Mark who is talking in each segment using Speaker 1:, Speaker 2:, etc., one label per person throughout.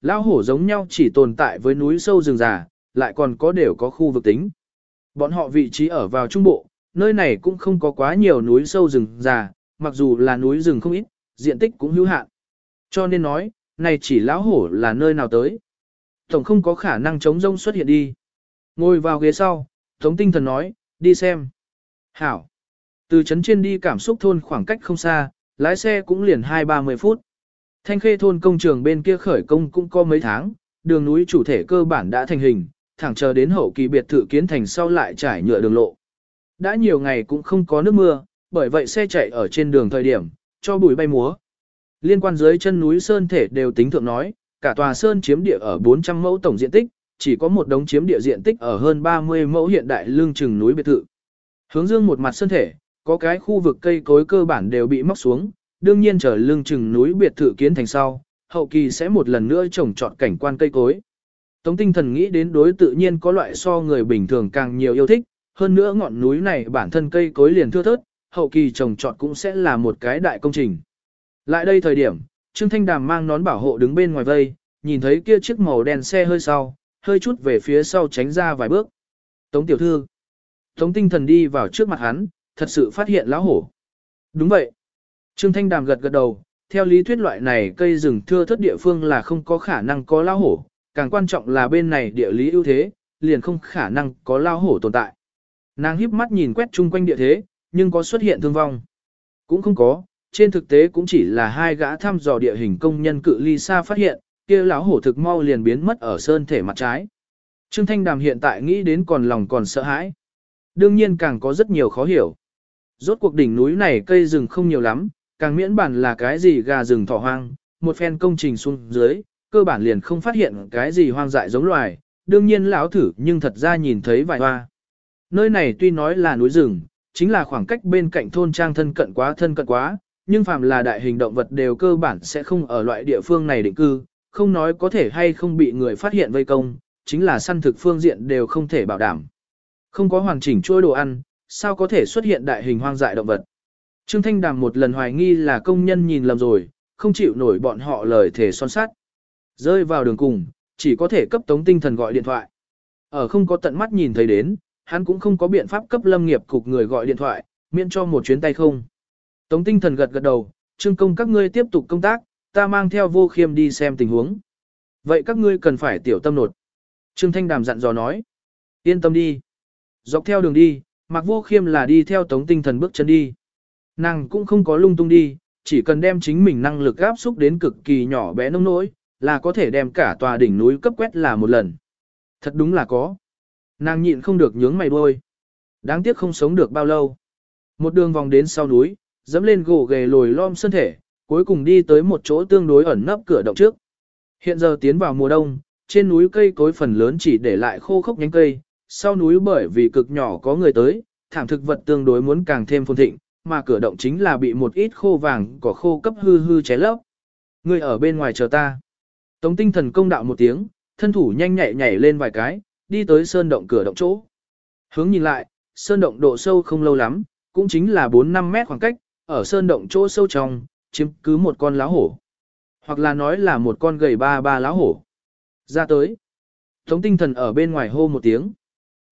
Speaker 1: lão hổ giống nhau chỉ tồn tại với núi sâu rừng già, lại còn có đều có khu vực tính. Bọn họ vị trí ở vào trung bộ, nơi này cũng không có quá nhiều núi sâu rừng già, mặc dù là núi rừng không ít, diện tích cũng hữu hạn. Cho nên nói, này chỉ lão hổ là nơi nào tới. Tổng không có khả năng chống rông xuất hiện đi. Ngồi vào ghế sau, Tống tinh thần nói, đi xem. Hảo. Từ trấn trên đi cảm xúc thôn khoảng cách không xa, lái xe cũng liền 2-30 phút. Thanh khê thôn công trường bên kia khởi công cũng có mấy tháng, đường núi chủ thể cơ bản đã thành hình, thẳng chờ đến hậu kỳ biệt thự kiến thành sau lại trải nhựa đường lộ. Đã nhiều ngày cũng không có nước mưa, bởi vậy xe chạy ở trên đường thời điểm, cho bụi bay múa. Liên quan dưới chân núi Sơn thể đều tính thượng nói, cả tòa Sơn chiếm địa ở 400 mẫu tổng diện tích, chỉ có một đống chiếm địa diện tích ở hơn 30 mẫu hiện đại lương chừng núi biệt thự. Hướng dương một mặt Sơn thể, có cái khu vực cây cối cơ bản đều bị móc xuống, đương nhiên trở lưng chừng núi biệt thự kiến thành sau, hậu kỳ sẽ một lần nữa trồng trọt cảnh quan cây cối. Tống tinh thần nghĩ đến đối tự nhiên có loại so người bình thường càng nhiều yêu thích, hơn nữa ngọn núi này bản thân cây cối liền thưa thớt, hậu kỳ trồng trọt cũng sẽ là một cái đại công trình. Lại đây thời điểm, Trương Thanh Đàm mang nón bảo hộ đứng bên ngoài vây, nhìn thấy kia chiếc màu đen xe hơi sau, hơi chút về phía sau tránh ra vài bước. Tống tiểu thư. Tống tinh thần đi vào trước mặt hắn, thật sự phát hiện lão hổ. Đúng vậy. Trương Thanh Đàm gật gật đầu, theo lý thuyết loại này cây rừng thưa thất địa phương là không có khả năng có lão hổ, càng quan trọng là bên này địa lý ưu thế, liền không khả năng có lão hổ tồn tại. Nàng híp mắt nhìn quét chung quanh địa thế, nhưng có xuất hiện thương vong. Cũng không có, trên thực tế cũng chỉ là hai gã thăm dò địa hình công nhân cự ly xa phát hiện, kia lão hổ thực mau liền biến mất ở sơn thể mặt trái. Trương Thanh Đàm hiện tại nghĩ đến còn lòng còn sợ hãi. Đương nhiên càng có rất nhiều khó hiểu. Rốt cuộc đỉnh núi này cây rừng không nhiều lắm, càng miễn bản là cái gì gà rừng thỏ hoang, một phen công trình xuống dưới, cơ bản liền không phát hiện cái gì hoang dại giống loài, đương nhiên lão thử nhưng thật ra nhìn thấy vài hoa. Nơi này tuy nói là núi rừng, chính là khoảng cách bên cạnh thôn trang thân cận quá thân cận quá, nhưng phàm là đại hình động vật đều cơ bản sẽ không ở loại địa phương này định cư, không nói có thể hay không bị người phát hiện vây công, chính là săn thực phương diện đều không thể bảo đảm. Không có hoàn chỉnh chuỗi đồ ăn, sao có thể xuất hiện đại hình hoang dại động vật. Trương Thanh Đàm một lần hoài nghi là công nhân nhìn lầm rồi, không chịu nổi bọn họ lời thể son sát. Rơi vào đường cùng, chỉ có thể cấp tống tinh thần gọi điện thoại. Ở không có tận mắt nhìn thấy đến, hắn cũng không có biện pháp cấp lâm nghiệp cục người gọi điện thoại, miễn cho một chuyến tay không. Tống tinh thần gật gật đầu, trương công các ngươi tiếp tục công tác, ta mang theo vô khiêm đi xem tình huống. Vậy các ngươi cần phải tiểu tâm nột. Trương Thanh Đàm dặn dò nói. Yên tâm đi. Dọc theo đường đi, mặc vô khiêm là đi theo tống tinh thần bước chân đi. Nàng cũng không có lung tung đi, chỉ cần đem chính mình năng lực áp xúc đến cực kỳ nhỏ bé nông nỗi, là có thể đem cả tòa đỉnh núi cấp quét là một lần. Thật đúng là có. Nàng nhịn không được nhướng mày đôi. Đáng tiếc không sống được bao lâu. Một đường vòng đến sau núi, dẫm lên gỗ ghề lồi lom thân thể, cuối cùng đi tới một chỗ tương đối ẩn nấp cửa động trước. Hiện giờ tiến vào mùa đông, trên núi cây cối phần lớn chỉ để lại khô khốc nhánh cây, sau núi bởi vì cực nhỏ có người tới, thảm thực vật tương đối muốn càng thêm phồn thịnh, mà cửa động chính là bị một ít khô vàng cỏ khô cấp hư hư ché lấp. Người ở bên ngoài chờ ta. Tống tinh thần công đạo một tiếng, thân thủ nhanh nhạy nhảy lên vài cái, đi tới sơn động cửa động chỗ. Hướng nhìn lại, sơn động độ sâu không lâu lắm, cũng chính là 4-5 mét khoảng cách, ở sơn động chỗ sâu trong, chiếm cứ một con lá hổ. Hoặc là nói là một con gầy ba ba lá hổ. Ra tới. Tống tinh thần ở bên ngoài hô một tiếng.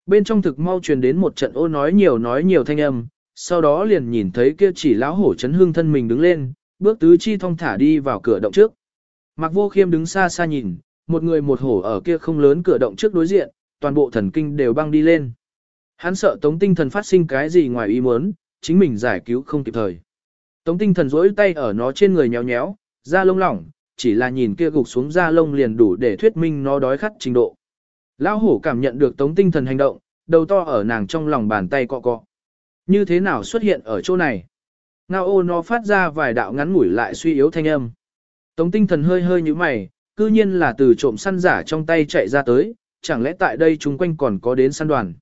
Speaker 1: Bên trong thực mau truyền đến một trận ô nói nhiều nói nhiều thanh âm, sau đó liền nhìn thấy kia chỉ lão hổ chấn hương thân mình đứng lên, bước tứ chi thong thả đi vào cửa động trước. Mặc vô khiêm đứng xa xa nhìn, một người một hổ ở kia không lớn cửa động trước đối diện, toàn bộ thần kinh đều băng đi lên. Hắn sợ tống tinh thần phát sinh cái gì ngoài ý muốn, chính mình giải cứu không kịp thời. Tống tinh thần duỗi tay ở nó trên người nhéo nhéo, da lông lỏng, chỉ là nhìn kia gục xuống da lông liền đủ để thuyết minh nó đói khát trình độ. Lão hổ cảm nhận được tống tinh thần hành động, đầu to ở nàng trong lòng bàn tay cọ cọ. Như thế nào xuất hiện ở chỗ này? Ngao ô nó phát ra vài đạo ngắn ngủi lại suy yếu thanh âm. Tống tinh thần hơi hơi như mày, cư nhiên là từ trộm săn giả trong tay chạy ra tới, chẳng lẽ tại đây chúng quanh còn có đến săn đoàn.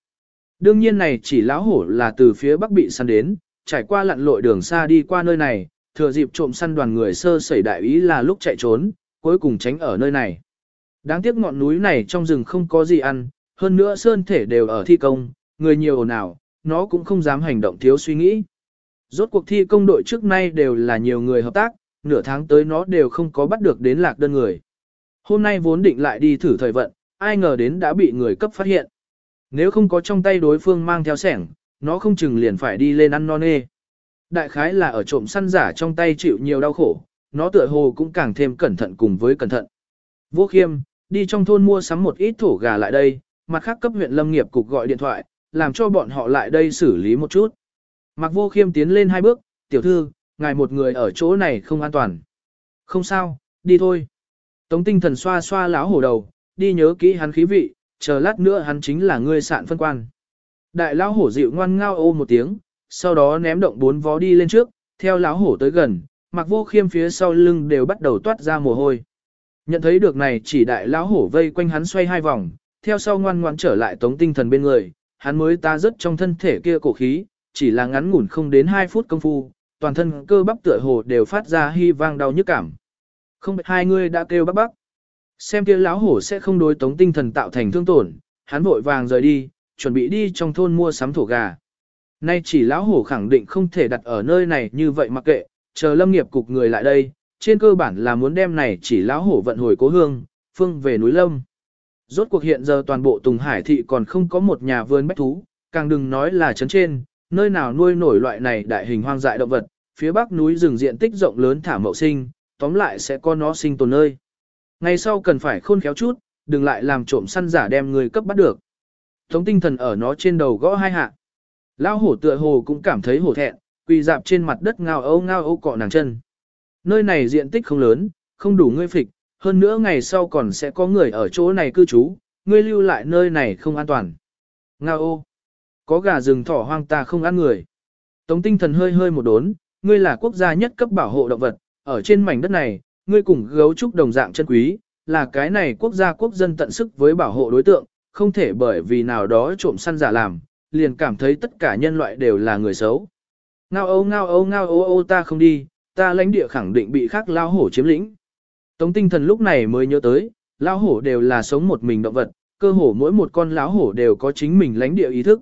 Speaker 1: Đương nhiên này chỉ lão hổ là từ phía bắc bị săn đến, trải qua lặn lội đường xa đi qua nơi này, thừa dịp trộm săn đoàn người sơ sẩy đại ý là lúc chạy trốn, cuối cùng tránh ở nơi này. Đáng tiếc ngọn núi này trong rừng không có gì ăn, hơn nữa sơn thể đều ở thi công, người nhiều ồn ào, nó cũng không dám hành động thiếu suy nghĩ. Rốt cuộc thi công đội trước nay đều là nhiều người hợp tác, nửa tháng tới nó đều không có bắt được đến lạc đơn người. Hôm nay vốn định lại đi thử thời vận, ai ngờ đến đã bị người cấp phát hiện. Nếu không có trong tay đối phương mang theo sẻng, nó không chừng liền phải đi lên ăn non nê. Đại khái là ở trộm săn giả trong tay chịu nhiều đau khổ, nó tựa hồ cũng càng thêm cẩn thận cùng với cẩn thận. Vô khiêm, đi trong thôn mua sắm một ít thổ gà lại đây, mặt khác cấp huyện lâm nghiệp cục gọi điện thoại, làm cho bọn họ lại đây xử lý một chút. Mặc vô khiêm tiến lên hai bước, tiểu thư, ngài một người ở chỗ này không an toàn. Không sao, đi thôi. Tống tinh thần xoa xoa láo hổ đầu, đi nhớ kỹ hắn khí vị, chờ lát nữa hắn chính là ngươi sạn phân quan. Đại lão hổ dịu ngoan ngao ô một tiếng, sau đó ném động bốn vó đi lên trước, theo lão hổ tới gần, mặc vô khiêm phía sau lưng đều bắt đầu toát ra mồ hôi. Nhận thấy được này chỉ đại lão hổ vây quanh hắn xoay hai vòng, theo sau ngoan ngoãn trở lại tống tinh thần bên người, hắn mới ta rất trong thân thể kia cổ khí, chỉ là ngắn ngủn không đến 2 phút công phu, toàn thân cơ bắp tựa hồ đều phát ra hy vang đau nhức cảm. Không biết hai người đã kêu bác bác. Xem kia lão hổ sẽ không đối tống tinh thần tạo thành thương tổn, hắn vội vàng rời đi, chuẩn bị đi trong thôn mua sắm thổ gà. Nay chỉ lão hổ khẳng định không thể đặt ở nơi này như vậy mặc kệ, chờ lâm nghiệp cục người lại đây, trên cơ bản là muốn đem này chỉ lão hổ vận hồi cố hương, phương về núi lâm. Rốt cuộc hiện giờ toàn bộ Tùng Hải thị còn không có một nhà vườn bách thú, càng đừng nói là trấn trên, nơi nào nuôi nổi loại này đại hình hoang dại động vật, phía bắc núi rừng diện tích rộng lớn thả mậu sinh, tóm lại sẽ có nó sinh tồn nơi. Ngày sau cần phải khôn khéo chút, đừng lại làm trộm săn giả đem người cấp bắt được. Tống tinh thần ở nó trên đầu gõ hai hạ. Lão hổ tựa hồ cũng cảm thấy hổ thẹn, quỳ dạp trên mặt đất ngao âu ngao âu cọ nàng chân. Nơi này diện tích không lớn, không đủ ngươi phịch, hơn nữa ngày sau còn sẽ có người ở chỗ này cư trú, ngươi lưu lại nơi này không an toàn. Ngao ô, có gà rừng thỏ hoang ta không ăn người. Tống tinh thần hơi hơi một đốn, ngươi là quốc gia nhất cấp bảo hộ động vật, ở trên mảnh đất này, ngươi cùng gấu trúc đồng dạng chân quý, là cái này quốc gia quốc dân tận sức với bảo hộ đối tượng, không thể bởi vì nào đó trộm săn giả làm, liền cảm thấy tất cả nhân loại đều là người xấu. Ngao ô ngao ô ngao ô ô ta không đi, ta lãnh địa khẳng định bị khác lao hổ chiếm lĩnh. Tống tinh thần lúc này mới nhớ tới, lão hổ đều là sống một mình động vật, cơ hồ mỗi một con lão hổ đều có chính mình lãnh địa ý thức.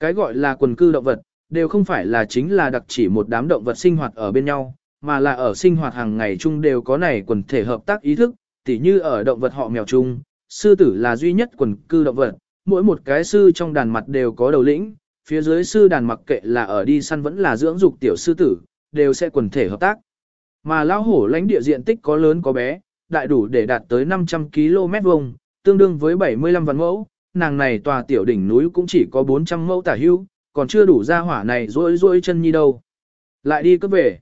Speaker 1: Cái gọi là quần cư động vật, đều không phải là chính là đặc chỉ một đám động vật sinh hoạt ở bên nhau, mà là ở sinh hoạt hàng ngày chung đều có này quần thể hợp tác ý thức, tỉ như ở động vật họ mèo chung, sư tử là duy nhất quần cư động vật, mỗi một cái sư trong đàn mặt đều có đầu lĩnh, phía dưới sư đàn mặc kệ là ở đi săn vẫn là dưỡng dục tiểu sư tử, đều sẽ quần thể hợp tác. Mà lão hổ lãnh địa diện tích có lớn có bé, đại đủ để đạt tới 500 km vuông, tương đương với 75 vạn mẫu, nàng này tòa tiểu đỉnh núi cũng chỉ có 400 mẫu tả hưu, còn chưa đủ ra hỏa này rỗi rỗi chân nhi đâu. Lại đi cấp về.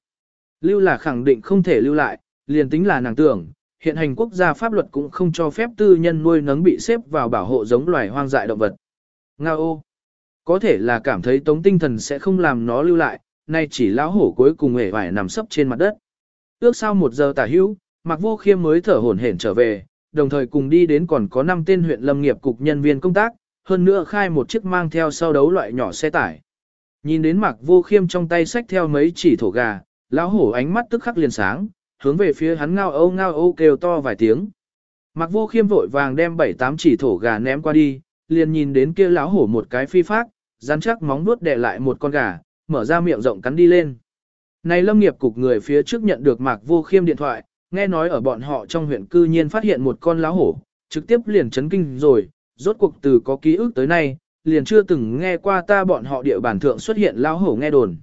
Speaker 1: Lưu là khẳng định không thể lưu lại, liền tính là nàng tưởng, hiện hành quốc gia pháp luật cũng không cho phép tư nhân nuôi nấng bị xếp vào bảo hộ giống loài hoang dại động vật. Nga ô! Có thể là cảm thấy tống tinh thần sẽ không làm nó lưu lại, nay chỉ lão hổ cuối cùng hề vải nằm sấp trên mặt đất. Ước sau một giờ tả hữu, Mạc Vô Khiêm mới thở hổn hển trở về, đồng thời cùng đi đến còn có 5 tên huyện lâm nghiệp cục nhân viên công tác, hơn nữa khai một chiếc mang theo sau đấu loại nhỏ xe tải. Nhìn đến Mạc Vô Khiêm trong tay xách theo mấy chỉ thổ gà, lão hổ ánh mắt tức khắc liền sáng, hướng về phía hắn ngao âu ngao âu kêu to vài tiếng. Mạc Vô Khiêm vội vàng đem bảy tám chỉ thổ gà ném qua đi, liền nhìn đến kia lão hổ một cái phi phát, rắn chắc móng nuốt đè lại một con gà, mở ra miệng rộng cắn đi lên. Này lâm nghiệp cục người phía trước nhận được Mạc Vô Khiêm điện thoại, nghe nói ở bọn họ trong huyện cư nhiên phát hiện một con lá hổ, trực tiếp liền chấn kinh rồi, rốt cuộc từ có ký ức tới nay, liền chưa từng nghe qua ta bọn họ địa bản thượng xuất hiện lão hổ nghe đồn.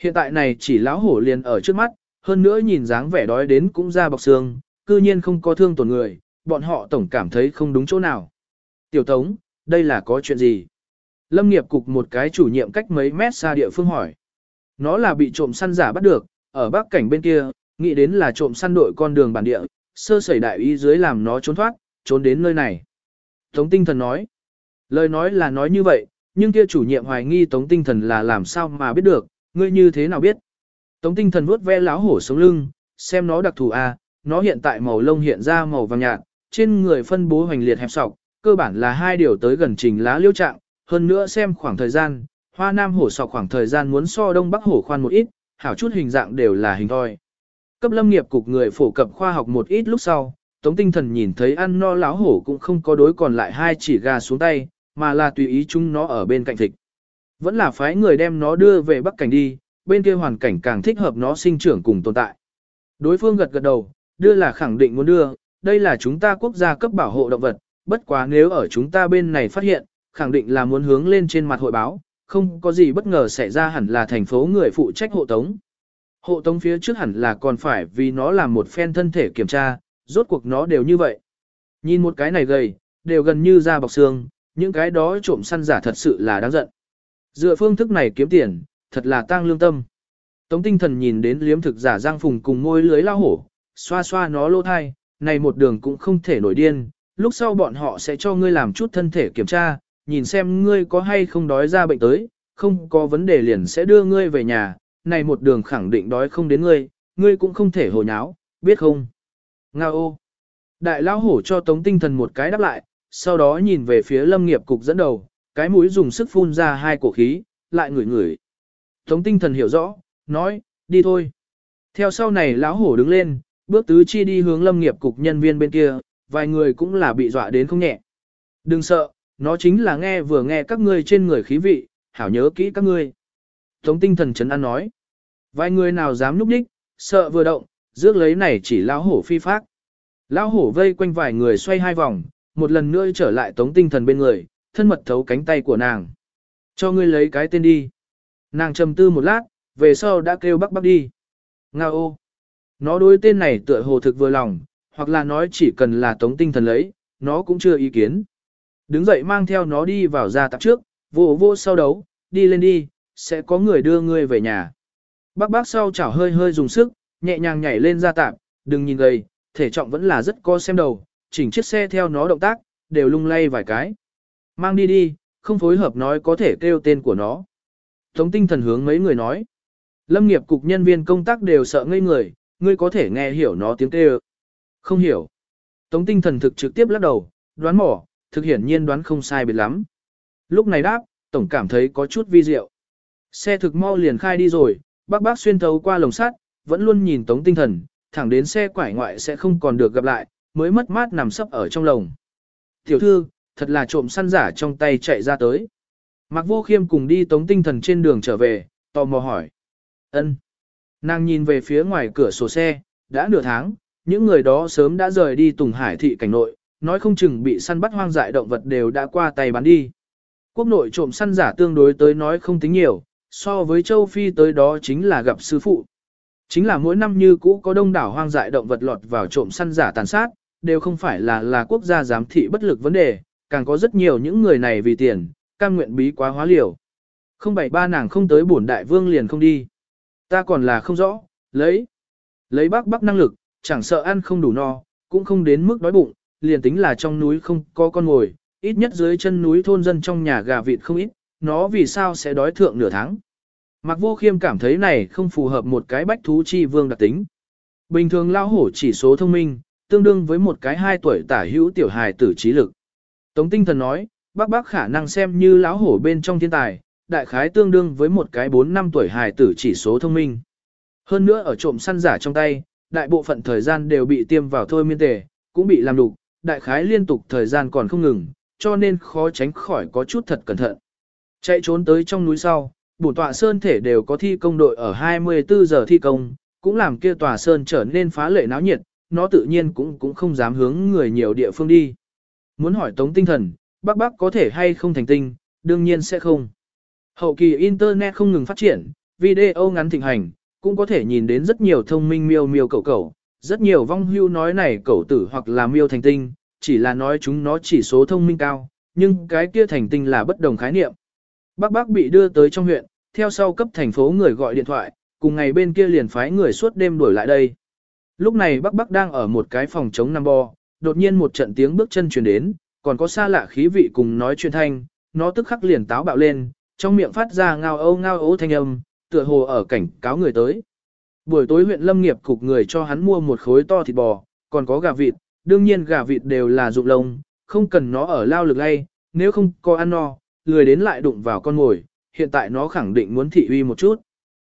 Speaker 1: Hiện tại này chỉ lão hổ liền ở trước mắt, hơn nữa nhìn dáng vẻ đói đến cũng ra bọc xương, cư nhiên không có thương tổn người, bọn họ tổng cảm thấy không đúng chỗ nào. Tiểu Tống, đây là có chuyện gì? Lâm nghiệp cục một cái chủ nhiệm cách mấy mét xa địa phương hỏi. Nó là bị trộm săn giả bắt được, ở bắc cảnh bên kia, nghĩ đến là trộm săn đội con đường bản địa, sơ sẩy đại ý dưới làm nó trốn thoát, trốn đến nơi này. Tống tinh thần nói. Lời nói là nói như vậy, nhưng kia chủ nhiệm hoài nghi tống tinh thần là làm sao mà biết được, ngươi như thế nào biết. Tống tinh thần vuốt ve láo hổ sống lưng, xem nó đặc thù à, nó hiện tại màu lông hiện ra màu vàng nhạt, trên người phân bố hoành liệt hẹp sọc, cơ bản là hai điều tới gần trình lá liêu trạng, hơn nữa xem khoảng thời gian, hoa nam hổ sọc khoảng thời gian muốn so đông bắc hổ khoan một ít, hảo chút hình dạng đều là hình thoi. Cấp lâm nghiệp cục người phổ cập khoa học một ít lúc sau, tống tinh thần nhìn thấy ăn no láo hổ cũng không có đối còn lại hai chỉ gà xuống tay, mà là tùy ý chúng nó ở bên cạnh thịt. Vẫn là phái người đem nó đưa về bắc cảnh đi, bên kia hoàn cảnh càng thích hợp nó sinh trưởng cùng tồn tại. Đối phương gật gật đầu, đưa là khẳng định muốn đưa, đây là chúng ta quốc gia cấp bảo hộ động vật, bất quá nếu ở chúng ta bên này phát hiện, khẳng định là muốn hướng lên trên mặt hội báo, không có gì bất ngờ xảy ra hẳn là thành phố người phụ trách hộ tống. Hộ tống phía trước hẳn là còn phải vì nó làm một phen thân thể kiểm tra, rốt cuộc nó đều như vậy. Nhìn một cái này gầy, đều gần như da bọc xương, những cái đó trộm săn giả thật sự là đáng giận. Dựa phương thức này kiếm tiền, thật là tang lương tâm. Tống tinh thần nhìn đến liếm thực giả giang phùng cùng môi lưới lao hổ, xoa xoa nó lô thai, này một đường cũng không thể nổi điên, lúc sau bọn họ sẽ cho ngươi làm chút thân thể kiểm tra, nhìn xem ngươi có hay không đói ra bệnh tới, không có vấn đề liền sẽ đưa ngươi về nhà, này một đường khẳng định đói không đến ngươi, ngươi cũng không thể hồ nháo, biết không? Nga ô! Đại lão hổ cho tống tinh thần một cái đáp lại, sau đó nhìn về phía lâm nghiệp cục dẫn đầu, cái mũi dùng sức phun ra hai cổ khí, lại ngửi ngửi. Tống tinh thần hiểu rõ, nói, đi thôi. Theo sau này lão hổ đứng lên, bước tứ chi đi hướng lâm nghiệp cục nhân viên bên kia, vài người cũng là bị dọa đến không nhẹ. Đừng sợ, nó chính là nghe vừa nghe các ngươi trên người khí vị, hảo nhớ kỹ các ngươi. Tống tinh thần chấn an nói. Vài người nào dám núp đích, sợ vừa động, rước lấy này chỉ lão hổ phi phác. Lão hổ vây quanh vài người xoay hai vòng, một lần nữa trở lại tống tinh thần bên người, thân mật thấu cánh tay của nàng. Cho ngươi lấy cái tên đi. Nàng trầm tư một lát, về sau đã kêu bắc bắc đi. Nga ô. Nó đối tên này tựa hồ thực vừa lòng, hoặc là nói chỉ cần là tống tinh thần lấy, nó cũng chưa ý kiến. Đứng dậy mang theo nó đi vào ra tạp trước, vô vô sau đấu, đi lên đi, sẽ có người đưa ngươi về nhà. Bác bác sau chảo hơi hơi dùng sức, nhẹ nhàng nhảy lên ra tạp, đừng nhìn gầy, thể trọng vẫn là rất co xem đầu, chỉnh chiếc xe theo nó động tác, đều lung lay vài cái. Mang đi đi, không phối hợp nói có thể kêu tên của nó. Tống tinh thần hướng mấy người nói. Lâm nghiệp cục nhân viên công tác đều sợ ngây người, ngươi có thể nghe hiểu nó tiếng kêu. Không hiểu. Tống tinh thần thực trực tiếp lắc đầu, đoán mỏ, thực hiển nhiên đoán không sai biệt lắm. Lúc này đáp, tổng cảm thấy có chút vi diệu. Xe thực mau liền khai đi rồi, bác bác xuyên thấu qua lồng sắt, vẫn luôn nhìn tống tinh thần, thẳng đến xe quải ngoại sẽ không còn được gặp lại, mới mất mát nằm sấp ở trong lồng. Tiểu thư, thật là trộm săn giả trong tay chạy ra tới. Mạc Vô Khiêm cùng đi tống tinh thần trên đường trở về, tò mò hỏi. ân Nàng nhìn về phía ngoài cửa sổ xe, đã nửa tháng, những người đó sớm đã rời đi Tùng Hải thị cảnh nội, nói không chừng bị săn bắt hoang dại động vật đều đã qua tay bán đi. Quốc nội trộm săn giả tương đối tới nói không tính nhiều, so với châu Phi tới đó chính là gặp sư phụ. Chính là mỗi năm như cũ có đông đảo hoang dại động vật lọt vào trộm săn giả tàn sát, đều không phải là là quốc gia giám thị bất lực vấn đề, càng có rất nhiều những người này vì tiền, cam nguyện bí quá hóa liều. Không bảy ba nàng không tới bổn đại vương liền không đi. Ta còn là không rõ, lấy, lấy bác bác năng lực, chẳng sợ ăn không đủ no, cũng không đến mức đói bụng, liền tính là trong núi không có con ngồi, ít nhất dưới chân núi thôn dân trong nhà gà vịt không ít, nó vì sao sẽ đói thượng nửa tháng. Mạc Vô Khiêm cảm thấy này không phù hợp một cái bách thú chi vương đặc tính. Bình thường lao hổ chỉ số thông minh, tương đương với một cái hai tuổi tả hữu tiểu hài tử trí lực. Tống tinh thần nói, bác bác khả năng xem như lão hổ bên trong thiên tài, đại khái tương đương với một cái 4 năm tuổi hài tử chỉ số thông minh. Hơn nữa ở trộm săn giả trong tay, đại bộ phận thời gian đều bị tiêm vào thôi miên tề, cũng bị làm đục, đại khái liên tục thời gian còn không ngừng, cho nên khó tránh khỏi có chút thật cẩn thận. Chạy trốn tới trong núi sau, bổn tọa sơn thể đều có thi công đội ở 24 giờ thi công, cũng làm kia tòa sơn trở nên phá lệ náo nhiệt, nó tự nhiên cũng cũng không dám hướng người nhiều địa phương đi. Muốn hỏi tống tinh thần, bác bác có thể hay không thành tinh, đương nhiên sẽ không. Hậu kỳ Internet không ngừng phát triển, video ngắn thịnh hành, cũng có thể nhìn đến rất nhiều thông minh miêu miêu cầu cầu, rất nhiều vong hưu nói này cẩu tử hoặc là miêu thành tinh, chỉ là nói chúng nó chỉ số thông minh cao, nhưng cái kia thành tinh là bất đồng khái niệm. Bác bác bị đưa tới trong huyện, theo sau cấp thành phố người gọi điện thoại, cùng ngày bên kia liền phái người suốt đêm đuổi lại đây. Lúc này bác bác đang ở một cái phòng chống nằm bò, đột nhiên một trận tiếng bước chân truyền đến, còn có xa lạ khí vị cùng nói chuyện thanh, nó tức khắc liền táo bạo lên, trong miệng phát ra ngao âu ngao ố thanh âm, tựa hồ ở cảnh cáo người tới. Buổi tối huyện lâm nghiệp cục người cho hắn mua một khối to thịt bò, còn có gà vịt, đương nhiên gà vịt đều là dụng lông, không cần nó ở lao lực lay, nếu không có ăn no, lười đến lại đụng vào con mồi, hiện tại nó khẳng định muốn thị uy một chút.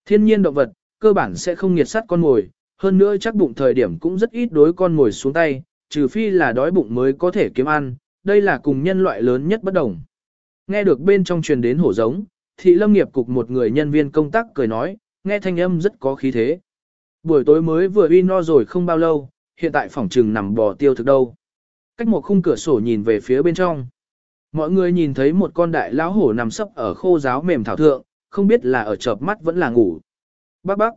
Speaker 1: Thiên nhiên động vật, cơ bản sẽ không nghiệt sát con mồi, hơn nữa chắc bụng thời điểm cũng rất ít đối con mồi xuống tay, trừ phi là đói bụng mới có thể kiếm ăn, đây là cùng nhân loại lớn nhất bất đồng. Nghe được bên trong truyền đến hổ giống, thị lâm nghiệp cục một người nhân viên công tác cười nói, nghe thanh âm rất có khí thế. Buổi tối mới vừa uy no rồi không bao lâu, hiện tại phòng trừng nằm bò tiêu thực đâu. Cách một khung cửa sổ nhìn về phía bên trong. Mọi người nhìn thấy một con đại lão hổ nằm sấp ở khô giáo mềm thảo thượng, không biết là ở chợp mắt vẫn là ngủ. Bác bác.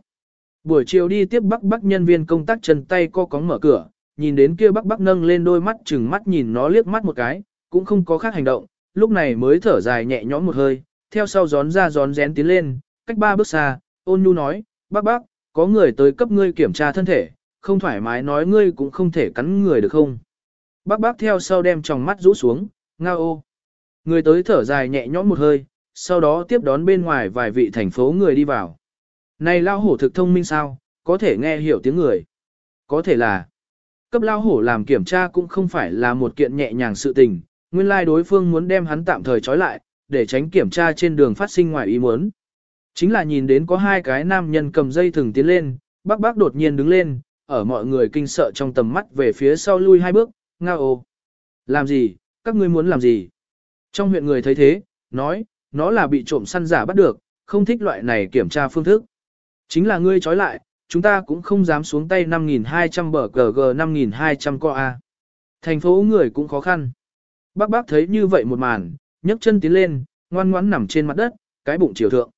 Speaker 1: Buổi chiều đi tiếp bác bác nhân viên công tác chân tay co cóng mở cửa, nhìn đến kia bác bác nâng lên đôi mắt chừng mắt nhìn nó liếc mắt một cái, cũng không có khác hành động, lúc này mới thở dài nhẹ nhõm một hơi, theo sau gión ra gión rén tiến lên, cách ba bước xa, ôn nhu nói, bác bác, có người tới cấp ngươi kiểm tra thân thể, không thoải mái nói ngươi cũng không thể cắn người được không. Bác bác theo sau đem tròng mắt rũ xuống, ngao ô. Người tới thở dài nhẹ nhõm một hơi, sau đó tiếp đón bên ngoài vài vị thành phố người đi vào. Này lao hổ thực thông minh sao, có thể nghe hiểu tiếng người. Có thể là, cấp lao hổ làm kiểm tra cũng không phải là một kiện nhẹ nhàng sự tình, nguyên lai đối phương muốn đem hắn tạm thời trói lại, để tránh kiểm tra trên đường phát sinh ngoài ý muốn. Chính là nhìn đến có hai cái nam nhân cầm dây thừng tiến lên, bác bác đột nhiên đứng lên, ở mọi người kinh sợ trong tầm mắt về phía sau lui hai bước, nga ô. Làm gì, các ngươi muốn làm gì? Trong huyện người thấy thế, nói, nó là bị trộm săn giả bắt được, không thích loại này kiểm tra phương thức. Chính là ngươi trói lại, chúng ta cũng không dám xuống tay 5.200 bờ cờ g 5.200 co A. Thành phố người cũng khó khăn. Bác bác thấy như vậy một màn, nhấc chân tiến lên, ngoan ngoãn nằm trên mặt đất, cái bụng chiều thượng.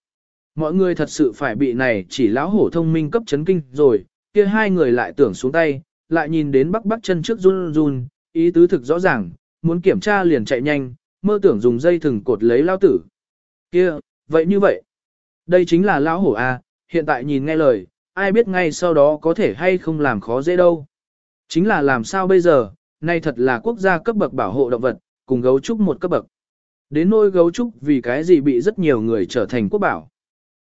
Speaker 1: Mọi người thật sự phải bị này chỉ lão hổ thông minh cấp chấn kinh rồi, kia hai người lại tưởng xuống tay, lại nhìn đến bắc bắc chân trước run run, ý tứ thực rõ ràng, muốn kiểm tra liền chạy nhanh, mơ tưởng dùng dây thừng cột lấy lao tử. Kia, vậy như vậy, đây chính là lão hổ A, hiện tại nhìn nghe lời, ai biết ngay sau đó có thể hay không làm khó dễ đâu. Chính là làm sao bây giờ, nay thật là quốc gia cấp bậc bảo hộ động vật, cùng gấu trúc một cấp bậc. Đến nôi gấu trúc vì cái gì bị rất nhiều người trở thành quốc bảo.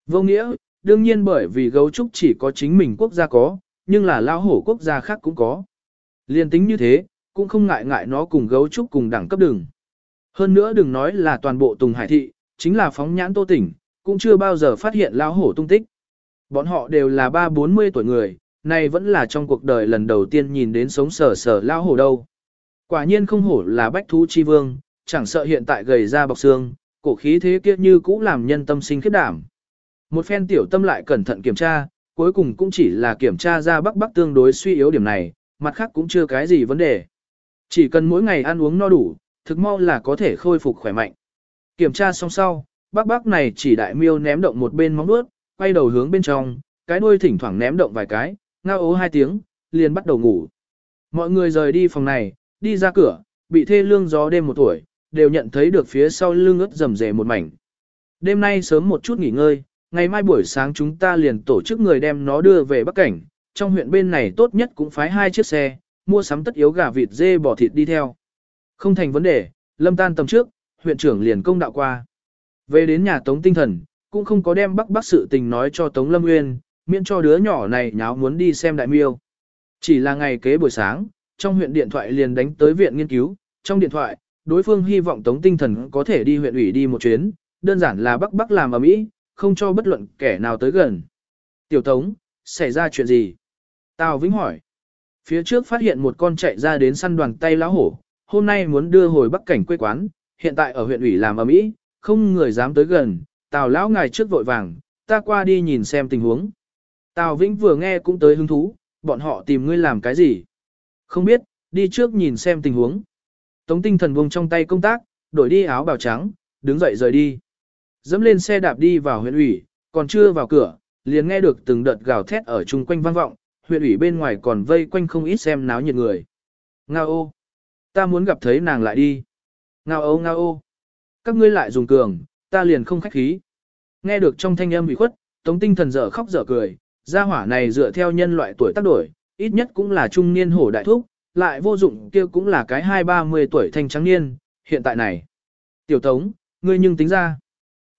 Speaker 1: Vô nghĩa, đương nhiên bởi vì gấu trúc chỉ có chính mình quốc gia có, nhưng là lão hổ quốc gia khác cũng có. Liên tính như thế, cũng không ngại ngại nó cùng gấu trúc cùng đẳng cấp đường. Hơn nữa đừng nói là toàn bộ Tùng Hải Thị, chính là phóng nhãn tô tỉnh, cũng chưa bao giờ phát hiện lão hổ tung tích. Bọn họ đều là ba bốn mươi tuổi người, này vẫn là trong cuộc đời lần đầu tiên nhìn đến sống sờ sờ lão hổ đâu. Quả nhiên không hổ là bách thú chi vương, chẳng sợ hiện tại gầy ra bọc xương, cổ khí thế kia như cũ làm nhân tâm sinh khiếp đảm. Một phen tiểu tâm lại cẩn thận kiểm tra, cuối cùng cũng chỉ là kiểm tra ra bắc bắc tương đối suy yếu điểm này, mặt khác cũng chưa cái gì vấn đề. Chỉ cần mỗi ngày ăn uống no đủ, thực mau là có thể khôi phục khỏe mạnh. Kiểm tra xong sau, bác bác này chỉ đại miêu ném động một bên móng nuốt, quay đầu hướng bên trong, cái đuôi thỉnh thoảng ném động vài cái, ngao ố hai tiếng, liền bắt đầu ngủ. Mọi người rời đi phòng này, đi ra cửa, bị thê lương gió đêm một tuổi, đều nhận thấy được phía sau lưng ướt rầm rề một mảnh. Đêm nay sớm một chút nghỉ ngơi, ngày mai buổi sáng chúng ta liền tổ chức người đem nó đưa về Bắc Cảnh, trong huyện bên này tốt nhất cũng phái hai chiếc xe, mua sắm tất yếu gà vịt dê bò thịt đi theo. Không thành vấn đề, lâm tan tầm trước, huyện trưởng liền công đạo qua. Về đến nhà Tống tinh thần, cũng không có đem bắc bắc sự tình nói cho Tống Lâm Nguyên, miễn cho đứa nhỏ này nháo muốn đi xem đại miêu. Chỉ là ngày kế buổi sáng, trong huyện điện thoại liền đánh tới viện nghiên cứu, trong điện thoại, đối phương hy vọng Tống tinh thần có thể đi huyện ủy đi một chuyến, đơn giản là bắc bắc làm ở mỹ, không cho bất luận kẻ nào tới gần. Tiểu Tống, xảy ra chuyện gì? Tào Vĩnh hỏi. Phía trước phát hiện một con chạy ra đến săn đoàn tay lão hổ, hôm nay muốn đưa hồi bắc cảnh quê quán, hiện tại ở huyện ủy làm ở mỹ, không người dám tới gần, Tào lão ngài trước vội vàng, ta qua đi nhìn xem tình huống. Tào Vĩnh vừa nghe cũng tới hứng thú, bọn họ tìm ngươi làm cái gì? Không biết, đi trước nhìn xem tình huống. Tống tinh thần vùng trong tay công tác, đổi đi áo bào trắng, đứng dậy rời đi. Dẫm lên xe đạp đi vào huyện ủy, còn chưa vào cửa, liền nghe được từng đợt gào thét ở chung quanh vang vọng, huyện ủy bên ngoài còn vây quanh không ít xem náo nhiệt người. Ngao ô! Ta muốn gặp thấy nàng lại đi. Ngao ô ngao ô! Các ngươi lại dùng cường, ta liền không khách khí. Nghe được trong thanh âm bị khuất, tống tinh thần dở khóc dở cười, gia hỏa này dựa theo nhân loại tuổi tác đổi, ít nhất cũng là trung niên hổ đại thúc, lại vô dụng kia cũng là cái hai ba mươi tuổi thanh trắng niên, hiện tại này. Tiểu tống, ngươi nhưng tính ra.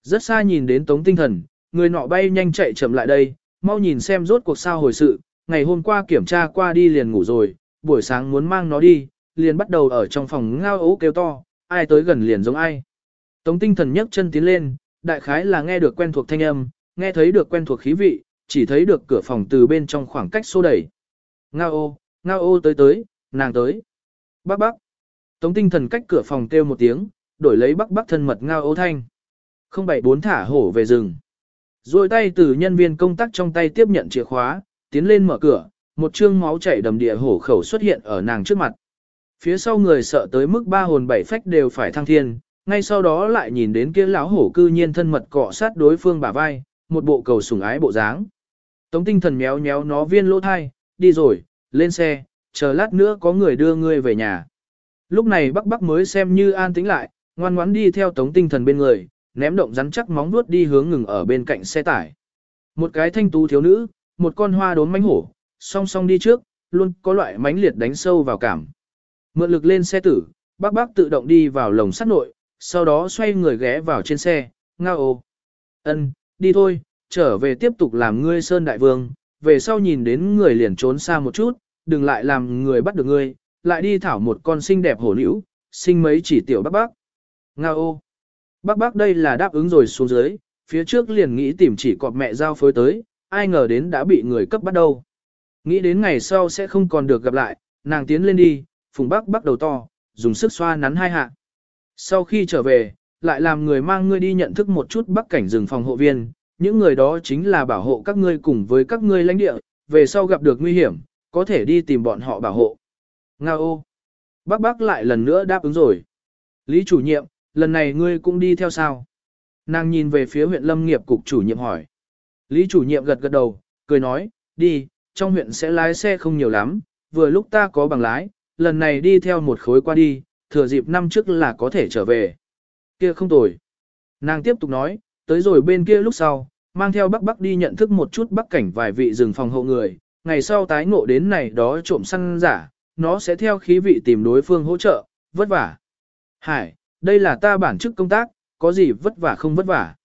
Speaker 1: Rất xa nhìn đến tống tinh thần, người nọ bay nhanh chạy chậm lại đây, mau nhìn xem rốt cuộc sao hồi sự, ngày hôm qua kiểm tra qua đi liền ngủ rồi, buổi sáng muốn mang nó đi, liền bắt đầu ở trong phòng ngao ố kêu to, ai tới gần liền giống ai. Tống tinh thần nhấc chân tiến lên, đại khái là nghe được quen thuộc thanh âm, nghe thấy được quen thuộc khí vị, chỉ thấy được cửa phòng từ bên trong khoảng cách xô đẩy. Ngao ô, ngao ô tới tới, nàng tới. Bác bác. Tống tinh thần cách cửa phòng kêu một tiếng, đổi lấy bác bác thân mật ngao ô thanh. Không bảy bốn thả hổ về rừng. Rồi tay từ nhân viên công tác trong tay tiếp nhận chìa khóa, tiến lên mở cửa, một chương máu chảy đầm địa hổ khẩu xuất hiện ở nàng trước mặt. Phía sau người sợ tới mức ba hồn bảy phách đều phải thăng thiên, ngay sau đó lại nhìn đến kia lão hổ cư nhiên thân mật cọ sát đối phương bả vai, một bộ cầu sủng ái bộ dáng. Tống tinh thần méo méo nó viên lỗ thai, đi rồi, lên xe, chờ lát nữa có người đưa ngươi về nhà. Lúc này bắc bắc mới xem như an tĩnh lại, ngoan ngoãn đi theo tống tinh thần bên người, ném động rắn chắc móng vuốt đi hướng ngừng ở bên cạnh xe tải. Một cái thanh tú thiếu nữ, một con hoa đốn mánh hổ, song song đi trước, luôn có loại mánh liệt đánh sâu vào cảm. Mượn lực lên xe tử, bác bác tự động đi vào lồng sắt nội, sau đó xoay người ghé vào trên xe, ngao ô. ân đi thôi, trở về tiếp tục làm ngươi sơn đại vương, về sau nhìn đến người liền trốn xa một chút, đừng lại làm người bắt được ngươi, lại đi thảo một con xinh đẹp hổ nữ, sinh mấy chỉ tiểu bác bác. Ngao ô. Bác bác đây là đáp ứng rồi xuống dưới, phía trước liền nghĩ tìm chỉ cọp mẹ giao phối tới, ai ngờ đến đã bị người cấp bắt đầu. Nghĩ đến ngày sau sẽ không còn được gặp lại, nàng tiến lên đi, phùng bác bác đầu to, dùng sức xoa nắn hai hạ. Sau khi trở về, lại làm người mang ngươi đi nhận thức một chút bắc cảnh rừng phòng hộ viên, những người đó chính là bảo hộ các ngươi cùng với các ngươi lãnh địa, về sau gặp được nguy hiểm, có thể đi tìm bọn họ bảo hộ. Nga ô! Bác bác lại lần nữa đáp ứng rồi. Lý chủ nhiệm, lần này ngươi cũng đi theo sao? Nàng nhìn về phía huyện lâm nghiệp cục chủ nhiệm hỏi. Lý chủ nhiệm gật gật đầu, cười nói, đi, trong huyện sẽ lái xe không nhiều lắm, vừa lúc ta có bằng lái, lần này đi theo một khối qua đi, thừa dịp năm trước là có thể trở về. Kia không tồi. Nàng tiếp tục nói, tới rồi bên kia lúc sau, mang theo bắc bắc đi nhận thức một chút bắc cảnh vài vị rừng phòng hộ người, ngày sau tái ngộ đến này đó trộm săn giả, nó sẽ theo khí vị tìm đối phương hỗ trợ, vất vả. Hải, đây là ta bản chức công tác, có gì vất vả không vất vả.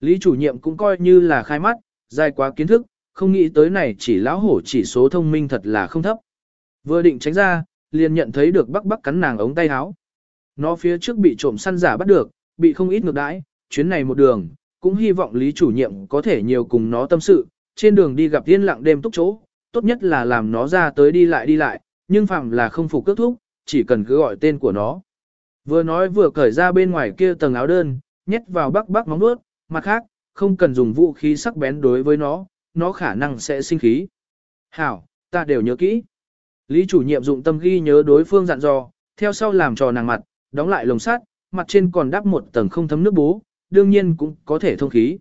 Speaker 1: Lý chủ nhiệm cũng coi như là khai mắt, dài quá kiến thức, không nghĩ tới này chỉ lão hổ chỉ số thông minh thật là không thấp. Vừa định tránh ra, liền nhận thấy được bắc bắc cắn nàng ống tay áo. Nó phía trước bị trộm săn giả bắt được, bị không ít ngược đãi, chuyến này một đường, cũng hy vọng lý chủ nhiệm có thể nhiều cùng nó tâm sự, trên đường đi gặp yên lặng đêm túc chỗ, tốt nhất là làm nó ra tới đi lại đi lại, nhưng phạm là không phục cước thúc, chỉ cần cứ gọi tên của nó. Vừa nói vừa cởi ra bên ngoài kia tầng áo đơn, nhét vào bắc bắc móng nuốt, mặt khác, không cần dùng vũ khí sắc bén đối với nó, nó khả năng sẽ sinh khí. Hảo, ta đều nhớ kỹ. Lý chủ nhiệm dụng tâm ghi nhớ đối phương dặn dò, theo sau làm trò nàng mặt, đóng lại lồng sắt, mặt trên còn đắp một tầng không thấm nước bố, đương nhiên cũng có thể thông khí.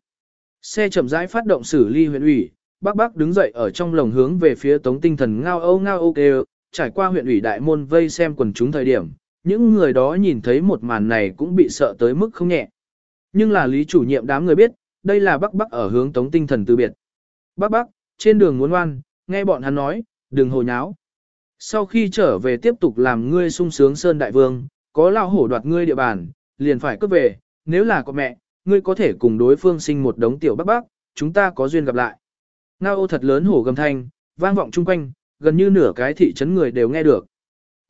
Speaker 1: Xe chậm rãi phát động xử ly huyện ủy, bác bác đứng dậy ở trong lồng hướng về phía tống tinh thần ngao âu ngao ô kêu, trải qua huyện ủy đại môn vây xem quần chúng thời điểm, những người đó nhìn thấy một màn này cũng bị sợ tới mức không nhẹ. Nhưng là lý chủ nhiệm đám người biết, đây là bác bác ở hướng tống tinh thần từ biệt. Bác bác, trên đường muốn ngoan, nghe bọn hắn nói, đừng hồ nháo. Sau khi trở về tiếp tục làm ngươi sung sướng Sơn Đại Vương, có lao hổ đoạt ngươi địa bàn, liền phải cướp về, nếu là có mẹ, ngươi có thể cùng đối phương sinh một đống tiểu bác bác, chúng ta có duyên gặp lại. Ngao ô thật lớn hổ gầm thanh, vang vọng chung quanh, gần như nửa cái thị trấn người đều nghe được.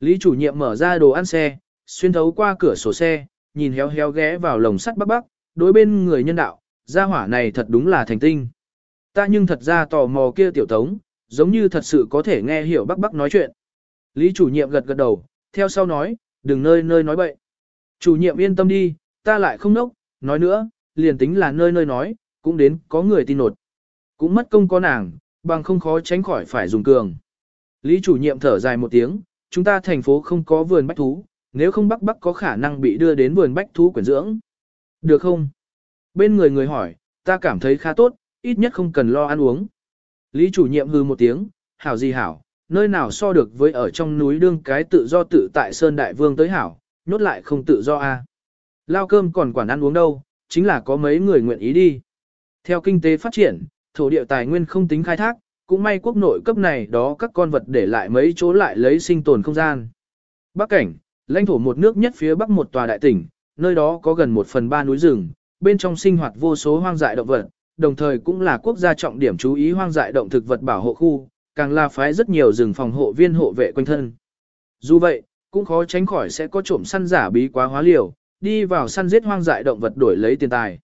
Speaker 1: Lý chủ nhiệm mở ra đồ ăn xe, xuyên thấu qua cửa sổ xe, nhìn héo héo ghé vào lồng sắt bắc bắc, đối bên người nhân đạo, gia hỏa này thật đúng là thành tinh. Ta nhưng thật ra tò mò kia tiểu tống, giống như thật sự có thể nghe hiểu bắc bắc nói chuyện. Lý chủ nhiệm gật gật đầu, theo sau nói, đừng nơi nơi nói bậy. Chủ nhiệm yên tâm đi, ta lại không nốc, nói nữa, liền tính là nơi nơi nói, cũng đến có người tin nột. Cũng mất công có nàng, bằng không khó tránh khỏi phải dùng cường. Lý chủ nhiệm thở dài một tiếng, chúng ta thành phố không có vườn bách thú, nếu không bắc bắc có khả năng bị đưa đến vườn bách thú quyển dưỡng. Được không? Bên người người hỏi, ta cảm thấy khá tốt, ít nhất không cần lo ăn uống. Lý chủ nhiệm hư một tiếng, hảo gì hảo, nơi nào so được với ở trong núi đương cái tự do tự tại Sơn Đại Vương tới hảo, nhốt lại không tự do a. Lao cơm còn quản ăn uống đâu, chính là có mấy người nguyện ý đi. Theo kinh tế phát triển, thổ địa tài nguyên không tính khai thác, cũng may quốc nội cấp này đó các con vật để lại mấy chỗ lại lấy sinh tồn không gian. Bắc cảnh, lãnh thổ một nước nhất phía bắc một tòa đại tỉnh, nơi đó có gần một phần ba núi rừng, bên trong sinh hoạt vô số hoang dại động vật, đồng thời cũng là quốc gia trọng điểm chú ý hoang dại động thực vật bảo hộ khu, càng là phái rất nhiều rừng phòng hộ viên hộ vệ quanh thân. Dù vậy, cũng khó tránh khỏi sẽ có trộm săn giả bí quá hóa liều, đi vào săn giết hoang dại động vật đổi lấy tiền tài.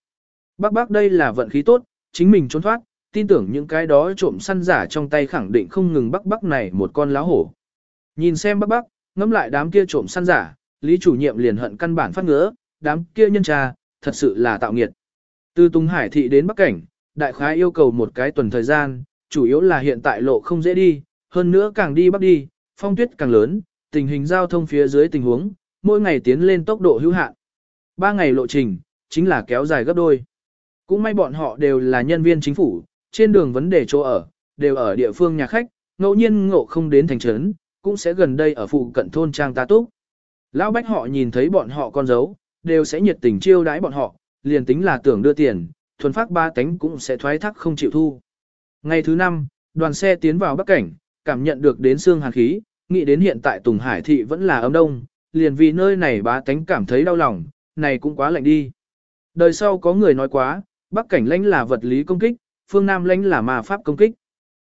Speaker 1: Bác bác đây là vận khí tốt, chính mình trốn thoát, tin tưởng những cái đó trộm săn giả trong tay khẳng định không ngừng bắc bắc này một con lá hổ. Nhìn xem bắc bắc, ngắm lại đám kia trộm săn giả, lý chủ nhiệm liền hận căn bản phát ngỡ, đám kia nhân trà, thật sự là tạo nghiệt. Từ Tùng Hải thị đến Bắc Cảnh, đại khái yêu cầu một cái tuần thời gian, chủ yếu là hiện tại lộ không dễ đi, hơn nữa càng đi bắc đi, phong tuyết càng lớn, tình hình giao thông phía dưới tình huống, mỗi ngày tiến lên tốc độ hữu hạn. Ba ngày lộ trình, chính là kéo dài gấp đôi. Cũng may bọn họ đều là nhân viên chính phủ, trên đường vấn đề chỗ ở, đều ở địa phương nhà khách, ngẫu nhiên ngộ không đến thành trấn, cũng sẽ gần đây ở phụ cận thôn trang ta túc. Lão bách họ nhìn thấy bọn họ con dấu, đều sẽ nhiệt tình chiêu đãi bọn họ, liền tính là tưởng đưa tiền, thuần phát ba tánh cũng sẽ thoái thác không chịu thu. Ngày thứ năm, đoàn xe tiến vào Bắc Cảnh, cảm nhận được đến xương hàn khí, nghĩ đến hiện tại Tùng Hải thị vẫn là ấm đông, liền vì nơi này bá tánh cảm thấy đau lòng, này cũng quá lạnh đi. Đời sau có người nói quá, Bắc Cảnh lãnh là vật lý công kích, phương Nam lãnh là ma pháp công kích.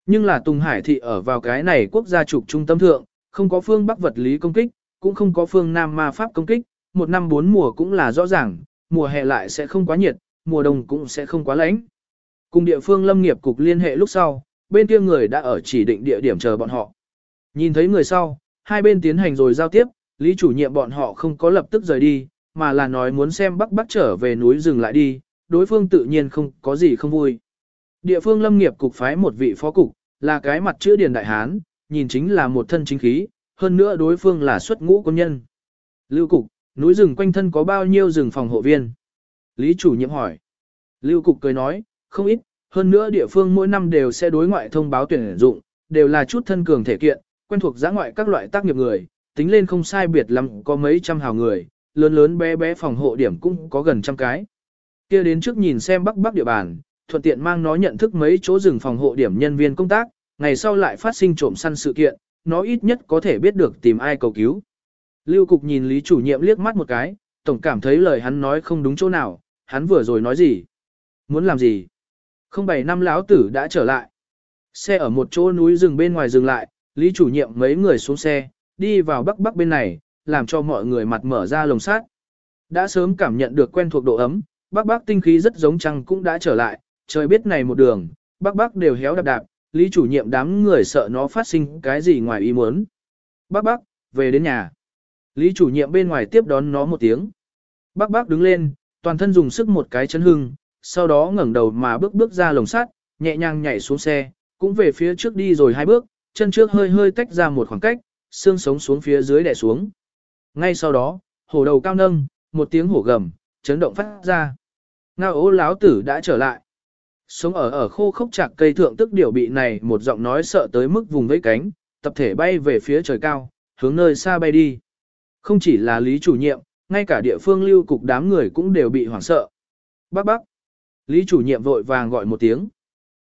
Speaker 1: Nhưng là Tùng Hải thị ở vào cái này quốc gia trục trung tâm thượng, không có phương Bắc vật lý công kích, cũng không có phương Nam ma pháp công kích, một năm bốn mùa cũng là rõ ràng, mùa hè lại sẽ không quá nhiệt, mùa đông cũng sẽ không quá lạnh. Cùng địa phương lâm nghiệp cục liên hệ lúc sau, bên kia người đã ở chỉ định địa điểm chờ bọn họ. Nhìn thấy người sau, hai bên tiến hành rồi giao tiếp, lý chủ nhiệm bọn họ không có lập tức rời đi, mà là nói muốn xem bắc bắc trở về núi rừng lại đi, đối phương tự nhiên không có gì không vui. Địa phương lâm nghiệp cục phái một vị phó cục, là cái mặt chữ điền đại hán, nhìn chính là một thân chính khí, hơn nữa đối phương là xuất ngũ quân nhân. Lưu cục, núi rừng quanh thân có bao nhiêu rừng phòng hộ viên? Lý chủ nhiệm hỏi. Lưu cục cười nói, không ít, hơn nữa địa phương mỗi năm đều sẽ đối ngoại thông báo tuyển dụng, đều là chút thân cường thể kiện, quen thuộc giã ngoại các loại tác nghiệp người, tính lên không sai biệt lắm có mấy trăm hào người, lớn lớn bé bé phòng hộ điểm cũng có gần trăm cái. kia đến trước nhìn xem bắc bắc địa bàn, thuận tiện mang nó nhận thức mấy chỗ rừng phòng hộ điểm nhân viên công tác, ngày sau lại phát sinh trộm săn sự kiện, nó ít nhất có thể biết được tìm ai cầu cứu. Lưu Cục nhìn Lý chủ nhiệm liếc mắt một cái, tổng cảm thấy lời hắn nói không đúng chỗ nào, hắn vừa rồi nói gì? Muốn làm gì? Không bảy năm lão tử đã trở lại. Xe ở một chỗ núi rừng bên ngoài dừng lại, Lý chủ nhiệm mấy người xuống xe, đi vào bắc bắc bên này, làm cho mọi người mặt mở ra lồng sát. Đã sớm cảm nhận được quen thuộc độ ấm, bắc bắc tinh khí rất giống trăng cũng đã trở lại, trời biết này một đường, bắc bắc đều héo đạp đạp, Lý chủ nhiệm đám người sợ nó phát sinh cái gì ngoài ý muốn. Bắc bắc, về đến nhà. Lý chủ nhiệm bên ngoài tiếp đón nó một tiếng. Bắc bắc đứng lên, toàn thân dùng sức một cái chấn hưng, sau đó ngẩng đầu mà bước bước ra lồng sắt, nhẹ nhàng nhảy xuống xe, cũng về phía trước đi rồi hai bước, chân trước hơi hơi tách ra một khoảng cách, xương sống xuống phía dưới đè xuống. Ngay sau đó, hổ đầu cao nâng, một tiếng hổ gầm, chấn động phát ra. Ngao ố láo tử đã trở lại. Sống ở ở khô khốc chạc cây thượng tức điểu bị này một giọng nói sợ tới mức vùng vẫy cánh, tập thể bay về phía trời cao, hướng nơi xa bay đi. Không chỉ là lý chủ nhiệm, ngay cả địa phương lưu cục đám người cũng đều bị hoảng sợ. Bác bác. Lý chủ nhiệm vội vàng gọi một tiếng.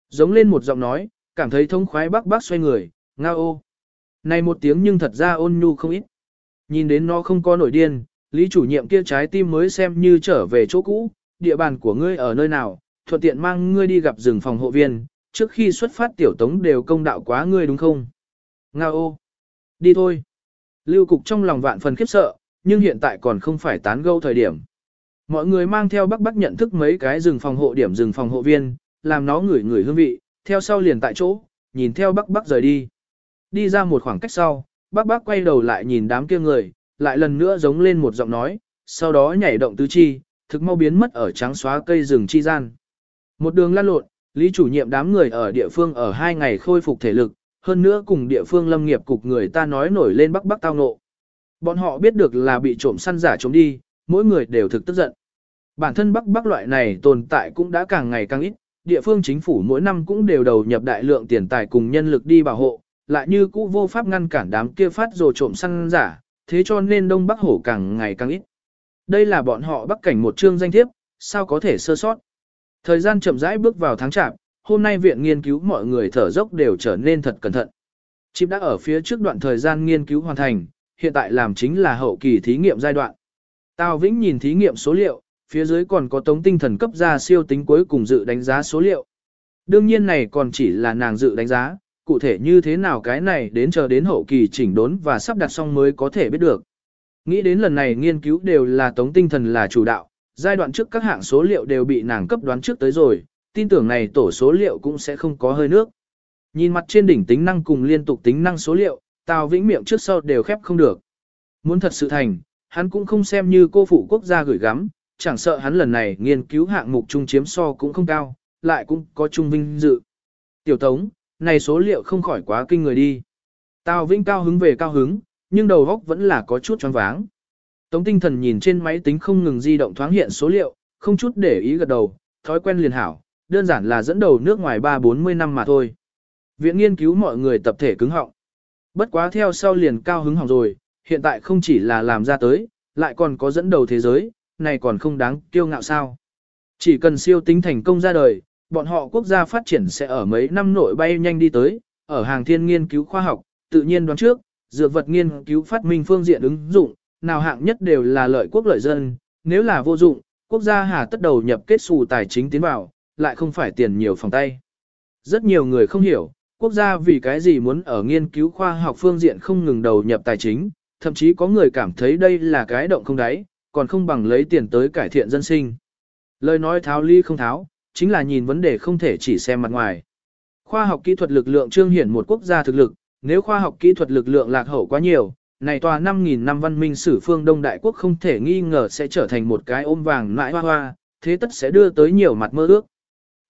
Speaker 1: Giống lên một giọng nói, cảm thấy thông khoái bác bác xoay người, nga ô. Này một tiếng nhưng thật ra ôn nhu không ít. Nhìn đến nó không có nổi điên, lý chủ nhiệm kia trái tim mới xem như trở về chỗ cũ, địa bàn của ngươi ở nơi nào, thuận tiện mang ngươi đi gặp rừng phòng hộ viên, trước khi xuất phát tiểu tống đều công đạo quá ngươi đúng không? Nga ô! Đi thôi! Lưu cục trong lòng vạn phần khiếp sợ, nhưng hiện tại còn không phải tán gẫu thời điểm. Mọi người mang theo bắc bắc nhận thức mấy cái rừng phòng hộ điểm rừng phòng hộ viên, làm nó ngửi ngửi hương vị, theo sau liền tại chỗ, nhìn theo bắc bắc rời đi. Đi ra một khoảng cách sau, bắc bắc quay đầu lại nhìn đám kia người, lại lần nữa giống lên một giọng nói, sau đó nhảy động tứ chi, thực mau biến mất ở trắng xóa cây rừng chi gian. Một đường lăn lộn, Lý chủ nhiệm đám người ở địa phương ở hai ngày khôi phục thể lực, hơn nữa cùng địa phương lâm nghiệp cục người ta nói nổi lên bắc bắc tao nộ. Bọn họ biết được là bị trộm săn giả trốn đi, mỗi người đều thực tức giận. Bản thân bắc bắc loại này tồn tại cũng đã càng ngày càng ít, địa phương chính phủ mỗi năm cũng đều đầu nhập đại lượng tiền tài cùng nhân lực đi bảo hộ, lại như cũ vô pháp ngăn cản đám kia phát rồ trộm săn giả, thế cho nên đông bắc hổ càng ngày càng ít. Đây là bọn họ bắc cảnh một chương danh thiếp, sao có thể sơ sót. Thời gian chậm rãi bước vào tháng chạp, hôm nay viện nghiên cứu mọi người thở dốc đều trở nên thật cẩn thận. Chip đã ở phía trước đoạn thời gian nghiên cứu hoàn thành, hiện tại làm chính là hậu kỳ thí nghiệm giai đoạn. Tào Vĩnh nhìn thí nghiệm số liệu, phía dưới còn có tống tinh thần cấp ra siêu tính cuối cùng dự đánh giá số liệu. Đương nhiên này còn chỉ là nàng dự đánh giá, cụ thể như thế nào cái này đến chờ đến hậu kỳ chỉnh đốn và sắp đặt xong mới có thể biết được. Nghĩ đến lần này nghiên cứu đều là tống tinh thần là chủ đạo, giai đoạn trước các hạng số liệu đều bị nàng cấp đoán trước tới rồi, tin tưởng này tổ số liệu cũng sẽ không có hơi nước. Nhìn mặt trên đỉnh tính năng cùng liên tục tính năng số liệu, Tào Vĩnh miệng trước sau đều khép không được. Muốn thật sự thành, hắn cũng không xem như cô phụ quốc gia gửi gắm, chẳng sợ hắn lần này nghiên cứu hạng mục trung chiếm so cũng không cao, lại cũng có trung vinh dự. Tiểu Tống, này số liệu không khỏi quá kinh người đi. Tào Vĩnh cao hứng về cao hứng, nhưng đầu óc vẫn là có chút choáng váng. Tống tinh thần nhìn trên máy tính không ngừng di động thoáng hiện số liệu, không chút để ý gật đầu, thói quen liền hảo, đơn giản là dẫn đầu nước ngoài 3-40 năm mà thôi. Viện nghiên cứu mọi người tập thể cứng họng. Bất quá theo sau liền cao hứng hỏng rồi, hiện tại không chỉ là làm ra tới, lại còn có dẫn đầu thế giới, này còn không đáng kiêu ngạo sao. Chỉ cần siêu tính thành công ra đời, bọn họ quốc gia phát triển sẽ ở mấy năm nội bay nhanh đi tới, ở hàng thiên nghiên cứu khoa học, tự nhiên đoán trước, dược vật nghiên cứu phát minh phương diện ứng dụng, nào hạng nhất đều là lợi quốc lợi dân, nếu là vô dụng, quốc gia hà tất đầu nhập kết xù tài chính tiến vào, lại không phải tiền nhiều phòng tay. Rất nhiều người không hiểu, quốc gia vì cái gì muốn ở nghiên cứu khoa học phương diện không ngừng đầu nhập tài chính, thậm chí có người cảm thấy đây là cái động không đáy, còn không bằng lấy tiền tới cải thiện dân sinh. Lời nói tháo ly không tháo, chính là nhìn vấn đề không thể chỉ xem mặt ngoài. Khoa học kỹ thuật lực lượng trương hiển một quốc gia thực lực, nếu khoa học kỹ thuật lực lượng lạc hậu quá nhiều, này tòa 5.000 năm văn minh sử phương Đông Đại Quốc không thể nghi ngờ sẽ trở thành một cái ôm vàng nãi hoa hoa, thế tất sẽ đưa tới nhiều mặt mơ ước.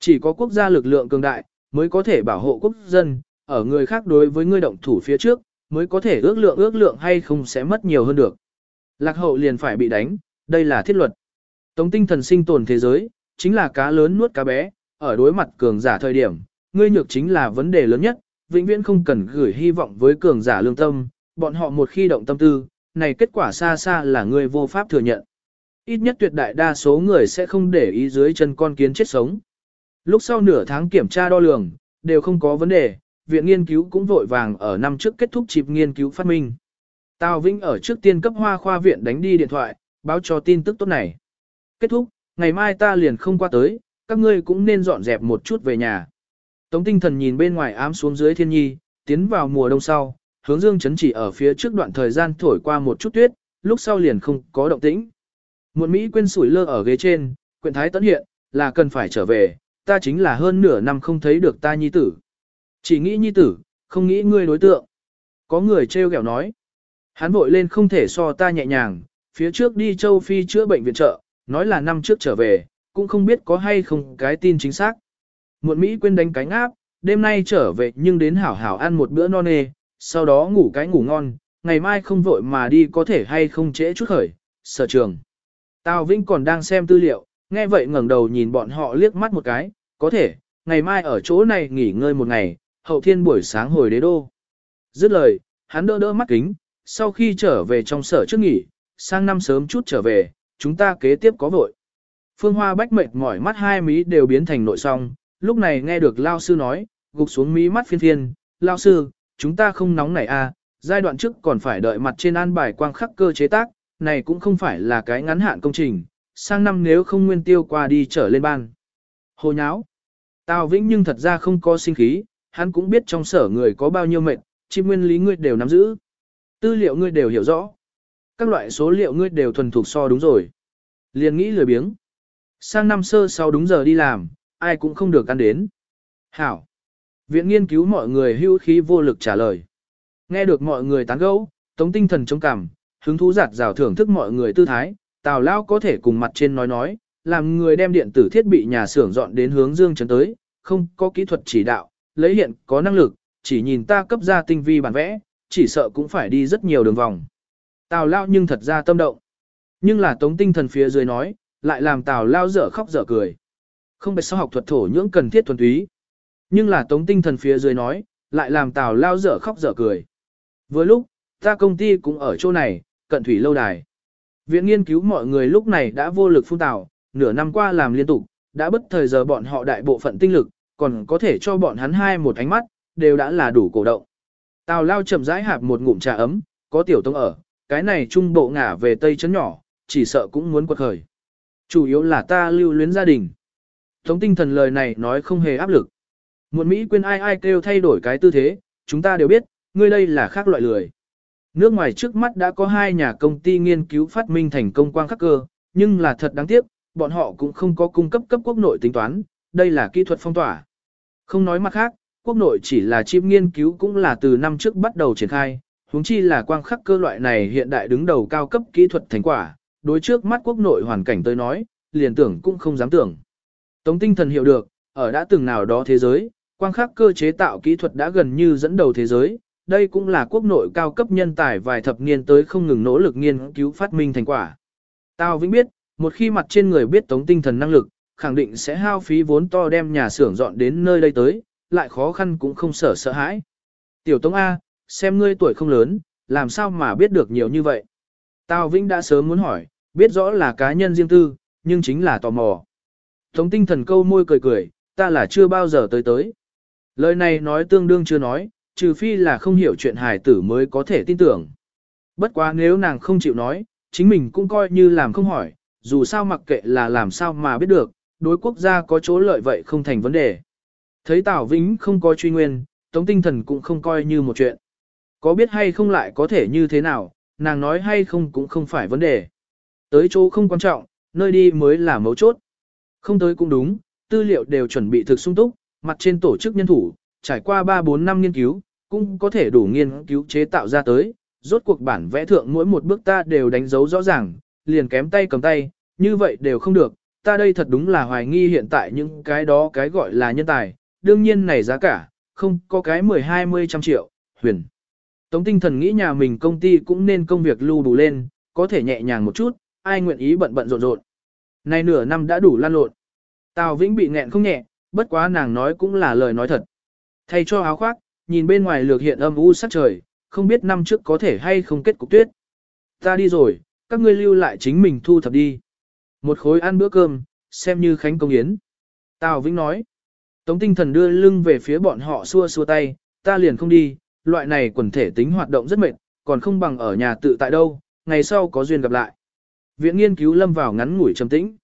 Speaker 1: Chỉ có quốc gia lực lượng cường đại, mới có thể bảo hộ quốc dân, ở người khác đối với người động thủ phía trước, mới có thể ước lượng ước lượng hay không sẽ mất nhiều hơn được. Lạc hậu liền phải bị đánh, đây là thiết luật. Tống tinh thần sinh tồn thế giới, chính là cá lớn nuốt cá bé, ở đối mặt cường giả thời điểm, ngươi nhược chính là vấn đề lớn nhất, vĩnh viễn không cần gửi hy vọng với cường giả lương tâm, bọn họ một khi động tâm tư, này kết quả xa xa là người vô pháp thừa nhận. Ít nhất tuyệt đại đa số người sẽ không để ý dưới chân con kiến chết sống. Lúc sau nửa tháng kiểm tra đo lường, đều không có vấn đề, viện nghiên cứu cũng vội vàng ở năm trước kết thúc chịp nghiên cứu phát minh. Tào Vĩnh ở trước tiên cấp hoa khoa viện đánh đi điện thoại, báo cho tin tức tốt này. Kết thúc, ngày mai ta liền không qua tới, các ngươi cũng nên dọn dẹp một chút về nhà. Tống tinh thần nhìn bên ngoài ám xuống dưới thiên nhi, tiến vào mùa đông sau, hướng dương chấn chỉ ở phía trước đoạn thời gian thổi qua một chút tuyết, lúc sau liền không có động tĩnh. Muộn Mỹ quên sủi lơ ở ghế trên, quyện thái tấn hiện, là cần phải trở về, ta chính là hơn nửa năm không thấy được ta nhi tử. Chỉ nghĩ nhi tử, không nghĩ ngươi đối tượng. Có người trêu ghẹo nói. Hắn vội lên không thể so ta nhẹ nhàng, phía trước đi châu Phi chữa bệnh viện trợ, nói là năm trước trở về, cũng không biết có hay không cái tin chính xác. Muộn Mỹ quên đánh cánh áp, đêm nay trở về nhưng đến hảo hảo ăn một bữa no nê, sau đó ngủ cái ngủ ngon, ngày mai không vội mà đi có thể hay không trễ chút khởi, sở trường. Tào Vinh còn đang xem tư liệu, nghe vậy ngẩng đầu nhìn bọn họ liếc mắt một cái, có thể, ngày mai ở chỗ này nghỉ ngơi một ngày, hậu thiên buổi sáng hồi đế đô. Dứt lời, hắn đỡ đỡ mắt kính, sau khi trở về trong sở trước nghỉ, sang năm sớm chút trở về, chúng ta kế tiếp có vội. Phương Hoa bách mệt mỏi mắt hai mí đều biến thành nội song, lúc này nghe được Lao Sư nói, gục xuống mí mắt phiên phiên, Lao Sư, chúng ta không nóng này à, giai đoạn trước còn phải đợi mặt trên an bài quang khắc cơ chế tác, này cũng không phải là cái ngắn hạn công trình, sang năm nếu không nguyên tiêu qua đi trở lên ban. Hồ nháo. Tào Vĩnh nhưng thật ra không có sinh khí, hắn cũng biết trong sở người có bao nhiêu mệnh, chi nguyên lý ngươi đều nắm giữ. Tư liệu ngươi đều hiểu rõ. Các loại số liệu ngươi đều thuần thục so đúng rồi. Liền nghĩ lười biếng. Sang năm sơ sau đúng giờ đi làm, ai cũng không được ăn đến. Hảo. Viện nghiên cứu mọi người hưu khí vô lực trả lời. Nghe được mọi người tán gẫu, tống tinh thần trông cảm, hứng thú giạt rào thưởng thức mọi người tư thái, tào lao có thể cùng mặt trên nói nói, làm người đem điện tử thiết bị nhà xưởng dọn đến hướng dương chấn tới, không có kỹ thuật chỉ đạo, lấy hiện có năng lực, chỉ nhìn ta cấp ra tinh vi bản vẽ, chỉ sợ cũng phải đi rất nhiều đường vòng. Tào lao nhưng thật ra tâm động. Nhưng là tống tinh thần phía dưới nói, lại làm tào lao dở khóc dở cười. Không phải sao học thuật thổ nhưỡng cần thiết thuần túy. Nhưng là tống tinh thần phía dưới nói, lại làm tào lao dở khóc dở cười. Vừa lúc, ta công ty cũng ở chỗ này, cận thủy lâu đài. Viện nghiên cứu mọi người lúc này đã vô lực phun tào, nửa năm qua làm liên tục, đã bất thời giờ bọn họ đại bộ phận tinh lực, còn có thể cho bọn hắn hai một ánh mắt, đều đã là đủ cổ động. Tào lao chậm rãi hạp một ngụm trà ấm, có tiểu tông ở, cái này trung bộ ngả về tây chấn nhỏ, chỉ sợ cũng muốn quật khởi. Chủ yếu là ta lưu luyến gia đình. Tống tinh thần lời này nói không hề áp lực. Muộn Mỹ quên ai ai kêu thay đổi cái tư thế, chúng ta đều biết, ngươi đây là khác loại lười. Nước ngoài trước mắt đã có hai nhà công ty nghiên cứu phát minh thành công quang khắc cơ, nhưng là thật đáng tiếc, bọn họ cũng không có cung cấp cấp quốc nội tính toán, đây là kỹ thuật phong tỏa. Không nói mặt khác, quốc nội chỉ là chim nghiên cứu cũng là từ năm trước bắt đầu triển khai, huống chi là quang khắc cơ loại này hiện đại đứng đầu cao cấp kỹ thuật thành quả, đối trước mắt quốc nội hoàn cảnh tới nói, liền tưởng cũng không dám tưởng. Tống tinh thần hiểu được, ở đã từng nào đó thế giới, quang khắc cơ chế tạo kỹ thuật đã gần như dẫn đầu thế giới, đây cũng là quốc nội cao cấp nhân tài vài thập niên tới không ngừng nỗ lực nghiên cứu phát minh thành quả. Tào Vĩnh biết, một khi mặt trên người biết tống tinh thần năng lực, khẳng định sẽ hao phí vốn to đem nhà xưởng dọn đến nơi đây tới, lại khó khăn cũng không sợ sợ hãi. Tiểu Tống A, xem ngươi tuổi không lớn, làm sao mà biết được nhiều như vậy. Tào Vĩnh đã sớm muốn hỏi, biết rõ là cá nhân riêng tư, nhưng chính là tò mò. Tống tinh thần câu môi cười cười, ta là chưa bao giờ tới tới. Lời này nói tương đương chưa nói, trừ phi là không hiểu chuyện hài tử mới có thể tin tưởng. Bất quá nếu nàng không chịu nói, chính mình cũng coi như làm không hỏi, dù sao mặc kệ là làm sao mà biết được, đối quốc gia có chỗ lợi vậy không thành vấn đề. Thấy Tào Vĩnh không có truy nguyên, Tống Tinh Thần cũng không coi như một chuyện. Có biết hay không lại có thể như thế nào, nàng nói hay không cũng không phải vấn đề. Tới chỗ không quan trọng, nơi đi mới là mấu chốt. Không tới cũng đúng, tư liệu đều chuẩn bị thực sung túc, mặt trên tổ chức nhân thủ, trải qua 3-4 năm nghiên cứu, cũng có thể đủ nghiên cứu chế tạo ra tới. Rốt cuộc bản vẽ thượng mỗi một bước ta đều đánh dấu rõ ràng, liền kém tay cầm tay, như vậy đều không được. Ta đây thật đúng là hoài nghi hiện tại những cái đó cái gọi là nhân tài, đương nhiên này giá cả, không có cái 10-20 trăm triệu, huyền. Tống tinh thần nghĩ nhà mình công ty cũng nên công việc lưu đủ lên, có thể nhẹ nhàng một chút, ai nguyện ý bận bận rộn rộn. Này nửa năm đã đủ lan lộn. Tào Vĩnh bị nghẹn không nhẹ, bất quá nàng nói cũng là lời nói thật. Thay cho áo khoác, nhìn bên ngoài lược hiện âm u sắc trời, không biết năm trước có thể hay không kết cục tuyết. Ta đi rồi, các ngươi lưu lại chính mình thu thập đi. Một khối ăn bữa cơm, xem như khánh công yến. Tào Vĩnh nói. Tống tinh thần đưa lưng về phía bọn họ xua xua tay, ta liền không đi, loại này quần thể tính hoạt động rất mệt, còn không bằng ở nhà tự tại đâu, ngày sau có duyên gặp lại. Viện nghiên cứu lâm vào ngắn ngủi trầm tĩnh.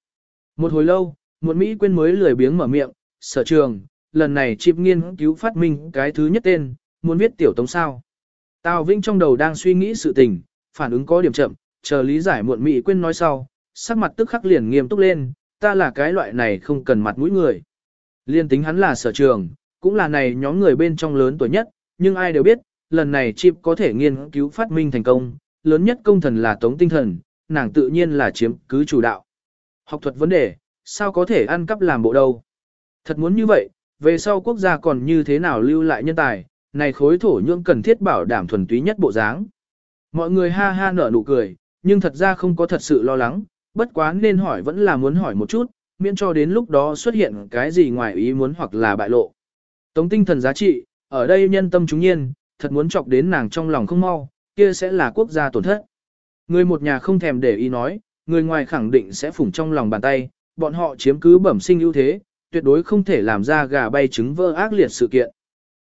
Speaker 1: Một hồi lâu, một Mỹ quên mới lười biếng mở miệng, sở trường, lần này chịp nghiên cứu phát minh cái thứ nhất tên, muốn viết tiểu tống sao. Tào Vinh trong đầu đang suy nghĩ sự tình, phản ứng có điểm chậm, chờ lý giải muộn mị quên nói sau, sắc mặt tức khắc liền nghiêm túc lên, ta là cái loại này không cần mặt mũi người. Liên tính hắn là sở trường, cũng là này nhóm người bên trong lớn tuổi nhất, nhưng ai đều biết, lần này chip có thể nghiên cứu phát minh thành công, lớn nhất công thần là tống tinh thần, nàng tự nhiên là chiếm cứ chủ đạo. Học thuật vấn đề, sao có thể ăn cắp làm bộ đâu. Thật muốn như vậy, về sau quốc gia còn như thế nào lưu lại nhân tài, này khối thổ nhưỡng cần thiết bảo đảm thuần túy nhất bộ dáng. Mọi người ha ha nở nụ cười, nhưng thật ra không có thật sự lo lắng, bất quá nên hỏi vẫn là muốn hỏi một chút, miễn cho đến lúc đó xuất hiện cái gì ngoài ý muốn hoặc là bại lộ. Tống tinh thần giá trị, ở đây nhân tâm chúng nhiên, thật muốn chọc đến nàng trong lòng không mau, kia sẽ là quốc gia tổn thất. Người một nhà không thèm để ý nói, người ngoài khẳng định sẽ phủng trong lòng bàn tay, bọn họ chiếm cứ bẩm sinh ưu thế, tuyệt đối không thể làm ra gà bay trứng vỡ ác liệt sự kiện.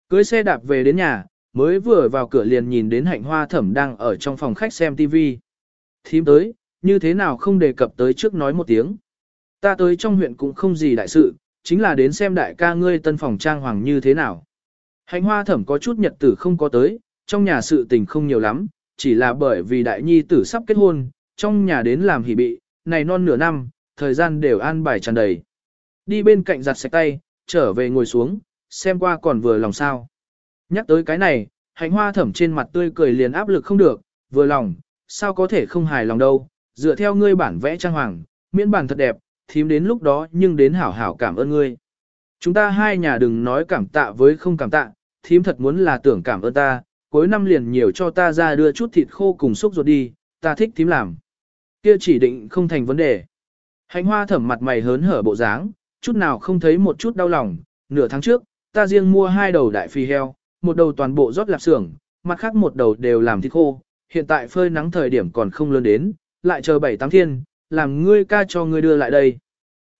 Speaker 1: Cưới xe đạp về đến nhà, mới vừa vào cửa liền nhìn đến hạnh hoa thẩm đang ở trong phòng khách xem TV. Thím tới, như thế nào không đề cập tới trước nói một tiếng. Ta tới trong huyện cũng không gì đại sự, chính là đến xem đại ca ngươi tân phòng trang hoàng như thế nào. Hạnh hoa thẩm có chút nhật tử không có tới, trong nhà sự tình không nhiều lắm, chỉ là bởi vì đại nhi tử sắp kết hôn, trong nhà đến làm hỷ bị, này non nửa năm, thời gian đều an bài tràn đầy. Đi bên cạnh giặt sạch tay, trở về ngồi xuống, xem qua còn vừa lòng sao. Nhắc tới cái này, hạnh hoa thẩm trên mặt tươi cười liền áp lực không được, vừa lòng, sao có thể không hài lòng đâu, dựa theo ngươi bản vẽ trang hoàng, miễn bản thật đẹp, thím đến lúc đó nhưng đến hảo hảo cảm ơn ngươi. Chúng ta hai nhà đừng nói cảm tạ với không cảm tạ, thím thật muốn là tưởng cảm ơn ta, cuối năm liền nhiều cho ta ra đưa chút thịt khô cùng xúc ruột đi, ta thích thím làm. Kia chỉ định không thành vấn đề. Hạnh hoa thẩm mặt mày hớn hở bộ dáng, chút nào không thấy một chút đau lòng, nửa tháng trước, ta riêng mua hai đầu đại phi heo, một đầu toàn bộ rót lạp xưởng, mặt khác một đầu đều làm thịt khô, hiện tại phơi nắng thời điểm còn không lớn đến, lại chờ bảy tám thiên, làm ngươi ca cho ngươi đưa lại đây.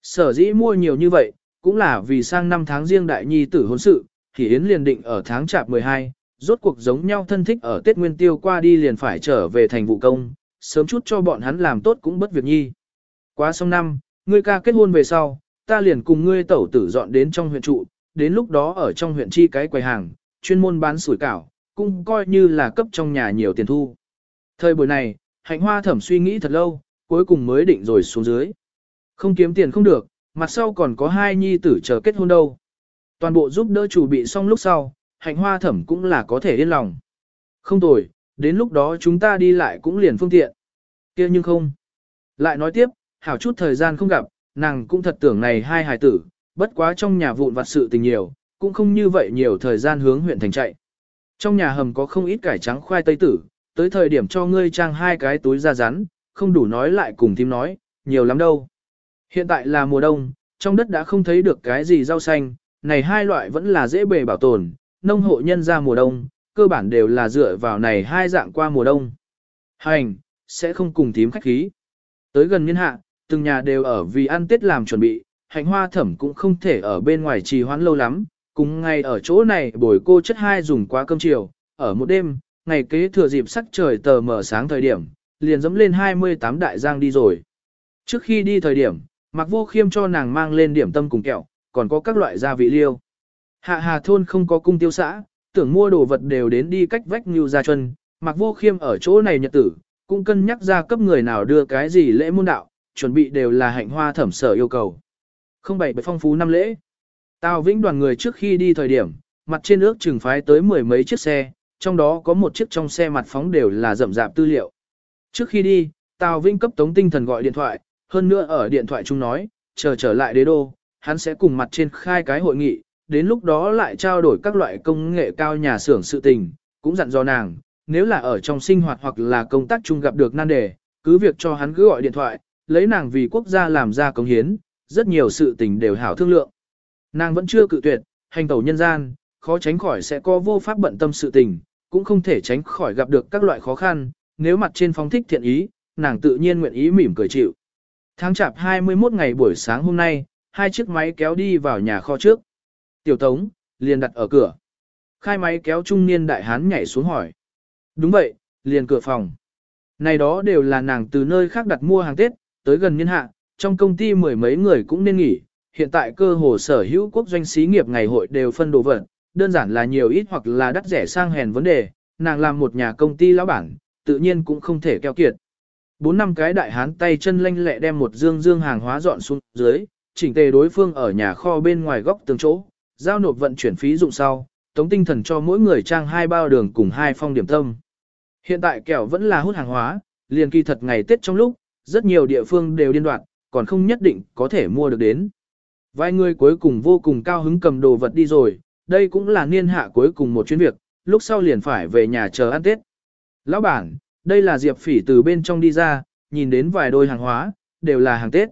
Speaker 1: Sở dĩ mua nhiều như vậy, cũng là vì sang năm tháng riêng đại nhi tử hôn sự, thì Yến liền định ở tháng chạp 12, rốt cuộc giống nhau thân thích ở Tết Nguyên Tiêu qua đi liền phải trở về thành vụ công, sớm chút cho bọn hắn làm tốt cũng bất việc nhi. Quá xong năm, ngươi ca kết hôn về sau, ta liền cùng ngươi tẩu tử dọn đến trong huyện trụ, đến lúc đó ở trong huyện chi cái quầy hàng, chuyên môn bán sủi cảo, cũng coi như là cấp trong nhà nhiều tiền thu. Thời buổi này, hạnh hoa thẩm suy nghĩ thật lâu, cuối cùng mới định rồi xuống dưới. Không kiếm tiền không được, mặt sau còn có hai nhi tử chờ kết hôn đâu. Toàn bộ giúp đỡ chủ bị xong lúc sau, hạnh hoa thẩm cũng là có thể yên lòng. Không tồi, đến lúc đó chúng ta đi lại cũng liền phương tiện. kia nhưng không. Lại nói tiếp, hảo chút thời gian không gặp, nàng cũng thật tưởng này hai hài tử, bất quá trong nhà vụn vặt sự tình nhiều, cũng không như vậy nhiều thời gian hướng huyện thành chạy. Trong nhà hầm có không ít cải trắng khoai tây tử, tới thời điểm cho ngươi trang hai cái túi da rắn, không đủ nói lại cùng thím nói, nhiều lắm đâu. Hiện tại là mùa đông, trong đất đã không thấy được cái gì rau xanh, này hai loại vẫn là dễ bề bảo tồn, nông hộ nhân ra mùa đông, cơ bản đều là dựa vào này hai dạng qua mùa đông. Hành, sẽ không cùng thím khách khí. Tới gần niên hạ, từng nhà đều ở vì ăn Tết làm chuẩn bị, hạnh hoa thẩm cũng không thể ở bên ngoài trì hoãn lâu lắm, cùng ngay ở chỗ này bồi cô chất hai dùng quá cơm chiều, ở một đêm, ngày kế thừa dịp sắc trời tờ mở sáng thời điểm, liền dẫm lên 28 đại giang đi rồi. Trước khi đi thời điểm, Mạc Vô Khiêm cho nàng mang lên điểm tâm cùng kẹo, còn có các loại gia vị liêu. Hạ Hà thôn không có cung tiêu xã, tưởng mua đồ vật đều đến đi cách vách như gia chân, Mạc Vô Khiêm ở chỗ này nhật tử, cũng cân nhắc ra cấp người nào đưa cái gì lễ môn đạo, chuẩn bị đều là hạnh hoa thẩm sở yêu cầu. Không bảy bởi phong phú năm lễ. Tào Vĩnh đoàn người trước khi đi thời điểm, mặt trên ước chừng phái tới mười mấy chiếc xe, trong đó có một chiếc trong xe mặt phóng đều là rậm rạp tư liệu. Trước khi đi, Tào Vĩnh cấp tống tinh thần gọi điện thoại, hơn nữa ở điện thoại chung nói, chờ trở lại đế đô, hắn sẽ cùng mặt trên khai cái hội nghị, đến lúc đó lại trao đổi các loại công nghệ cao nhà xưởng sự tình, cũng dặn dò nàng, nếu là ở trong sinh hoạt hoặc là công tác chung gặp được nan đề, cứ việc cho hắn cứ gọi điện thoại, lấy nàng vì quốc gia làm ra công hiến, rất nhiều sự tình đều hảo thương lượng. Nàng vẫn chưa cự tuyệt, hành tẩu nhân gian, khó tránh khỏi sẽ có vô pháp bận tâm sự tình, cũng không thể tránh khỏi gặp được các loại khó khăn, nếu mặt trên phóng thích thiện ý, nàng tự nhiên nguyện ý mỉm cười chịu. Tháng chạp 21 ngày buổi sáng hôm nay, hai chiếc máy kéo đi vào nhà kho trước. Tiểu Tống, liền đặt ở cửa. Khai máy kéo trung niên đại hán nhảy xuống hỏi. Đúng vậy, liền cửa phòng. Này đó đều là nàng từ nơi khác đặt mua hàng Tết, tới gần niên hạ, trong công ty mười mấy người cũng nên nghỉ. Hiện tại cơ hồ sở hữu quốc doanh xí nghiệp ngày hội đều phân đồ vật, đơn giản là nhiều ít hoặc là đắt rẻ sang hèn vấn đề, nàng làm một nhà công ty lão bản, tự nhiên cũng không thể keo kiệt. Bốn năm cái đại hán tay chân lanh lẹ đem một dương dương hàng hóa dọn xuống dưới, chỉnh tề đối phương ở nhà kho bên ngoài góc tường chỗ, giao nộp vận chuyển phí dụng sau, tống tinh thần cho mỗi người trang hai bao đường cùng hai phong điểm tâm. Hiện tại kẹo vẫn là hút hàng hóa, liền kỳ thật ngày Tết trong lúc, rất nhiều địa phương đều điên đoạn, còn không nhất định có thể mua được đến. Vài người cuối cùng vô cùng cao hứng cầm đồ vật đi rồi, đây cũng là niên hạ cuối cùng một chuyến việc, lúc sau liền phải về nhà chờ ăn Tết. Lão bản, đây là Diệp Phỉ từ bên trong đi ra, nhìn đến vài đôi hàng hóa, đều là hàng Tết.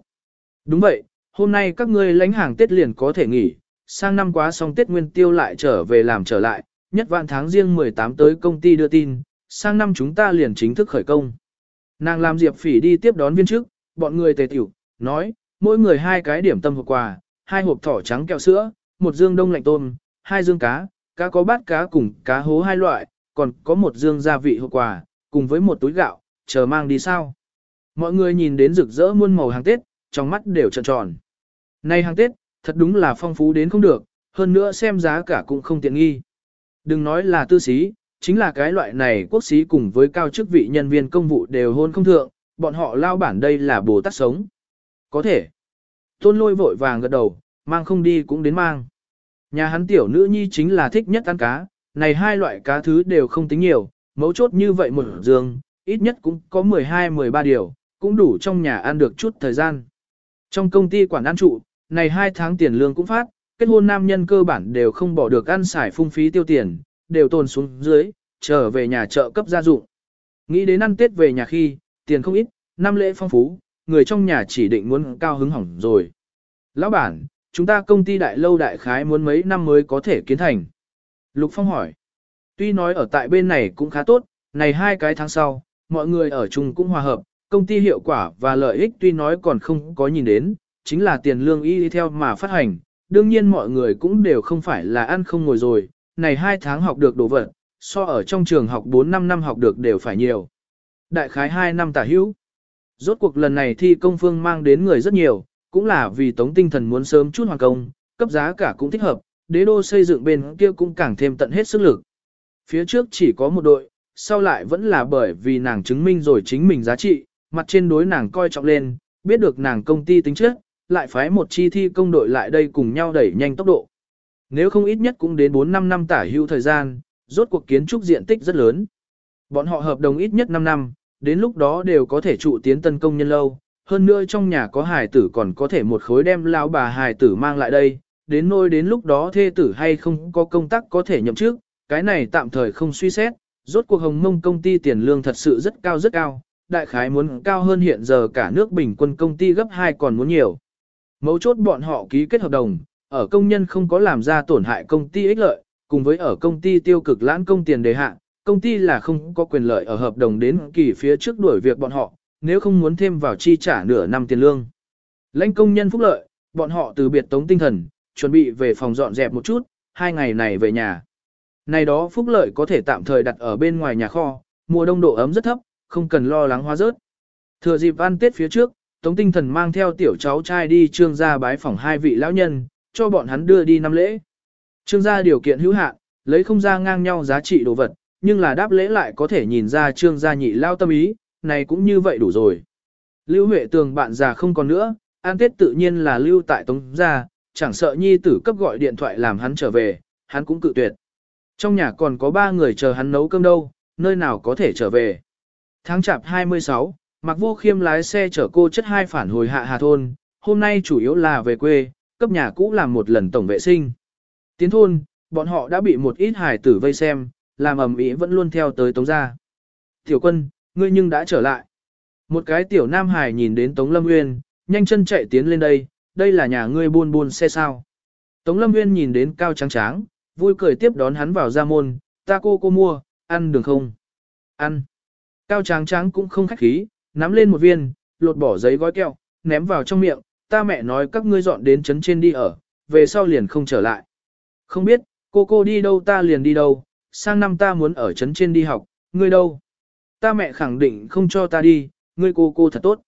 Speaker 1: Đúng vậy, hôm nay các ngươi lãnh hàng Tết liền có thể nghỉ, sang năm quá xong Tết Nguyên Tiêu lại trở về làm trở lại, nhất vạn tháng riêng 18 tới công ty đưa tin, sang năm chúng ta liền chính thức khởi công. Nàng làm Diệp Phỉ đi tiếp đón viên chức, bọn người tề tiểu, nói, mỗi người hai cái điểm tâm hộp quà, hai hộp thỏ trắng kẹo sữa, một dương đông lạnh tôm, hai dương cá, cá có bát cá cùng cá hố hai loại, còn có một dương gia vị hộp quà, cùng với một túi gạo, chờ mang đi sao. Mọi người nhìn đến rực rỡ muôn màu hàng Tết, trong mắt đều tròn tròn. Nay hàng Tết, thật đúng là phong phú đến không được, hơn nữa xem giá cả cũng không tiện nghi. Đừng nói là tư xí, chính là cái loại này quốc sĩ cùng với cao chức vị nhân viên công vụ đều hôn không thượng, bọn họ lao bản đây là bồ tát sống. Có thể. Tôn lôi vội vàng gật đầu, mang không đi cũng đến mang. Nhà hắn tiểu nữ nhi chính là thích nhất ăn cá, này hai loại cá thứ đều không tính nhiều, mấu chốt như vậy một giường, ít nhất cũng có 12-13 điều, cũng đủ trong nhà ăn được chút thời gian. Trong công ty quản ăn trụ, này hai tháng tiền lương cũng phát, kết hôn nam nhân cơ bản đều không bỏ được ăn xài phung phí tiêu tiền, đều tồn xuống dưới, trở về nhà chợ cấp gia dụng. Nghĩ đến ăn Tết về nhà khi, tiền không ít, năm lễ phong phú, người trong nhà chỉ định muốn cao hứng hỏng rồi. Lão bản, chúng ta công ty đại lâu đại khái muốn mấy năm mới có thể kiến thành. Lục Phong hỏi. Tuy nói ở tại bên này cũng khá tốt, này hai cái tháng sau, mọi người ở chung cũng hòa hợp, công ty hiệu quả và lợi ích tuy nói còn không có nhìn đến, chính là tiền lương y theo mà phát hành, đương nhiên mọi người cũng đều không phải là ăn không ngồi rồi, này hai tháng học được đồ vật, so ở trong trường học 4-5 năm học được đều phải nhiều. Đại khái 2 năm tả hữu. Rốt cuộc lần này thi công phương mang đến người rất nhiều, cũng là vì tống tinh thần muốn sớm chút hoàn công, cấp giá cả cũng thích hợp, đế đô xây dựng bên kia cũng càng thêm tận hết sức lực. Phía trước chỉ có một đội, sau lại vẫn là bởi vì nàng chứng minh rồi chính mình giá trị, mặt trên đối nàng coi trọng lên, biết được nàng công ty tính chất, lại phái một chi thi công đội lại đây cùng nhau đẩy nhanh tốc độ. Nếu không ít nhất cũng đến 4-5 năm tả hữu thời gian, rốt cuộc kiến trúc diện tích rất lớn. Bọn họ hợp đồng ít nhất 5 năm, đến lúc đó đều có thể trụ tiến tân công nhân lâu. Hơn nữa trong nhà có hài tử còn có thể một khối đem lão bà hài tử mang lại đây, đến nôi đến lúc đó thê tử hay không có công tác có thể nhậm chức, cái này tạm thời không suy xét, rốt cuộc hồng mông công ty tiền lương thật sự rất cao rất cao, đại khái muốn cao hơn hiện giờ cả nước bình quân công ty gấp 2 còn muốn nhiều. Mấu chốt bọn họ ký kết hợp đồng, ở công nhân không có làm ra tổn hại công ty ích lợi, cùng với ở công ty tiêu cực lãng công tiền đề hạn, công ty là không có quyền lợi ở hợp đồng đến kỳ phía trước đuổi việc bọn họ, nếu không muốn thêm vào chi trả nửa năm tiền lương. Lãnh công nhân phúc lợi, bọn họ từ biệt tống tinh thần, chuẩn bị về phòng dọn dẹp một chút, hai ngày này về nhà. Này đó phúc lợi có thể tạm thời đặt ở bên ngoài nhà kho, mùa đông độ ấm rất thấp, không cần lo lắng hóa rớt. Thừa dịp ăn tết phía trước, Tống Tinh Thần mang theo tiểu cháu trai đi trương ra bái phỏng hai vị lão nhân, cho bọn hắn đưa đi năm lễ. Trương gia điều kiện hữu hạn, lấy không ra ngang nhau giá trị đồ vật, nhưng là đáp lễ lại có thể nhìn ra trương gia nhị lao tâm ý, này cũng như vậy đủ rồi. Lưu Huệ Tường bạn già không còn nữa, an tết tự nhiên là lưu tại Tống gia, chẳng sợ nhi tử cấp gọi điện thoại làm hắn trở về, hắn cũng cự tuyệt. Trong nhà còn có ba người chờ hắn nấu cơm đâu, nơi nào có thể trở về. Tháng chạp 26, Mạc Vô Khiêm lái xe chở cô chất hai phản hồi hạ hà thôn, hôm nay chủ yếu là về quê, cấp nhà cũ làm một lần tổng vệ sinh. Tiến thôn, bọn họ đã bị một ít hải tử vây xem, làm ầm ĩ vẫn luôn theo tới Tống gia. Tiểu quân, ngươi nhưng đã trở lại. Một cái tiểu nam hải nhìn đến Tống Lâm Nguyên, nhanh chân chạy tiến lên đây, đây là nhà ngươi buôn buôn xe sao. Tống Lâm Nguyên nhìn đến cao trắng tráng, vui cười tiếp đón hắn vào ra môn, ta cô cô mua, ăn đường không? Ăn. Cao tráng tráng cũng không khách khí, nắm lên một viên, lột bỏ giấy gói kẹo, ném vào trong miệng, ta mẹ nói các ngươi dọn đến trấn trên đi ở, về sau liền không trở lại. Không biết, cô cô đi đâu ta liền đi đâu, sang năm ta muốn ở trấn trên đi học, ngươi đâu? Ta mẹ khẳng định không cho ta đi, ngươi cô cô thật tốt.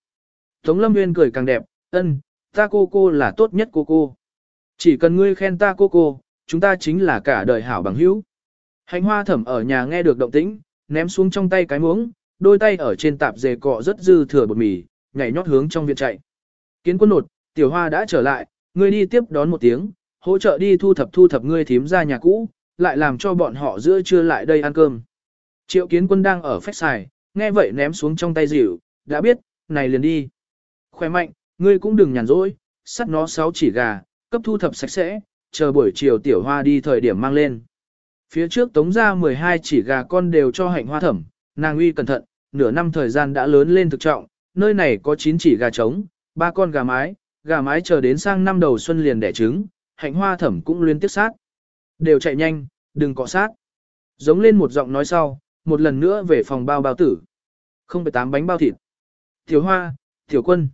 Speaker 1: Tống Lâm Nguyên cười càng đẹp, ân, ta cô cô là tốt nhất cô cô. Chỉ cần ngươi khen ta cô cô, chúng ta chính là cả đời hảo bằng hữu. Hành hoa thẩm ở nhà nghe được động tĩnh, ném xuống trong tay cái muỗng, đôi tay ở trên tạp dề cọ rất dư thừa bột mì, nhảy nhót hướng trong viện chạy. Kiến quân nột, tiểu hoa đã trở lại, ngươi đi tiếp đón một tiếng, hỗ trợ đi thu thập thu thập ngươi thím ra nhà cũ, lại làm cho bọn họ giữa trưa lại đây ăn cơm. Triệu kiến quân đang ở phách xài, nghe vậy ném xuống trong tay dịu, đã biết, này liền đi. Khỏe mạnh, ngươi cũng đừng nhàn rỗi, sắt nó sáu chỉ gà, cấp thu thập sạch sẽ, chờ buổi chiều tiểu hoa đi thời điểm mang lên. Phía trước tống ra 12 chỉ gà con đều cho hạnh hoa thẩm, nàng uy cẩn thận, nửa năm thời gian đã lớn lên thực trọng, nơi này có 9 chỉ gà trống, ba con gà mái, gà mái chờ đến sang năm đầu xuân liền đẻ trứng, hạnh hoa thẩm cũng liên tiếp sát. Đều chạy nhanh, đừng cọ sát. Giống lên một giọng nói sau, một lần nữa về phòng bao bao tử. Không phải tám bánh bao thịt. Tiểu hoa, tiểu quân.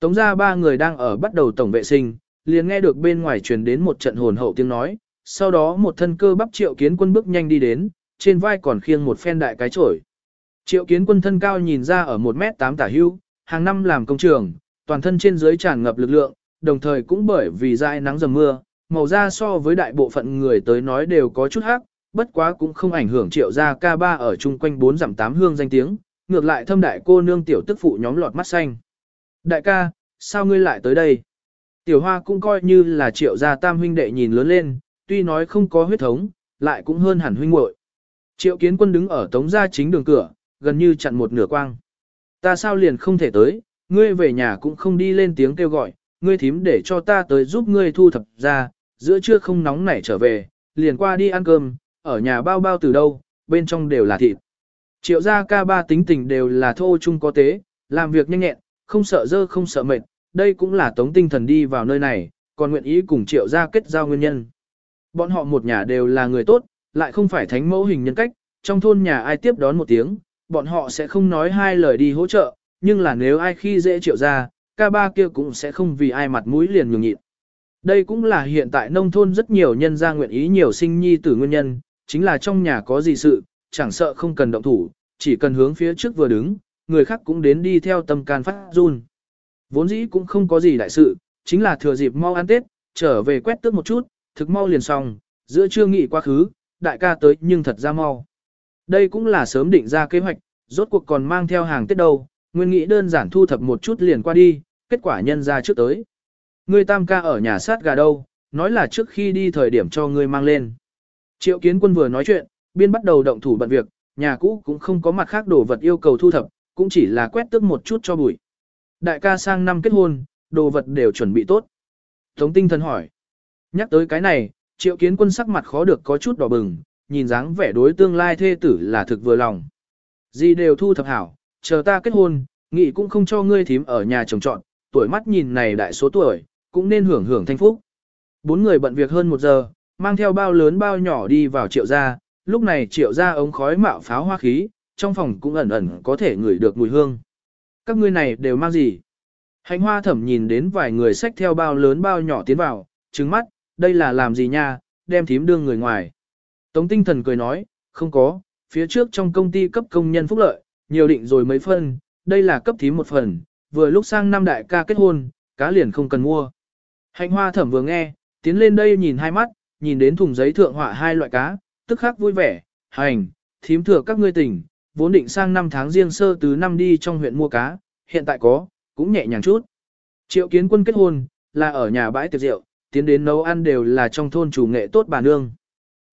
Speaker 1: Tống ra ba người đang ở bắt đầu tổng vệ sinh, liền nghe được bên ngoài truyền đến một trận hồn hậu tiếng nói, sau đó một thân cơ bắp triệu kiến quân bước nhanh đi đến, trên vai còn khiêng một phen đại cái chổi. Triệu kiến quân thân cao nhìn ra ở 1 mét 8 tả hưu, hàng năm làm công trường, toàn thân trên dưới tràn ngập lực lượng, đồng thời cũng bởi vì dãi nắng dầm mưa, màu da so với đại bộ phận người tới nói đều có chút hắc, bất quá cũng không ảnh hưởng triệu gia ca ba ở chung quanh bốn giảm tám hương danh tiếng, ngược lại thâm đại cô nương tiểu tức phụ nhóm lọt mắt xanh. Đại ca, sao ngươi lại tới đây? Tiểu hoa cũng coi như là triệu gia tam huynh đệ nhìn lớn lên, tuy nói không có huyết thống, lại cũng hơn hẳn huynh muội. Triệu kiến quân đứng ở tống gia chính đường cửa, gần như chặn một nửa quang. Ta sao liền không thể tới, ngươi về nhà cũng không đi lên tiếng kêu gọi, ngươi thím để cho ta tới giúp ngươi thu thập ra, giữa trưa không nóng nảy trở về, liền qua đi ăn cơm, ở nhà bao bao từ đâu, bên trong đều là thịt. Triệu gia ca ba tính tình đều là thô chung có tế, làm việc nhanh nhẹn, không sợ dơ không sợ mệt, đây cũng là tống tinh thần đi vào nơi này, còn nguyện ý cùng triệu gia kết giao nguyên nhân. Bọn họ một nhà đều là người tốt, lại không phải thánh mẫu hình nhân cách, trong thôn nhà ai tiếp đón một tiếng, bọn họ sẽ không nói hai lời đi hỗ trợ, nhưng là nếu ai khi dễ triệu ra, ca ba kia cũng sẽ không vì ai mặt mũi liền nhường nhịn. Đây cũng là hiện tại nông thôn rất nhiều nhân gia nguyện ý nhiều sinh nhi tử nguyên nhân, chính là trong nhà có gì sự, chẳng sợ không cần động thủ, chỉ cần hướng phía trước vừa đứng, người khác cũng đến đi theo tâm can phát run. Vốn dĩ cũng không có gì đại sự, chính là thừa dịp mau ăn Tết, trở về quét tước một chút, thực mau liền xong, giữa trưa nghỉ quá khứ, đại ca tới nhưng thật ra mau. Đây cũng là sớm định ra kế hoạch, rốt cuộc còn mang theo hàng Tết đâu, nguyên nghĩ đơn giản thu thập một chút liền qua đi, kết quả nhân ra trước tới. Ngươi tam ca ở nhà sát gà đâu, nói là trước khi đi thời điểm cho ngươi mang lên. Triệu kiến quân vừa nói chuyện, biên bắt đầu động thủ bận việc, nhà cũ cũng không có mặt khác đồ vật yêu cầu thu thập, cũng chỉ là quét tước một chút cho bụi. Đại ca sang năm kết hôn, đồ vật đều chuẩn bị tốt. Tống tinh thần hỏi. Nhắc tới cái này, triệu kiến quân sắc mặt khó được có chút đỏ bừng, nhìn dáng vẻ đối tương lai thê tử là thực vừa lòng. Gì đều thu thập hảo, chờ ta kết hôn, nghị cũng không cho ngươi thím ở nhà chồng trọn, tuổi mắt nhìn này đại số tuổi, cũng nên hưởng hưởng thanh phúc. Bốn người bận việc hơn một giờ, mang theo bao lớn bao nhỏ đi vào triệu gia, lúc này triệu gia ống khói mạo pháo hoa khí, trong phòng cũng ẩn ẩn có thể ngửi được mùi hương. Các ngươi này đều mang gì? Hành hoa thẩm nhìn đến vài người xách theo bao lớn bao nhỏ tiến vào, trứng mắt, đây là làm gì nha, đem thím đương người ngoài. Tống tinh thần cười nói, không có, phía trước trong công ty cấp công nhân phúc lợi, nhiều định rồi mấy phân, đây là cấp thím một phần, vừa lúc sang năm đại ca kết hôn, cá liền không cần mua. Hạnh hoa thẩm vừa nghe, tiến lên đây nhìn hai mắt, nhìn đến thùng giấy thượng họa hai loại cá, tức khắc vui vẻ, hành, thím thừa các ngươi tỉnh, vốn định sang năm tháng riêng sơ từ năm đi trong huyện mua cá, hiện tại có, cũng nhẹ nhàng chút. Triệu kiến quân kết hôn, là ở nhà bãi tiệc rượu, tiến đến nấu ăn đều là trong thôn chủ nghệ tốt bà nương.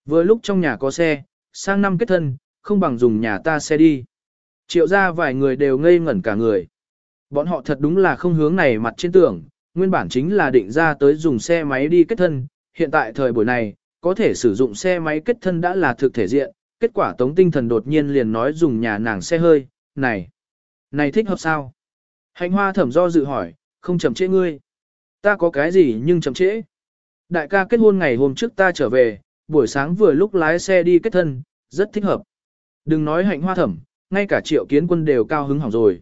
Speaker 1: Vừa lúc trong nhà có xe, sang năm kết thân, không bằng dùng nhà ta xe đi. Triệu ra vài người đều ngây ngẩn cả người. Bọn họ thật đúng là không hướng này mặt trên tưởng, nguyên bản chính là định ra tới dùng xe máy đi kết thân, hiện tại thời buổi này, có thể sử dụng xe máy kết thân đã là thực thể diện, kết quả tống tinh thần đột nhiên liền nói dùng nhà nàng xe hơi, này, này thích hợp sao? Hành hoa thẩm do dự hỏi, không chậm trễ ngươi. Ta có cái gì nhưng chậm trễ. Đại ca kết hôn ngày hôm trước ta trở về, buổi sáng vừa lúc lái xe đi kết thân, rất thích hợp. Đừng nói hạnh hoa thẩm, ngay cả triệu kiến quân đều cao hứng hỏng rồi.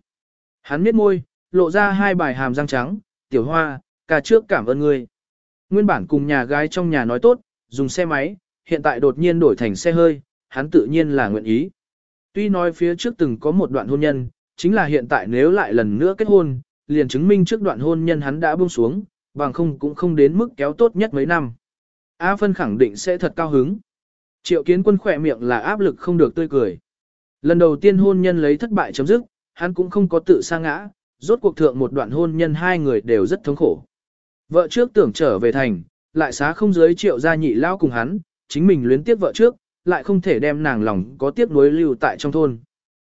Speaker 1: Hắn miết môi, lộ ra hai bài hàm răng trắng, tiểu hoa, cả trước cảm ơn ngươi. Nguyên bản cùng nhà gái trong nhà nói tốt, dùng xe máy, hiện tại đột nhiên đổi thành xe hơi, hắn tự nhiên là nguyện ý. Tuy nói phía trước từng có một đoạn hôn nhân, chính là hiện tại nếu lại lần nữa kết hôn, liền chứng minh trước đoạn hôn nhân hắn đã buông xuống, bằng không cũng không đến mức kéo tốt nhất mấy năm. A Phân khẳng định sẽ thật cao hứng. Triệu kiến quân khỏe miệng là áp lực không được tươi cười. Lần đầu tiên hôn nhân lấy thất bại chấm dứt, hắn cũng không có tự sa ngã, rốt cuộc thượng một đoạn hôn nhân hai người đều rất thống khổ. Vợ trước tưởng trở về thành, lại xá không giới triệu gia nhị lao cùng hắn, chính mình luyến tiếc vợ trước, lại không thể đem nàng lòng có tiếc nuối lưu tại trong thôn.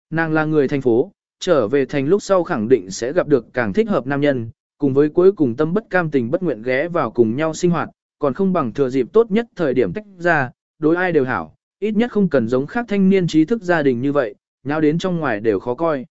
Speaker 1: Nàng là người thành phố, trở về thành lúc sau khẳng định sẽ gặp được càng thích hợp nam nhân, cùng với cuối cùng tâm bất cam tình bất nguyện ghé vào cùng nhau sinh hoạt, còn không bằng thừa dịp tốt nhất thời điểm tách ra, đối ai đều hảo, ít nhất không cần giống khác thanh niên trí thức gia đình như vậy, nhau đến trong ngoài đều khó coi.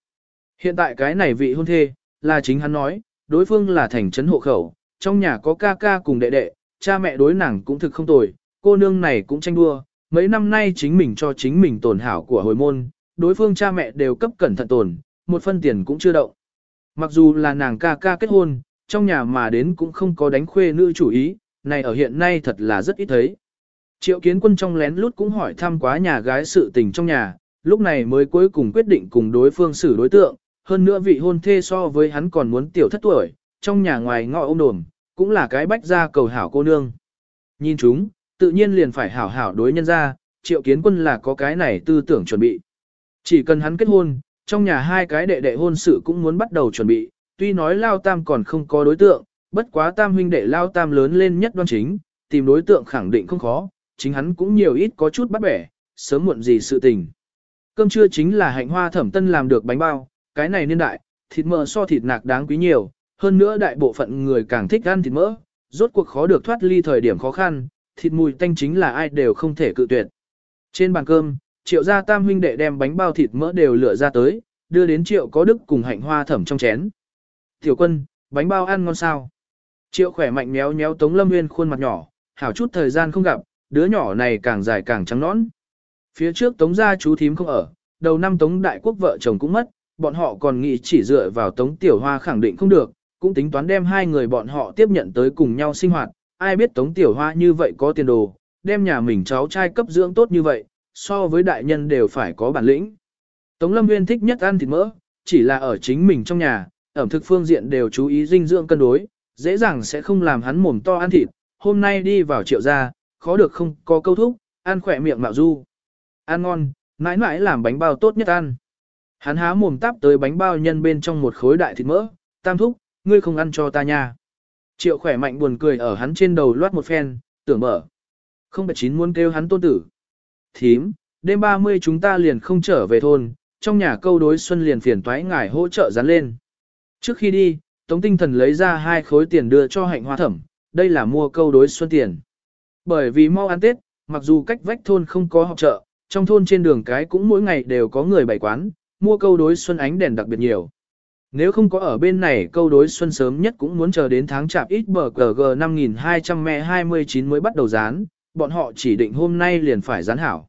Speaker 1: Hiện tại cái này vị hôn thê, là chính hắn nói, đối phương là thành trấn hộ khẩu, trong nhà có ca ca cùng đệ đệ, cha mẹ đối nàng cũng thực không tồi, cô nương này cũng tranh đua, mấy năm nay chính mình cho chính mình tổn hảo của hồi môn, đối phương cha mẹ đều cấp cẩn thận tồn, một phân tiền cũng chưa động. Mặc dù là nàng ca ca kết hôn, trong nhà mà đến cũng không có đánh khuê nữ chủ ý, này ở hiện nay thật là rất ít thấy. Triệu kiến quân trong lén lút cũng hỏi thăm quá nhà gái sự tình trong nhà, lúc này mới cuối cùng quyết định cùng đối phương xử đối tượng, hơn nữa vị hôn thê so với hắn còn muốn tiểu thất tuổi, trong nhà ngoài ngọ ôm đồm, cũng là cái bách ra cầu hảo cô nương. Nhìn chúng, tự nhiên liền phải hảo hảo đối nhân ra, triệu kiến quân là có cái này tư tưởng chuẩn bị. Chỉ cần hắn kết hôn, trong nhà hai cái đệ đệ hôn sự cũng muốn bắt đầu chuẩn bị, tuy nói Lao Tam còn không có đối tượng, bất quá Tam huynh đệ Lao Tam lớn lên nhất đoan chính, tìm đối tượng khẳng định không khó, chính hắn cũng nhiều ít có chút bắt bẻ, sớm muộn gì sự tình. Cơm trưa chính là hạnh hoa thẩm tân làm được bánh bao, cái này niên đại, thịt mỡ so thịt nạc đáng quý nhiều, hơn nữa đại bộ phận người càng thích ăn thịt mỡ, rốt cuộc khó được thoát ly thời điểm khó khăn, thịt mùi tanh chính là ai đều không thể cự tuyệt. Trên bàn cơm, triệu gia tam huynh đệ đem bánh bao thịt mỡ đều lựa ra tới, đưa đến triệu có đức cùng hạnh hoa thẩm trong chén. Tiểu quân, bánh bao ăn ngon sao? Triệu khỏe mạnh méo méo Tống Lâm Nguyên khuôn mặt nhỏ, hảo chút thời gian không gặp, đứa nhỏ này càng dài càng trắng nõn. Phía trước Tống gia chú thím không ở, đầu năm Tống đại quốc vợ chồng cũng mất, bọn họ còn nghĩ chỉ dựa vào Tống Tiểu Hoa khẳng định không được, cũng tính toán đem hai người bọn họ tiếp nhận tới cùng nhau sinh hoạt, ai biết Tống Tiểu Hoa như vậy có tiền đồ, đem nhà mình cháu trai cấp dưỡng tốt như vậy, so với đại nhân đều phải có bản lĩnh. Tống Lâm Nguyên thích nhất ăn thịt mỡ, chỉ là ở chính mình trong nhà, ẩm thực phương diện đều chú ý dinh dưỡng cân đối, dễ dàng sẽ không làm hắn mồm to ăn thịt, hôm nay đi vào triệu gia, khó được không có câu thúc, ăn khỏe miệng mạo du. Ăn ngon, mãi mãi làm bánh bao tốt nhất ăn. Hắn há mồm tắp tới bánh bao nhân bên trong một khối đại thịt mỡ, tam thúc, ngươi không ăn cho ta nha. Triệu khỏe mạnh buồn cười ở hắn trên đầu loát một phen, tưởng mở. Không phải chín muốn kêu hắn tôn tử. Thím, đêm 30 chúng ta liền không trở về thôn, trong nhà câu đối xuân liền phiền toái ngài hỗ trợ dán lên. Trước khi đi, Tống Tinh Thần lấy ra hai khối tiền đưa cho hạnh hoa thẩm, đây là mua câu đối xuân tiền. Bởi vì mau ăn Tết, mặc dù cách vách thôn không có học chợ, trong thôn trên đường cái cũng mỗi ngày đều có người bày quán, mua câu đối xuân ánh đèn đặc biệt nhiều. Nếu không có ở bên này câu đối xuân sớm nhất cũng muốn chờ đến tháng chạp ít bờ GG 5200 mẹ 29 mới bắt đầu dán, bọn họ chỉ định hôm nay liền phải dán hảo.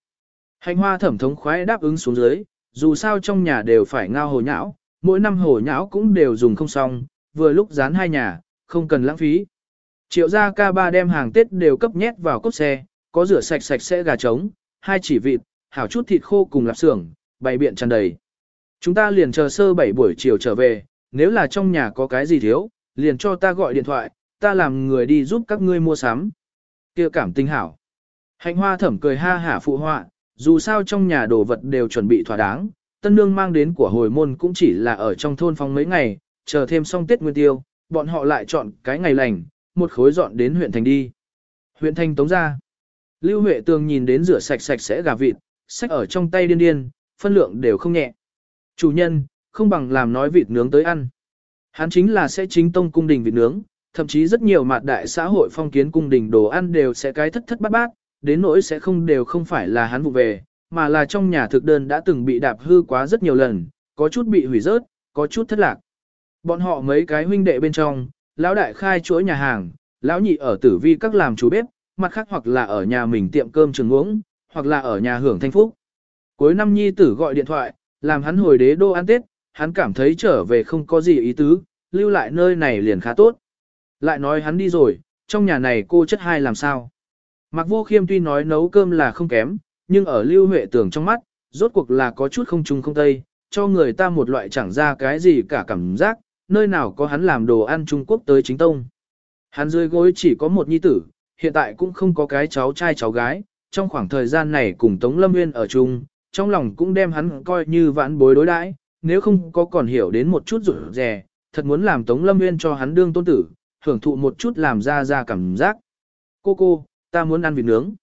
Speaker 1: Hành hoa thẩm thống khoái đáp ứng xuống dưới, dù sao trong nhà đều phải ngao hồ nhão, mỗi năm hồ nhão cũng đều dùng không xong, vừa lúc dán hai nhà, không cần lãng phí. Triệu gia ca ba đem hàng Tết đều cấp nhét vào cốc xe, có rửa sạch sạch sẽ gà trống, hai chỉ vịt, hảo chút thịt khô cùng lạp xưởng, bày biện tràn đầy. Chúng ta liền chờ sơ bảy buổi chiều trở về, nếu là trong nhà có cái gì thiếu, liền cho ta gọi điện thoại, ta làm người đi giúp các ngươi mua sắm. kia cảm tinh hảo. Hạnh hoa thẩm cười ha hả phụ họa, dù sao trong nhà đồ vật đều chuẩn bị thỏa đáng, tân nương mang đến của hồi môn cũng chỉ là ở trong thôn phong mấy ngày, chờ thêm xong Tết Nguyên Tiêu, bọn họ lại chọn cái ngày lành, một khối dọn đến huyện thành đi. Huyện thành tống ra. Lưu Huệ Tường nhìn đến rửa sạch sạch sẽ gà vịt, sách ở trong tay điên điên, phân lượng đều không nhẹ. Chủ nhân, không bằng làm nói vịt nướng tới ăn. Hắn chính là sẽ chính tông cung đình vịt nướng, thậm chí rất nhiều mặt đại xã hội phong kiến cung đình đồ ăn đều sẽ cái thất thất bát bát, đến nỗi sẽ không đều không phải là hắn vụ về, mà là trong nhà thực đơn đã từng bị đạp hư quá rất nhiều lần, có chút bị hủy rớt, có chút thất lạc. Bọn họ mấy cái huynh đệ bên trong, lão đại khai chuỗi nhà hàng, lão nhị ở tử vi các làm chủ bếp, mặt khác hoặc là ở nhà mình tiệm cơm trường uống, hoặc là ở nhà hưởng thanh phúc. Cuối năm nhi tử gọi điện thoại, làm hắn hồi đế đô ăn tết, hắn cảm thấy trở về không có gì ý tứ, lưu lại nơi này liền khá tốt. Lại nói hắn đi rồi, trong nhà này cô chất hai làm sao. Mặc vô khiêm tuy nói nấu cơm là không kém, nhưng ở lưu huệ tưởng trong mắt, rốt cuộc là có chút không trung không tây, cho người ta một loại chẳng ra cái gì cả cảm giác, nơi nào có hắn làm đồ ăn Trung Quốc tới chính tông. Hắn dưới gối chỉ có một nhi tử, hiện tại cũng không có cái cháu trai cháu gái, trong khoảng thời gian này cùng Tống Lâm Nguyên ở chung, trong lòng cũng đem hắn coi như vãn bối đối đãi, nếu không có còn hiểu đến một chút rủi rè, thật muốn làm Tống Lâm Nguyên cho hắn đương tôn tử, hưởng thụ một chút làm ra ra cảm giác. Cô cô, ta muốn ăn vịt nướng.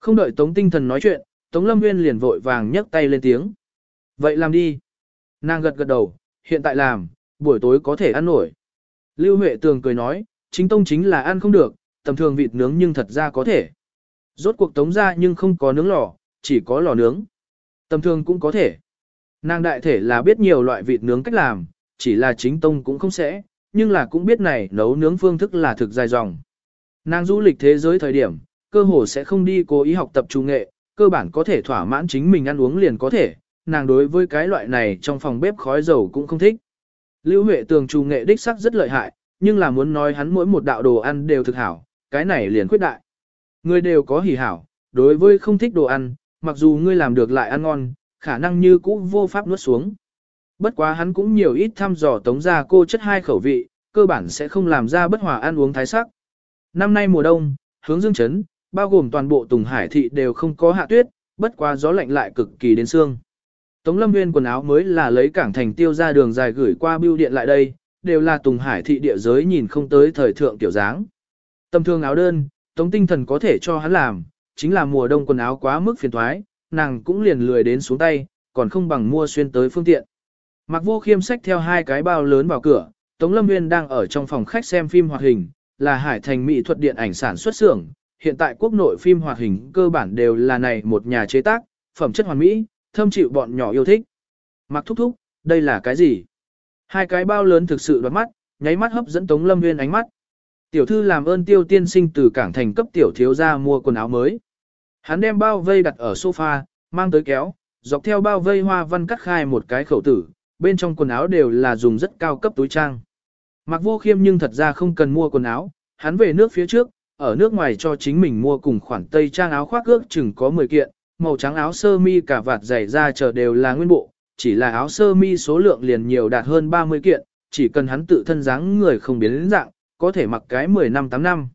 Speaker 1: Không đợi Tống Tinh Thần nói chuyện, Tống Lâm Nguyên liền vội vàng nhấc tay lên tiếng. Vậy làm đi. Nàng gật gật đầu, hiện tại làm, buổi tối có thể ăn nổi. Lưu Huệ Tường cười nói, chính tông chính là ăn không được, tầm thường vịt nướng nhưng thật ra có thể. Rốt cuộc tống ra nhưng không có nướng lò, chỉ có lò nướng. Tầm thường cũng có thể. Nàng đại thể là biết nhiều loại vịt nướng cách làm, chỉ là chính tông cũng không sẽ, nhưng là cũng biết này nấu nướng phương thức là thực dài dòng. Nàng du lịch thế giới thời điểm, cơ hồ sẽ không đi cố ý học tập trung nghệ, cơ bản có thể thỏa mãn chính mình ăn uống liền có thể, nàng đối với cái loại này trong phòng bếp khói dầu cũng không thích. Lưu Huệ Tường trù nghệ đích sắc rất lợi hại, nhưng là muốn nói hắn mỗi một đạo đồ ăn đều thực hảo, cái này liền khuyết đại. Người đều có hỉ hảo, đối với không thích đồ ăn, mặc dù ngươi làm được lại ăn ngon, khả năng như cũ vô pháp nuốt xuống. Bất quá hắn cũng nhiều ít thăm dò tống ra cô chất hai khẩu vị, cơ bản sẽ không làm ra bất hòa ăn uống thái sắc. Năm nay mùa đông, hướng dương chấn, bao gồm toàn bộ Tùng Hải thị đều không có hạ tuyết, bất quá gió lạnh lại cực kỳ đến xương. Tống Lâm Nguyên quần áo mới là lấy cảng thành tiêu ra đường dài gửi qua bưu điện lại đây, đều là Tùng Hải thị địa giới nhìn không tới thời thượng tiểu dáng. Tầm thương áo đơn, Tống tinh thần có thể cho hắn làm, chính là mùa đông quần áo quá mức phiền thoái, nàng cũng liền lười đến xuống tay, còn không bằng mua xuyên tới phương tiện. Mặc vô khiêm sách theo hai cái bao lớn vào cửa, Tống Lâm Nguyên đang ở trong phòng khách xem phim hoạt hình, là Hải Thành Mỹ thuật điện ảnh sản xuất xưởng. Hiện tại quốc nội phim hoạt hình cơ bản đều là này một nhà chế tác, phẩm chất hoàn mỹ, thâm chịu bọn nhỏ yêu thích. Mặc thúc thúc, đây là cái gì? Hai cái bao lớn thực sự đoạt mắt, nháy mắt hấp dẫn Tống Lâm Nguyên ánh mắt. Tiểu thư làm ơn tiêu tiên sinh từ cảng thành cấp tiểu thiếu ra mua quần áo mới. Hắn đem bao vây đặt ở sofa, mang tới kéo, dọc theo bao vây hoa văn cắt khai một cái khẩu tử, bên trong quần áo đều là dùng rất cao cấp túi trang. Mặc vô khiêm nhưng thật ra không cần mua quần áo, hắn về nước phía trước, ở nước ngoài cho chính mình mua cùng khoản tây trang áo khoác ước chừng có 10 kiện, màu trắng áo sơ mi cả vạt dày da chờ đều là nguyên bộ, chỉ là áo sơ mi số lượng liền nhiều đạt hơn 30 kiện, chỉ cần hắn tự thân dáng người không biến đến dạng, có thể mặc cái 10 năm 8 năm.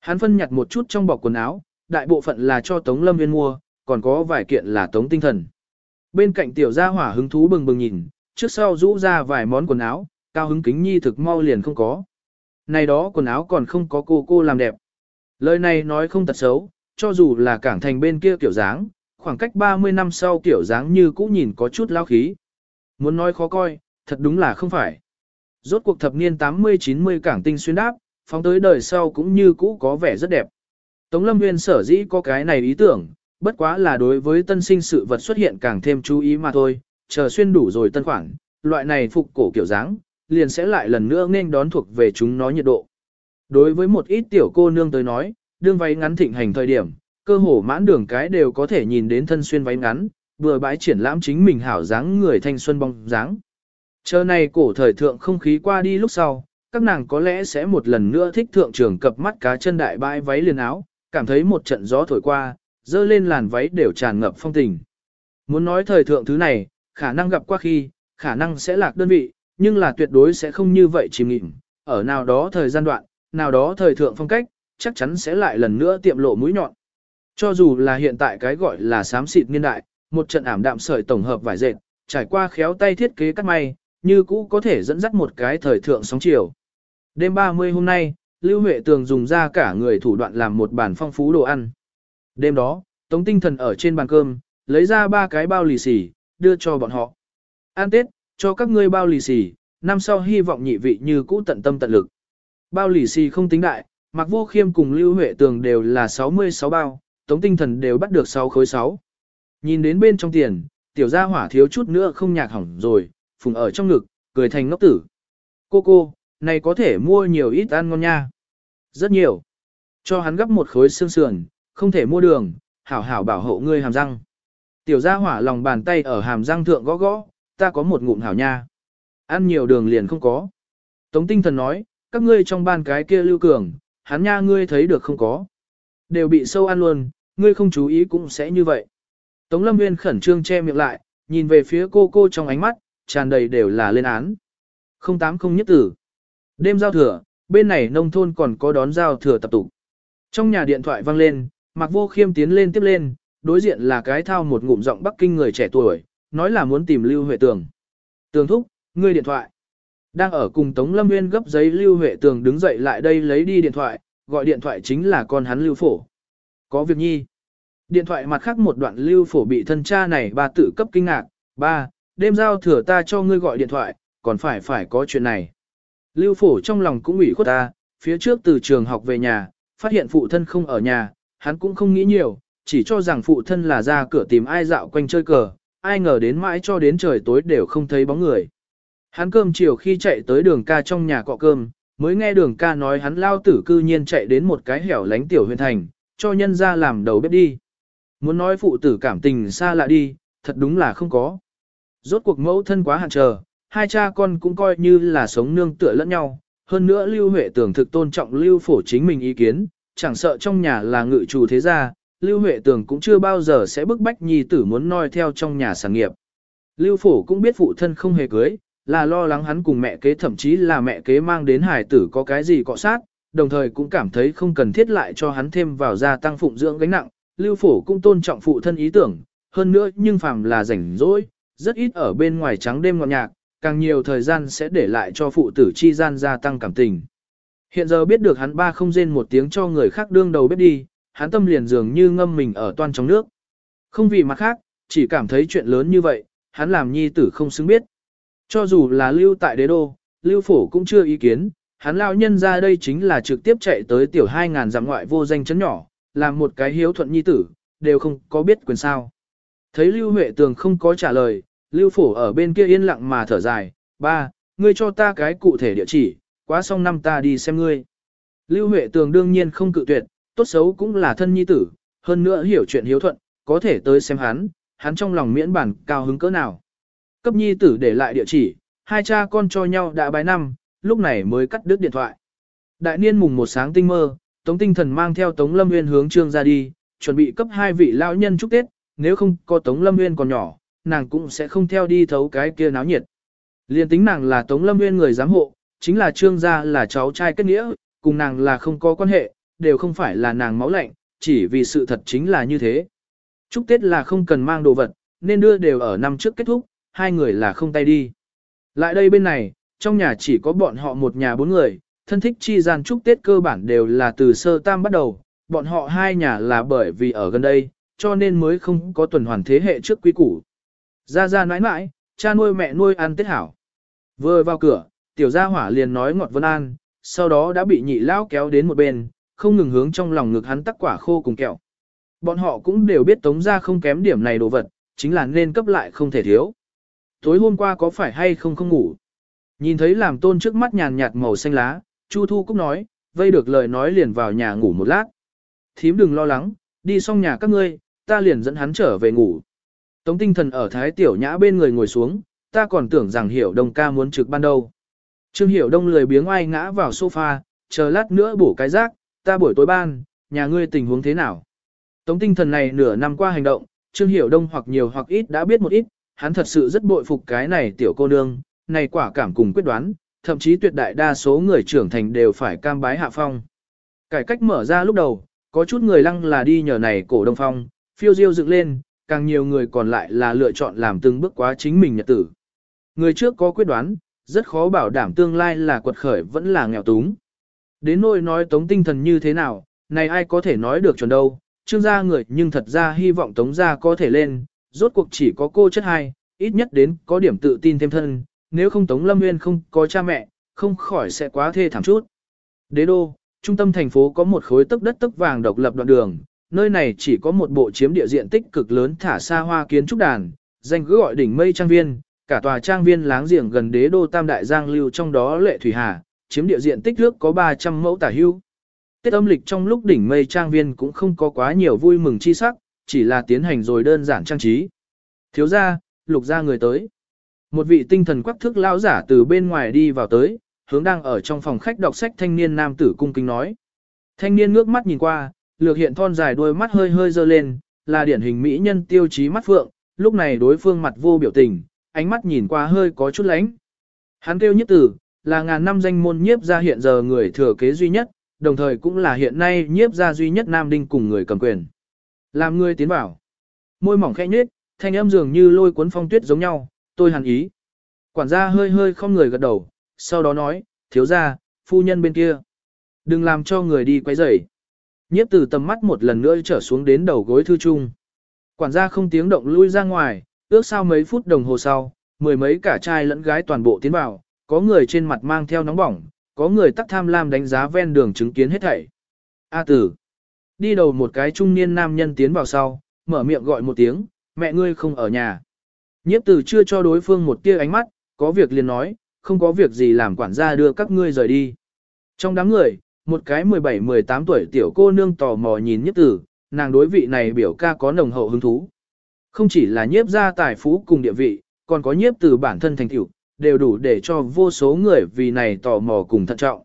Speaker 1: Hắn phân nhặt một chút trong bọc quần áo, đại bộ phận là cho Tống Lâm Viên mua, còn có vài kiện là Tống Tinh Thần. Bên cạnh tiểu gia hỏa hứng thú bừng bừng nhìn, trước sau rũ ra vài món quần áo, cao hứng kính nhi thực mau liền không có. Này đó quần áo còn không có cô cô làm đẹp. Lời này nói không tật xấu, cho dù là cảng thành bên kia kiểu dáng, khoảng cách 30 năm sau kiểu dáng như cũ nhìn có chút lao khí. Muốn nói khó coi, thật đúng là không phải. Rốt cuộc thập niên 80-90 cảng tinh xuyên đáp, phóng tới đời sau cũng như cũ có vẻ rất đẹp. Tống Lâm Nguyên sở dĩ có cái này ý tưởng, bất quá là đối với tân sinh sự vật xuất hiện càng thêm chú ý mà thôi, chờ xuyên đủ rồi tân khoảng, loại này phục cổ kiểu dáng, liền sẽ lại lần nữa nên đón thuộc về chúng nó nhiệt độ. Đối với một ít tiểu cô nương tới nói, đương váy ngắn thịnh hành thời điểm, cơ hồ mãn đường cái đều có thể nhìn đến thân xuyên váy ngắn, vừa bãi triển lãm chính mình hảo dáng người thanh xuân bóng dáng. Chờ này cổ thời thượng không khí qua đi lúc sau, các nàng có lẽ sẽ một lần nữa thích thượng trường cập mắt cá chân đại bãi váy liền áo, cảm thấy một trận gió thổi qua, dơ lên làn váy đều tràn ngập phong tình. Muốn nói thời thượng thứ này, khả năng gặp qua khi, khả năng sẽ lạc đơn vị, nhưng là tuyệt đối sẽ không như vậy chìm nghịm. Ở nào đó thời gian đoạn, nào đó thời thượng phong cách, chắc chắn sẽ lại lần nữa tiệm lộ mũi nhọn. Cho dù là hiện tại cái gọi là xám xịt niên đại, một trận ảm đạm sợi tổng hợp vải dệt, trải qua khéo tay thiết kế cắt may, như cũ có thể dẫn dắt một cái thời thượng sóng chiều. Đêm 30 hôm nay, Lưu Huệ Tường dùng ra cả người thủ đoạn làm một bàn phong phú đồ ăn. Đêm đó, Tống Tinh Thần ở trên bàn cơm, lấy ra ba cái bao lì xì, đưa cho bọn họ. An Tết, cho các ngươi bao lì xì, năm sau hy vọng nhị vị như cũ tận tâm tận lực. Bao lì xì không tính đại, mặc Vô Khiêm cùng Lưu Huệ Tường đều là 66 bao, Tống Tinh Thần đều bắt được 6 khối 6. Nhìn đến bên trong tiền, tiểu gia hỏa thiếu chút nữa không nhạc hỏng rồi, phùng ở trong ngực, cười thành ngốc tử. Cô cô, này có thể mua nhiều ít ăn ngon nha. Rất nhiều. Cho hắn gấp một khối xương sườn, không thể mua đường, hảo hảo bảo hộ ngươi hàm răng. Tiểu gia hỏa lòng bàn tay ở hàm răng thượng gõ gõ, ta có một ngụm hảo nha. Ăn nhiều đường liền không có. Tống tinh thần nói, các ngươi trong ban cái kia lưu cường, hắn nha ngươi thấy được không có. Đều bị sâu ăn luôn, ngươi không chú ý cũng sẽ như vậy. Tống lâm nguyên khẩn trương che miệng lại, nhìn về phía cô cô trong ánh mắt, tràn đầy đều là lên án. Không tám không nhất tử. Đêm giao thừa, bên này nông thôn còn có đón giao thừa tập tụ. Trong nhà điện thoại vang lên, Mạc Vô Khiêm tiến lên tiếp lên, đối diện là cái thao một ngụm giọng Bắc Kinh người trẻ tuổi, nói là muốn tìm Lưu Huệ Tường. Tường thúc, ngươi điện thoại. Đang ở cùng Tống Lâm Nguyên gấp giấy Lưu Huệ Tường đứng dậy lại đây lấy đi điện thoại, gọi điện thoại chính là con hắn Lưu Phổ. Có việc nhi. Điện thoại mặt khác một đoạn Lưu Phổ bị thân cha này ba tự cấp kinh ngạc. Ba, đêm giao thừa ta cho ngươi gọi điện thoại, còn phải phải có chuyện này. Lưu Phổ trong lòng cũng ủy khuất ta, phía trước từ trường học về nhà, phát hiện phụ thân không ở nhà, hắn cũng không nghĩ nhiều, chỉ cho rằng phụ thân là ra cửa tìm ai dạo quanh chơi cờ, ai ngờ đến mãi cho đến trời tối đều không thấy bóng người. Hắn cơm chiều khi chạy tới đường ca trong nhà cọ cơm, mới nghe đường ca nói hắn lao tử cư nhiên chạy đến một cái hẻo lánh tiểu huyền thành, cho nhân ra làm đầu bếp đi. Muốn nói phụ tử cảm tình xa lạ đi, thật đúng là không có. Rốt cuộc mẫu thân quá hạn chờ, hai cha con cũng coi như là sống nương tựa lẫn nhau. Hơn nữa Lưu Huệ tưởng thực tôn trọng Lưu Phổ chính mình ý kiến, chẳng sợ trong nhà là ngự chủ thế gia, Lưu Huệ Tường cũng chưa bao giờ sẽ bức bách nhi tử muốn noi theo trong nhà sản nghiệp. Lưu Phổ cũng biết phụ thân không hề cưới, là lo lắng hắn cùng mẹ kế thậm chí là mẹ kế mang đến hải tử có cái gì cọ sát, đồng thời cũng cảm thấy không cần thiết lại cho hắn thêm vào gia tăng phụng dưỡng gánh nặng. Lưu Phổ cũng tôn trọng phụ thân ý tưởng, hơn nữa nhưng phàm là rảnh rỗi, rất ít ở bên ngoài trắng đêm ngọt nhạc, càng nhiều thời gian sẽ để lại cho phụ tử chi gian gia tăng cảm tình. Hiện giờ biết được hắn ba không rên một tiếng cho người khác đương đầu bếp đi, hắn tâm liền dường như ngâm mình ở toan trong nước. Không vì mặt khác, chỉ cảm thấy chuyện lớn như vậy, hắn làm nhi tử không xứng biết. Cho dù là lưu tại đế đô, lưu phổ cũng chưa ý kiến, hắn lão nhân ra đây chính là trực tiếp chạy tới tiểu 2.000 dặm ngoại vô danh chấn nhỏ, làm một cái hiếu thuận nhi tử, đều không có biết quyền sao. Thấy lưu huệ tường không có trả lời, lưu phổ ở bên kia yên lặng mà thở dài, ba, ngươi cho ta cái cụ thể địa chỉ, quá xong năm ta đi xem ngươi. Lưu Huệ Tường đương nhiên không cự tuyệt, tốt xấu cũng là thân nhi tử, hơn nữa hiểu chuyện hiếu thuận, có thể tới xem hắn, hắn trong lòng miễn bản cao hứng cỡ nào. Cấp nhi tử để lại địa chỉ, hai cha con cho nhau đã bái năm, lúc này mới cắt đứt điện thoại. Đại niên mùng một sáng tinh mơ, Tống Tinh Thần mang theo Tống Lâm Nguyên hướng trương ra đi, chuẩn bị cấp hai vị lão nhân chúc Tết, nếu không có Tống Lâm Nguyên còn nhỏ, nàng cũng sẽ không theo đi thấu cái kia náo nhiệt. Liên tính nàng là Tống Lâm Nguyên người giám hộ, chính là trương gia là cháu trai kết nghĩa, cùng nàng là không có quan hệ, đều không phải là nàng máu lạnh, chỉ vì sự thật chính là như thế. Chúc Tết là không cần mang đồ vật, nên đưa đều ở năm trước kết thúc, hai người là không tay đi. Lại đây bên này, trong nhà chỉ có bọn họ một nhà bốn người, thân thích chi gian chúc Tết cơ bản đều là từ sơ tam bắt đầu, bọn họ hai nhà là bởi vì ở gần đây, cho nên mới không có tuần hoàn thế hệ trước quý củ. Ra ra nãi nãi, cha nuôi mẹ nuôi ăn Tết hảo. Vừa vào cửa, tiểu gia hỏa liền nói ngọt vân an, sau đó đã bị nhị lão kéo đến một bên, không ngừng hướng trong lòng ngực hắn tắc quả khô cùng kẹo. Bọn họ cũng đều biết tống ra không kém điểm này đồ vật, chính là nên cấp lại không thể thiếu. Tối hôm qua có phải hay không không ngủ? Nhìn thấy làm tôn trước mắt nhàn nhạt màu xanh lá, Chu Thu Cúc nói, vây được lời nói liền vào nhà ngủ một lát. Thím đừng lo lắng, đi xong nhà các ngươi, ta liền dẫn hắn trở về ngủ. Tống tinh thần ở thái tiểu nhã bên người ngồi xuống, ta còn tưởng rằng hiểu đông ca muốn trực ban đâu. Trương hiểu đông lười biếng oai ngã vào sofa, chờ lát nữa bổ cái rác, ta buổi tối ban, nhà ngươi tình huống thế nào. Tống tinh thần này nửa năm qua hành động, Trương hiểu đông hoặc nhiều hoặc ít đã biết một ít, hắn thật sự rất bội phục cái này tiểu cô nương, này quả cảm cùng quyết đoán, thậm chí tuyệt đại đa số người trưởng thành đều phải cam bái hạ phong. Cải cách mở ra lúc đầu, có chút người lăng là đi nhờ này cổ đông phong, phiêu diêu dựng lên, càng nhiều người còn lại là lựa chọn làm từng bước quá chính mình nhật tử. Người trước có quyết đoán, rất khó bảo đảm tương lai là quật khởi vẫn là nghèo túng. Đến nỗi nói tống tinh thần như thế nào, này ai có thể nói được chuẩn đâu, trương gia người nhưng thật ra hy vọng tống gia có thể lên, rốt cuộc chỉ có cô chất hai, ít nhất đến có điểm tự tin thêm thân, nếu không tống lâm nguyên không có cha mẹ, không khỏi sẽ quá thê thảm chút. Đế đô, trung tâm thành phố có một khối tấc đất tấc vàng độc lập đoạn đường, nơi này chỉ có một bộ chiếm địa diện tích cực lớn thả xa hoa kiến trúc đàn, danh cứ gọi đỉnh mây trang viên, cả tòa trang viên láng giềng gần đế đô Tam Đại Giang lưu trong đó lệ thủy hà, chiếm địa diện tích nước có 300 mẫu tả hưu. Tết âm lịch trong lúc đỉnh mây trang viên cũng không có quá nhiều vui mừng chi sắc, chỉ là tiến hành rồi đơn giản trang trí. Thiếu gia, lục gia người tới. Một vị tinh thần quắc thức lao giả từ bên ngoài đi vào tới, hướng đang ở trong phòng khách đọc sách thanh niên nam tử cung kính nói. Thanh niên ngước mắt nhìn qua, lược hiện thon dài đôi mắt hơi hơi dơ lên, là điển hình mỹ nhân tiêu chí mắt phượng, lúc này đối phương mặt vô biểu tình, ánh mắt nhìn qua hơi có chút lánh. Hắn kêu nhất tử, là ngàn năm danh môn nhiếp gia hiện giờ người thừa kế duy nhất, đồng thời cũng là hiện nay nhiếp gia duy nhất nam đinh cùng người cầm quyền. Làm người tiến vào. Môi mỏng khẽ nhếch, thanh âm dường như lôi cuốn phong tuyết giống nhau, tôi hẳn ý. Quản gia hơi hơi không người gật đầu, sau đó nói, thiếu gia, phu nhân bên kia. Đừng làm cho người đi quấy rầy. Nhiếp tử tầm mắt một lần nữa trở xuống đến đầu gối thư trung. Quản gia không tiếng động lui ra ngoài, ước sau mấy phút đồng hồ sau, mười mấy cả trai lẫn gái toàn bộ tiến vào, có người trên mặt mang theo nóng bỏng, có người tắc tham lam đánh giá ven đường chứng kiến hết thảy. A tử. Đi đầu một cái trung niên nam nhân tiến vào sau, mở miệng gọi một tiếng, mẹ ngươi không ở nhà. Nhiếp tử chưa cho đối phương một tia ánh mắt, có việc liền nói, không có việc gì làm quản gia đưa các ngươi rời đi. Trong đám người, một cái 17-18 tuổi tiểu cô nương tò mò nhìn nhiếp tử, nàng đối vị này biểu ca có nồng hậu hứng thú. Không chỉ là nhiếp gia tài phú cùng địa vị, còn có nhiếp tử bản thân thành tiểu, đều đủ để cho vô số người vì này tò mò cùng thận trọng.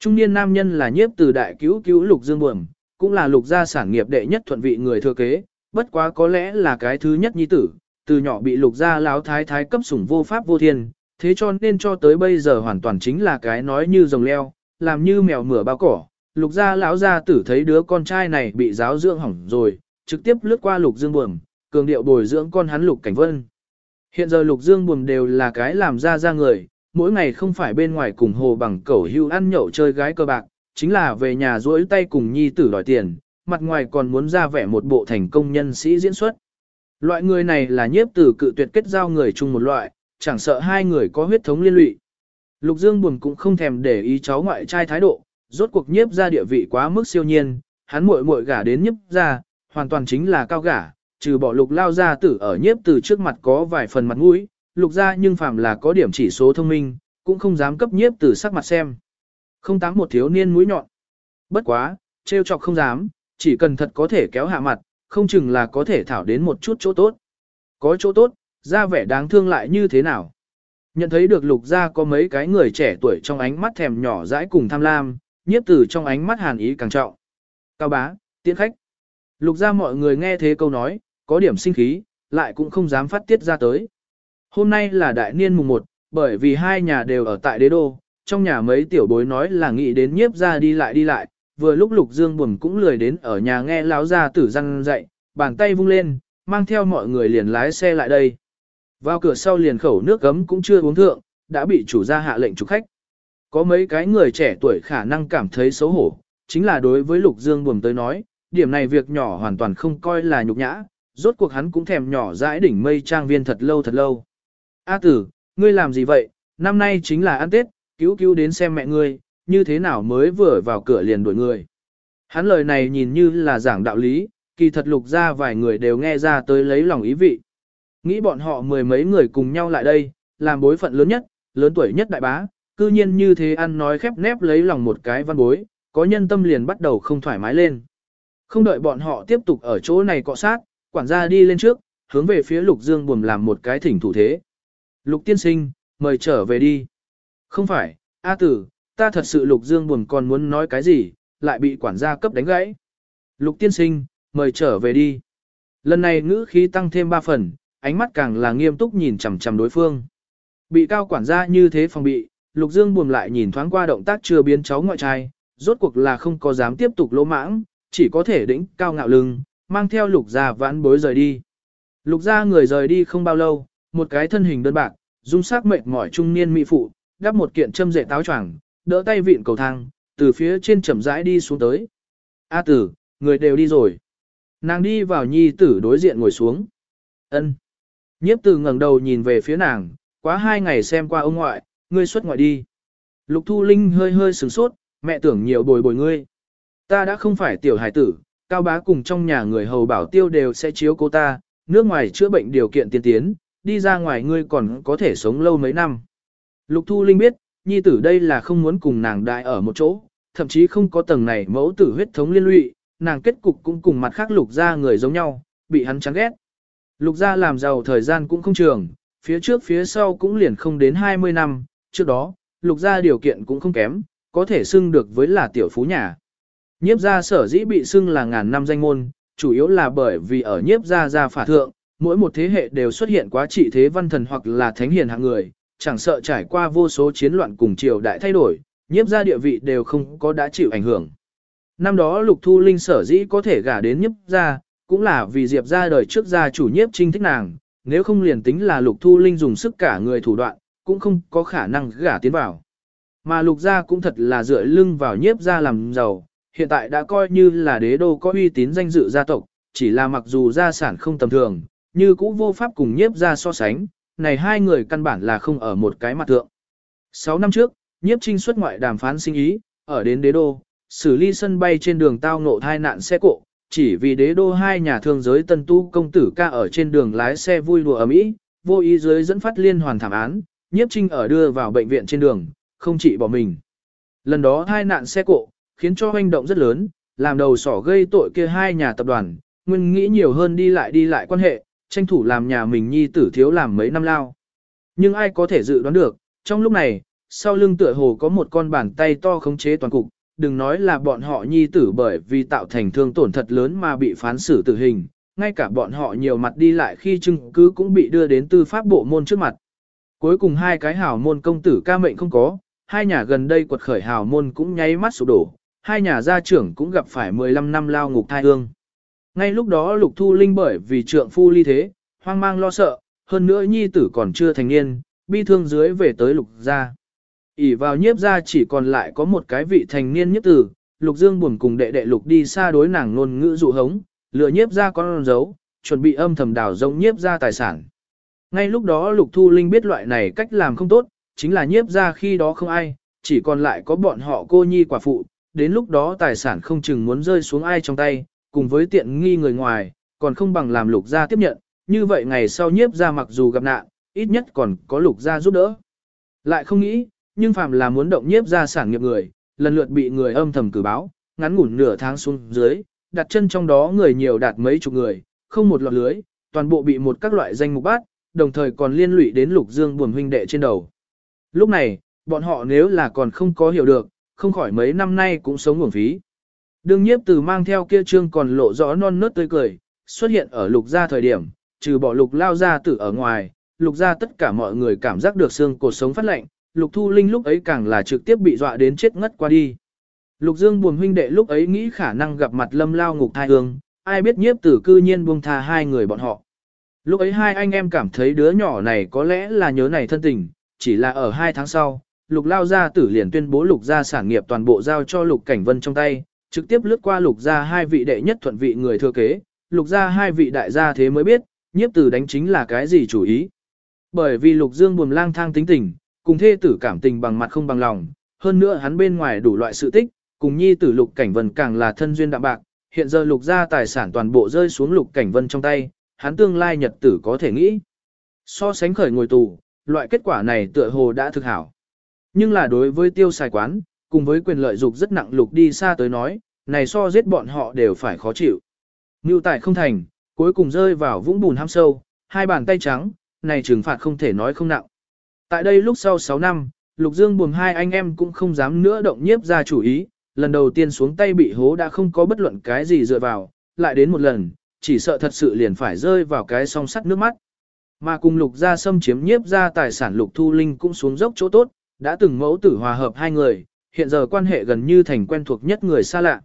Speaker 1: Trung niên nam nhân là nhiếp tử đại cứu cứu lục dương buồm, cũng là lục gia sản nghiệp đệ nhất thuận vị người thừa kế, bất quá có lẽ là cái thứ nhất nhi tử, từ nhỏ bị lục gia láo thái thái cấp sủng vô pháp vô thiên, thế cho nên cho tới bây giờ hoàn toàn chính là cái nói như rồng leo, làm như mèo mửa bao cỏ. Lục gia lão gia tử thấy đứa con trai này bị giáo dưỡng hỏng rồi, trực tiếp lướt qua lục dương buồm, cường điệu bồi dưỡng con hắn lục cảnh vân. Hiện giờ lục dương buồm đều là cái làm ra ra người, mỗi ngày không phải bên ngoài cùng hồ bằng cẩu hưu ăn nhậu chơi gái cơ bạc, chính là về nhà duỗi tay cùng nhi tử đòi tiền, mặt ngoài còn muốn ra vẻ một bộ thành công nhân sĩ diễn xuất. Loại người này là nhiếp tử cự tuyệt kết giao người chung một loại, chẳng sợ hai người có huyết thống liên lụy. Lục Dương buồn cũng không thèm để ý cháu ngoại trai thái độ, rốt cuộc nhiếp ra địa vị quá mức siêu nhiên, hắn muội muội gả đến nhiếp ra, hoàn toàn chính là cao gả, trừ bỏ lục lao ra tử ở nhiếp từ trước mặt có vài phần mặt mũi, lục ra nhưng phàm là có điểm chỉ số thông minh, cũng không dám cấp nhiếp từ sắc mặt xem. Không tám một thiếu niên mũi nhọn. Bất quá, trêu chọc không dám, chỉ cần thật có thể kéo hạ mặt, không chừng là có thể thảo đến một chút chỗ tốt. Có chỗ tốt, ra vẻ đáng thương lại như thế nào. Nhận thấy được lục ra có mấy cái người trẻ tuổi trong ánh mắt thèm nhỏ dãi cùng tham lam, nhiếp tử trong ánh mắt hàn ý càng trọng. Cao bá, tiễn khách. Lục ra mọi người nghe thế câu nói, có điểm sinh khí, lại cũng không dám phát tiết ra tới. Hôm nay là đại niên mùng 1, bởi vì hai nhà đều ở tại đế đô, trong nhà mấy tiểu bối nói là nghĩ đến nhiếp ra đi lại đi lại, vừa lúc lục dương buồn cũng lười đến ở nhà nghe láo ra tử răng dậy, bàn tay vung lên, mang theo mọi người liền lái xe lại đây. Vào cửa sau liền khẩu nước gấm cũng chưa uống thượng, đã bị chủ gia hạ lệnh chủ khách. Có mấy cái người trẻ tuổi khả năng cảm thấy xấu hổ, chính là đối với lục dương buồn tới nói, điểm này việc nhỏ hoàn toàn không coi là nhục nhã, rốt cuộc hắn cũng thèm nhỏ dãi đỉnh mây trang viên thật lâu thật lâu. A tử, ngươi làm gì vậy, năm nay chính là ăn Tết, cứu cứu đến xem mẹ ngươi, như thế nào mới vừa vào cửa liền đuổi người. Hắn lời này nhìn như là giảng đạo lý, kỳ thật lục ra vài người đều nghe ra tới lấy lòng ý vị. Nghĩ bọn họ mười mấy người cùng nhau lại đây, làm bối phận lớn nhất, lớn tuổi nhất đại bá, cư nhiên như thế ăn nói khép nép lấy lòng một cái văn bối, có nhân tâm liền bắt đầu không thoải mái lên. Không đợi bọn họ tiếp tục ở chỗ này cọ sát, quản gia đi lên trước, hướng về phía lục dương buồm làm một cái thỉnh thủ thế. Lục tiên sinh, mời trở về đi. Không phải, A tử, ta thật sự lục dương buồn còn muốn nói cái gì, lại bị quản gia cấp đánh gãy. Lục tiên sinh, mời trở về đi. Lần này ngữ khí tăng thêm ba phần, ánh mắt càng là nghiêm túc nhìn chằm chằm đối phương. Bị cao quản gia như thế phòng bị, Lục Dương buồn lại nhìn thoáng qua động tác chưa biến cháu ngoại trai, rốt cuộc là không có dám tiếp tục lỗ mãng, chỉ có thể đỉnh cao ngạo lưng, mang theo lục gia vãn bối rời đi. Lục gia người rời đi không bao lâu, một cái thân hình đơn bạc, dung sắc mệt mỏi trung niên mỹ phụ, đắp một kiện châm rễ táo choàng, đỡ tay vịn cầu thang, từ phía trên chậm rãi đi xuống tới. A tử, người đều đi rồi. Nàng đi vào nhi tử đối diện ngồi xuống. Ân. Nhiếp tử ngẩng đầu nhìn về phía nàng, quá hai ngày xem qua ông ngoại, ngươi xuất ngoại đi. Lục Thu Linh hơi hơi sửng sốt, mẹ tưởng nhiều bồi bồi ngươi. Ta đã không phải tiểu hải tử, cao bá cùng trong nhà người hầu bảo tiêu đều sẽ chiếu cô ta, nước ngoài chữa bệnh điều kiện tiên tiến, đi ra ngoài ngươi còn có thể sống lâu mấy năm. Lục Thu Linh biết, nhi tử đây là không muốn cùng nàng đại ở một chỗ, thậm chí không có tầng này mẫu tử huyết thống liên lụy, nàng kết cục cũng cùng mặt khác lục gia người giống nhau, bị hắn chán ghét. Lục gia làm giàu thời gian cũng không trường, phía trước phía sau cũng liền không đến 20 năm, trước đó, lục gia điều kiện cũng không kém, có thể xưng được với là tiểu phú nhà. Nhiếp gia sở dĩ bị xưng là ngàn năm danh môn, chủ yếu là bởi vì ở nhiếp gia gia phả thượng, mỗi một thế hệ đều xuất hiện quá trị thế văn thần hoặc là thánh hiền hạng người, chẳng sợ trải qua vô số chiến loạn cùng triều đại thay đổi, nhiếp gia địa vị đều không có đã chịu ảnh hưởng. Năm đó Lục Thu Linh sở dĩ có thể gả đến nhiếp gia, cũng là vì Diệp gia đời trước gia chủ nhiếp trinh thích nàng, nếu không liền tính là Lục Thu Linh dùng sức cả người thủ đoạn, cũng không có khả năng gả tiến vào. Mà Lục gia cũng thật là dựa lưng vào nhiếp gia làm giàu, hiện tại đã coi như là đế đô có uy tín danh dự gia tộc, chỉ là mặc dù gia sản không tầm thường, như cũ vô pháp cùng nhiếp gia so sánh, này hai người căn bản là không ở một cái mặt thượng. Sáu năm trước, nhiếp trinh xuất ngoại đàm phán sinh ý, ở đến đế đô, xử lý sân bay trên đường tao ngộ thai nạn xe cộ, chỉ vì đế đô hai nhà thương giới tân tu công tử ca ở trên đường lái xe vui đùa ở Mỹ, vô ý dưới dẫn phát liên hoàn thảm án, nhiếp trinh ở đưa vào bệnh viện trên đường, không chỉ bỏ mình. Lần đó thai nạn xe cộ, khiến cho hoành động rất lớn, làm đầu sỏ gây tội kia hai nhà tập đoàn, nguyên nghĩ nhiều hơn đi lại đi lại quan hệ, tranh thủ làm nhà mình nhi tử thiếu làm mấy năm lao. Nhưng ai có thể dự đoán được, trong lúc này, sau lưng tựa hồ có một con bàn tay to khống chế toàn cục, đừng nói là bọn họ nhi tử bởi vì tạo thành thương tổn thật lớn mà bị phán xử tử hình, ngay cả bọn họ nhiều mặt đi lại khi chứng cứ cũng bị đưa đến tư pháp bộ môn trước mặt. Cuối cùng hai cái hào môn công tử ca mệnh không có, hai nhà gần đây quật khởi hào môn cũng nháy mắt sụp đổ, hai nhà gia trưởng cũng gặp phải 15 năm lao ngục thai hương. Ngay lúc đó Lục Thu Linh bởi vì trượng phu ly thế, hoang mang lo sợ, hơn nữa nhi tử còn chưa thành niên, bi thương dưới về tới Lục gia. ỉ vào nhiếp gia chỉ còn lại có một cái vị thành niên nhiếp tử, Lục Dương buồn cùng đệ đệ Lục đi xa đối nàng ngôn ngữ dụ hống, lừa nhiếp gia con dấu, chuẩn bị âm thầm đảo rông nhiếp gia tài sản. Ngay lúc đó Lục Thu Linh biết loại này cách làm không tốt, chính là nhiếp gia khi đó không ai, chỉ còn lại có bọn họ cô nhi quả phụ, đến lúc đó tài sản không chừng muốn rơi xuống ai trong tay, cùng với tiện nghi người ngoài, còn không bằng làm lục gia tiếp nhận, như vậy ngày sau nhiếp gia mặc dù gặp nạn, ít nhất còn có lục gia giúp đỡ. Lại không nghĩ, nhưng phàm là muốn động nhiếp gia sản nghiệp người, lần lượt bị người âm thầm cử báo, ngắn ngủn nửa tháng xuống dưới, đặt chân trong đó người nhiều đạt mấy chục người, không một lọt lưới, toàn bộ bị một các loại danh mục bát, đồng thời còn liên lụy đến lục dương buồn huynh đệ trên đầu. Lúc này, bọn họ nếu là còn không có hiểu được, không khỏi mấy năm nay cũng sống nguồn phí. Đương nhiếp từ mang theo kia trương còn lộ rõ non nớt tươi cười, xuất hiện ở lục gia thời điểm, trừ bỏ lục lao gia tử ở ngoài, lục gia tất cả mọi người cảm giác được xương cột sống phát lạnh, lục thu linh lúc ấy càng là trực tiếp bị dọa đến chết ngất qua đi. Lục dương buồn huynh đệ lúc ấy nghĩ khả năng gặp mặt lâm lao ngục thai hương, ai biết nhiếp tử cư nhiên buông tha hai người bọn họ. Lúc ấy hai anh em cảm thấy đứa nhỏ này có lẽ là nhớ này thân tình, chỉ là ở hai tháng sau, lục lao gia tử liền tuyên bố lục gia sản nghiệp toàn bộ giao cho lục cảnh vân trong tay, trực tiếp lướt qua lục gia hai vị đệ nhất thuận vị người thừa kế, lục gia hai vị đại gia thế mới biết, nhiếp tử đánh chính là cái gì chủ ý. Bởi vì lục dương buồn lang thang tính tình, cùng thê tử cảm tình bằng mặt không bằng lòng, hơn nữa hắn bên ngoài đủ loại sự tích, cùng nhi tử lục cảnh vân càng là thân duyên đạm bạc, hiện giờ lục gia tài sản toàn bộ rơi xuống lục cảnh vân trong tay, hắn tương lai nhật tử có thể nghĩ. So sánh khởi ngồi tù, loại kết quả này tựa hồ đã thực hảo. Nhưng là đối với tiêu xài quán, cùng với quyền lợi dục rất nặng lục đi xa tới nói, này so giết bọn họ đều phải khó chịu. Ngưu tài không thành, cuối cùng rơi vào vũng bùn ham sâu, hai bàn tay trắng, này trừng phạt không thể nói không nặng. Tại đây lúc sau 6 năm, Lục Dương buồn hai anh em cũng không dám nữa động nhiếp ra chủ ý, lần đầu tiên xuống tay bị hố đã không có bất luận cái gì dựa vào, lại đến một lần, chỉ sợ thật sự liền phải rơi vào cái song sắt nước mắt. Mà cùng Lục gia xâm chiếm nhiếp ra tài sản Lục Thu Linh cũng xuống dốc chỗ tốt, đã từng mẫu tử hòa hợp hai người, hiện giờ quan hệ gần như thành quen thuộc nhất người xa lạ.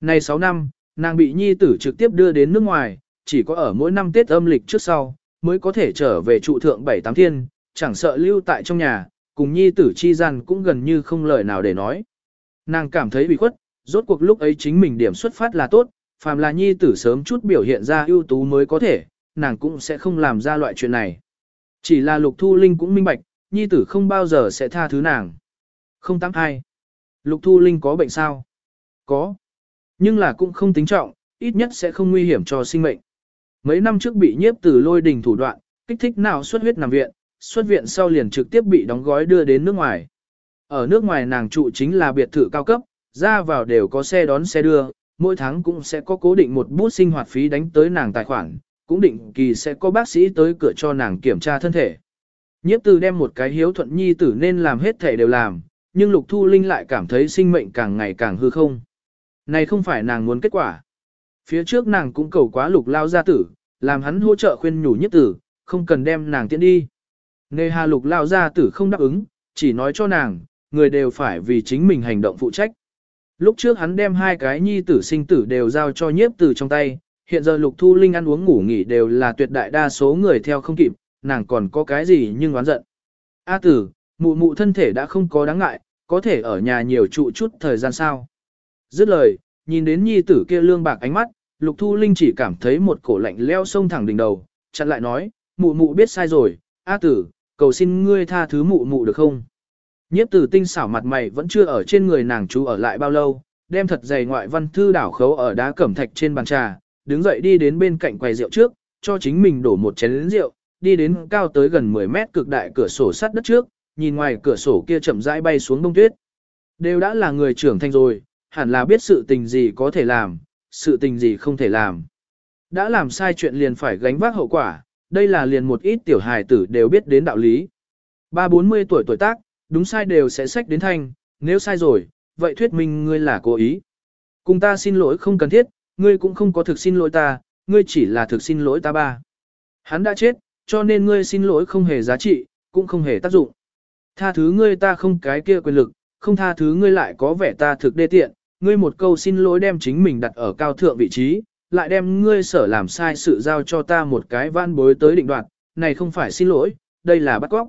Speaker 1: Nay 6 năm, nàng bị nhi tử trực tiếp đưa đến nước ngoài, chỉ có ở mỗi năm Tết âm lịch trước sau, mới có thể trở về trụ thượng bảy tám thiên, chẳng sợ lưu tại trong nhà, cùng nhi tử chi gian cũng gần như không lời nào để nói. Nàng cảm thấy bị khuất, rốt cuộc lúc ấy chính mình điểm xuất phát là tốt, phàm là nhi tử sớm chút biểu hiện ra ưu tú mới có thể, nàng cũng sẽ không làm ra loại chuyện này. Chỉ là lục thu linh cũng minh bạch, nhi tử không bao giờ sẽ tha thứ nàng. Không tăng hai. Lục thu linh có bệnh sao? Có. Nhưng là cũng không tính trọng, ít nhất sẽ không nguy hiểm cho sinh mệnh. Mấy năm trước bị nhiếp từ lôi đình thủ đoạn, kích thích nào xuất huyết nằm viện, xuất viện sau liền trực tiếp bị đóng gói đưa đến nước ngoài. Ở nước ngoài nàng trụ chính là biệt thự cao cấp, ra vào đều có xe đón xe đưa, mỗi tháng cũng sẽ có cố định một bút sinh hoạt phí đánh tới nàng tài khoản, cũng định kỳ sẽ có bác sĩ tới cửa cho nàng kiểm tra thân thể. Nhiếp từ đem một cái hiếu thuận nhi tử nên làm hết thể đều làm, nhưng Lục Thu Linh lại cảm thấy sinh mệnh càng ngày càng hư không. Này không phải nàng muốn kết quả. Phía trước nàng cũng cầu quá Lục Lao gia tử, làm hắn hỗ trợ khuyên nhủ nhiếp tử, không cần đem nàng tiễn đi. Nề hà Lục Lao gia tử không đáp ứng, chỉ nói cho nàng, người đều phải vì chính mình hành động phụ trách. Lúc trước hắn đem hai cái nhi tử sinh tử đều giao cho nhiếp tử trong tay, hiện giờ Lục Thu Linh ăn uống ngủ nghỉ đều là tuyệt đại đa số người theo không kịp, nàng còn có cái gì nhưng oán giận. A tử, mụ mụ thân thể đã không có đáng ngại, có thể ở nhà nhiều trụ chút thời gian sao. Dứt lời, nhìn đến nhi tử kia lương bạc ánh mắt, Lục Thu Linh chỉ cảm thấy một cổ lạnh leo sông thẳng đỉnh đầu, chặn lại nói, mụ mụ biết sai rồi, A tử, cầu xin ngươi tha thứ mụ mụ được không? Nhiếp tử tinh xảo mặt mày vẫn chưa ở trên người nàng chú ở lại bao lâu, đem thật dày ngoại văn thư đảo khấu ở đá cẩm thạch trên bàn trà, đứng dậy đi đến bên cạnh quầy rượu trước, cho chính mình đổ một chén rượu, đi đến cao tới gần 10 mét cực đại cửa sổ sắt đất trước, nhìn ngoài cửa sổ kia chậm rãi bay xuống đông tuyết. Đều đã là người trưởng thành rồi, hẳn là biết sự tình gì có thể làm, sự tình gì không thể làm. Đã làm sai chuyện liền phải gánh vác hậu quả, đây là liền một ít tiểu hài tử đều biết đến đạo lý. Ba bốn mươi tuổi tuổi tác, đúng sai đều sẽ sách đến thanh, nếu sai rồi, vậy thuyết minh ngươi là cố ý. Cùng ta xin lỗi không cần thiết, ngươi cũng không có thực xin lỗi ta, ngươi chỉ là thực xin lỗi ta ba. Hắn đã chết, cho nên ngươi xin lỗi không hề giá trị, cũng không hề tác dụng. Tha thứ ngươi ta không cái kia quyền lực, không tha thứ ngươi lại có vẻ ta thực đê tiện, ngươi một câu xin lỗi đem chính mình đặt ở cao thượng vị trí, lại đem ngươi sở làm sai sự giao cho ta một cái van bối tới định đoạt, này không phải xin lỗi, đây là bắt cóc.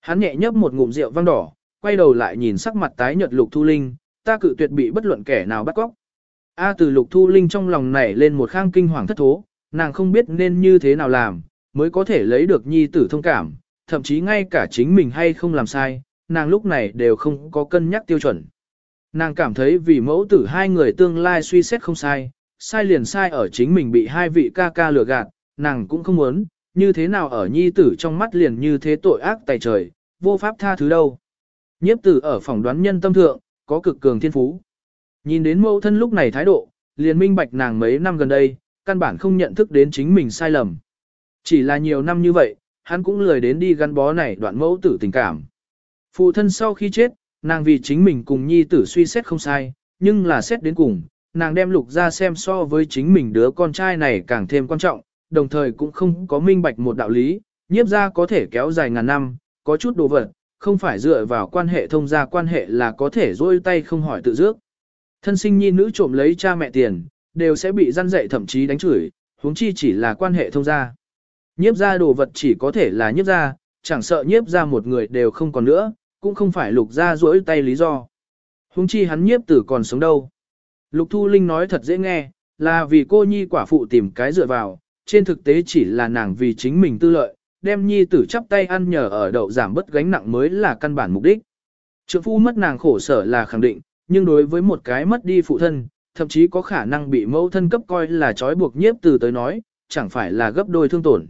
Speaker 1: Hắn nhẹ nhấp một ngụm rượu vang đỏ, quay đầu lại nhìn sắc mặt tái nhợt Lục Thu Linh, ta cự tuyệt bị bất luận kẻ nào bắt cóc. A từ Lục Thu Linh trong lòng nảy lên một khang kinh hoàng thất thố, nàng không biết nên như thế nào làm, mới có thể lấy được nhi tử thông cảm, thậm chí ngay cả chính mình hay không làm sai, nàng lúc này đều không có cân nhắc tiêu chuẩn. Nàng cảm thấy vì mẫu tử hai người tương lai suy xét không sai, sai liền sai ở chính mình bị hai vị ca ca lừa gạt, nàng cũng không muốn, như thế nào ở nhi tử trong mắt liền như thế tội ác tài trời, vô pháp tha thứ đâu. Nhiếp tử ở phòng đoán nhân tâm thượng, có cực cường thiên phú. Nhìn đến mẫu thân lúc này thái độ, liền minh bạch nàng mấy năm gần đây, căn bản không nhận thức đến chính mình sai lầm. Chỉ là nhiều năm như vậy, hắn cũng lười đến đi gắn bó này đoạn mẫu tử tình cảm. Phụ thân sau khi chết, nàng vì chính mình cùng nhi tử suy xét không sai, nhưng là xét đến cùng, nàng đem lục ra xem so với chính mình đứa con trai này càng thêm quan trọng, đồng thời cũng không có minh bạch một đạo lý, nhiếp ra có thể kéo dài ngàn năm, có chút đồ vật, không phải dựa vào quan hệ thông gia quan hệ là có thể dôi tay không hỏi tự dước. Thân sinh nhi nữ trộm lấy cha mẹ tiền, đều sẽ bị răn dạy thậm chí đánh chửi, huống chi chỉ là quan hệ thông gia. Nhiếp ra đồ vật chỉ có thể là nhiếp ra, chẳng sợ nhiếp ra một người đều không còn nữa, cũng không phải lục ra rỗi tay lý do. Hùng chi hắn nhiếp tử còn sống đâu. Lục Thu Linh nói thật dễ nghe, là vì cô nhi quả phụ tìm cái dựa vào, trên thực tế chỉ là nàng vì chính mình tư lợi, đem nhi tử chắp tay ăn nhờ ở đậu giảm bất gánh nặng mới là căn bản mục đích. Trượng phu mất nàng khổ sở là khẳng định, nhưng đối với một cái mất đi phụ thân, thậm chí có khả năng bị mẫu thân cấp coi là trói buộc nhiếp từ tới nói, chẳng phải là gấp đôi thương tổn.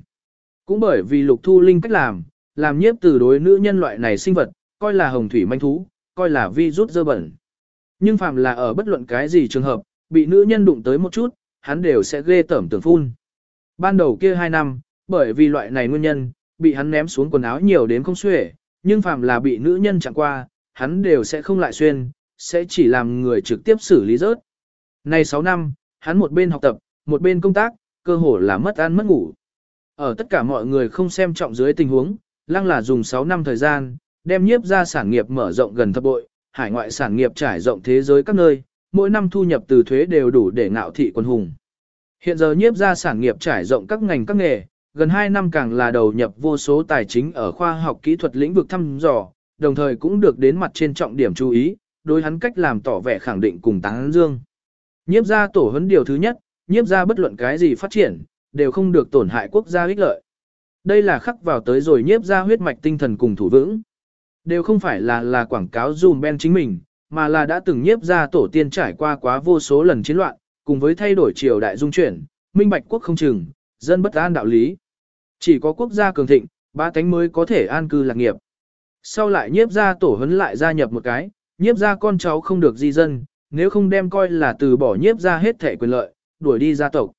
Speaker 1: Cũng bởi vì lục thu linh cách làm, làm nhiếp từ đối nữ nhân loại này sinh vật, coi là hồng thủy manh thú, coi là vi rút dơ bẩn. Nhưng phàm là ở bất luận cái gì trường hợp, bị nữ nhân đụng tới một chút, hắn đều sẽ ghê tởm tưởng phun. Ban đầu kia hai năm, bởi vì loại này nguyên nhân, bị hắn ném xuống quần áo nhiều đến không xuể, nhưng phàm là bị nữ nhân chẳng qua, hắn đều sẽ không lại xuyên, sẽ chỉ làm người trực tiếp xử lý rớt. Này 6 năm, hắn một bên học tập, một bên công tác, cơ hồ là mất ăn mất ngủ. Ở tất cả mọi người không xem trọng dưới tình huống, lăng là dùng 6 năm thời gian, đem nhiếp ra sản nghiệp mở rộng gần thập bội, hải ngoại sản nghiệp trải rộng thế giới các nơi, mỗi năm thu nhập từ thuế đều đủ để ngạo thị quân hùng. Hiện giờ nhiếp ra sản nghiệp trải rộng các ngành các nghề, gần 2 năm càng là đầu nhập vô số tài chính ở khoa học kỹ thuật lĩnh vực thăm dò, đồng thời cũng được đến mặt trên trọng điểm chú ý, đối hắn cách làm tỏ vẻ khẳng định cùng tán dương. Nhiếp ra tổ huấn điều thứ nhất, nhiếp ra bất luận cái gì phát triển, đều không được tổn hại quốc gia ích lợi. Đây là khắc vào tới rồi nhiếp ra huyết mạch tinh thần cùng thủ vững. Đều không phải là là quảng cáo dùm ben chính mình, mà là đã từng nhiếp ra tổ tiên trải qua quá vô số lần chiến loạn, cùng với thay đổi triều đại dung chuyển, minh bạch quốc không chừng, dân bất an đạo lý. Chỉ có quốc gia cường thịnh, ba tánh mới có thể an cư lạc nghiệp. Sau lại nhiếp ra tổ hấn lại gia nhập một cái, nhiếp ra con cháu không được di dân, nếu không đem coi là từ bỏ nhiếp ra hết thể quyền lợi, đuổi đi gia tộc.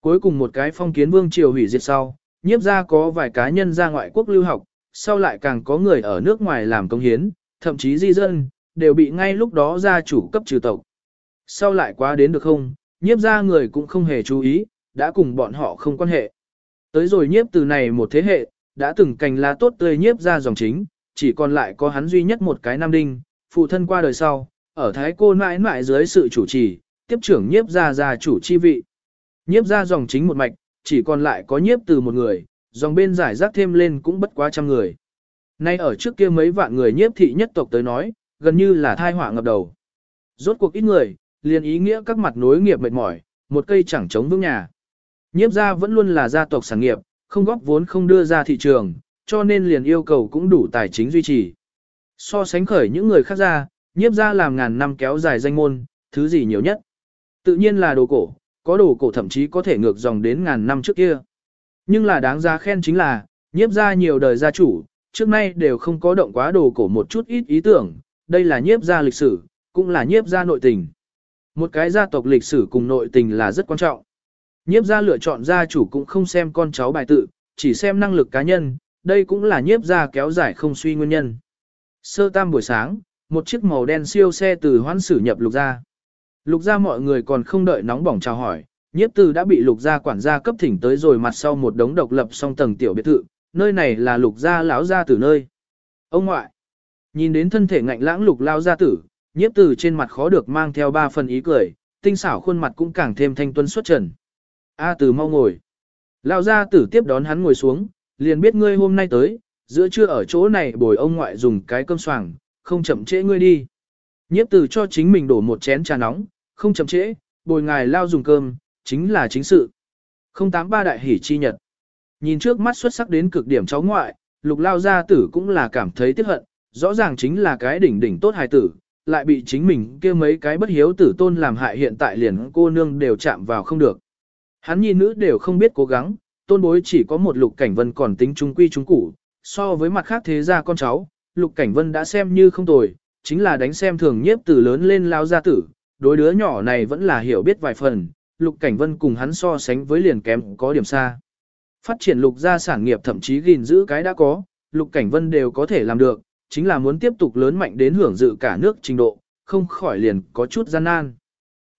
Speaker 1: Cuối cùng một cái phong kiến vương triều hủy diệt sau, nhiếp ra có vài cá nhân ra ngoại quốc lưu học, sau lại càng có người ở nước ngoài làm công hiến, thậm chí di dân, đều bị ngay lúc đó gia chủ cấp trừ tộc. Sau lại quá đến được không, nhiếp ra người cũng không hề chú ý, đã cùng bọn họ không quan hệ. Tới rồi nhiếp từ này một thế hệ, đã từng cành lá tốt tươi nhiếp ra dòng chính, chỉ còn lại có hắn duy nhất một cái nam đinh, phụ thân qua đời sau, ở Thái cô mãi mãi dưới sự chủ trì, tiếp trưởng nhiếp ra gia chủ chi vị. Nhiếp ra dòng chính một mạch, chỉ còn lại có nhiếp từ một người, dòng bên giải rác thêm lên cũng bất quá trăm người. Nay ở trước kia mấy vạn người nhiếp thị nhất tộc tới nói, gần như là thai họa ngập đầu. Rốt cuộc ít người, liền ý nghĩa các mặt nối nghiệp mệt mỏi, một cây chẳng chống vững nhà. Nhiếp gia vẫn luôn là gia tộc sản nghiệp, không góp vốn không đưa ra thị trường, cho nên liền yêu cầu cũng đủ tài chính duy trì. So sánh khởi những người khác ra, nhiếp gia làm ngàn năm kéo dài danh môn, thứ gì nhiều nhất? Tự nhiên là đồ cổ, có đồ cổ thậm chí có thể ngược dòng đến ngàn năm trước kia. Nhưng là đáng giá khen chính là, nhiếp gia nhiều đời gia chủ, trước nay đều không có động quá đồ cổ một chút ít ý tưởng, đây là nhiếp gia lịch sử, cũng là nhiếp gia nội tình. Một cái gia tộc lịch sử cùng nội tình là rất quan trọng. Nhiếp gia lựa chọn gia chủ cũng không xem con cháu bài tự, chỉ xem năng lực cá nhân, đây cũng là nhiếp gia kéo dài không suy nguyên nhân. Sơ tam buổi sáng, một chiếc màu đen siêu xe từ hoãn sử nhập lục gia. Lục gia mọi người còn không đợi nóng bỏng chào hỏi, nhiếp từ đã bị lục gia quản gia cấp thỉnh tới rồi mặt sau một đống độc lập song tầng tiểu biệt thự, nơi này là lục gia lão gia tử nơi. Ông ngoại, nhìn đến thân thể ngạnh lãng lục lao gia tử, nhiếp từ trên mặt khó được mang theo ba phần ý cười, tinh xảo khuôn mặt cũng càng thêm thanh tuấn xuất trần. A từ mau ngồi. Lão gia tử tiếp đón hắn ngồi xuống, liền biết ngươi hôm nay tới, giữa trưa ở chỗ này bồi ông ngoại dùng cái cơm xoàng, không chậm trễ ngươi đi. Nhiếp tử cho chính mình đổ một chén trà nóng, không chậm trễ, bồi ngài lao dùng cơm, chính là chính sự. Không tám ba đại hỷ chi nhật. Nhìn trước mắt xuất sắc đến cực điểm cháu ngoại, lục lao gia tử cũng là cảm thấy tiếc hận, rõ ràng chính là cái đỉnh đỉnh tốt hài tử, lại bị chính mình kia mấy cái bất hiếu tử tôn làm hại hiện tại liền cô nương đều chạm vào không được. Hắn nhìn nữ đều không biết cố gắng, tôn bối chỉ có một lục cảnh vân còn tính trung quy trung củ, so với mặt khác thế gia con cháu, lục cảnh vân đã xem như không tồi, chính là đánh xem thường nhiếp từ lớn lên lao gia tử, đối đứa nhỏ này vẫn là hiểu biết vài phần, lục cảnh vân cùng hắn so sánh với liền kém có điểm xa. Phát triển lục gia sản nghiệp thậm chí gìn giữ cái đã có, lục cảnh vân đều có thể làm được, chính là muốn tiếp tục lớn mạnh đến hưởng dự cả nước trình độ, không khỏi liền có chút gian nan.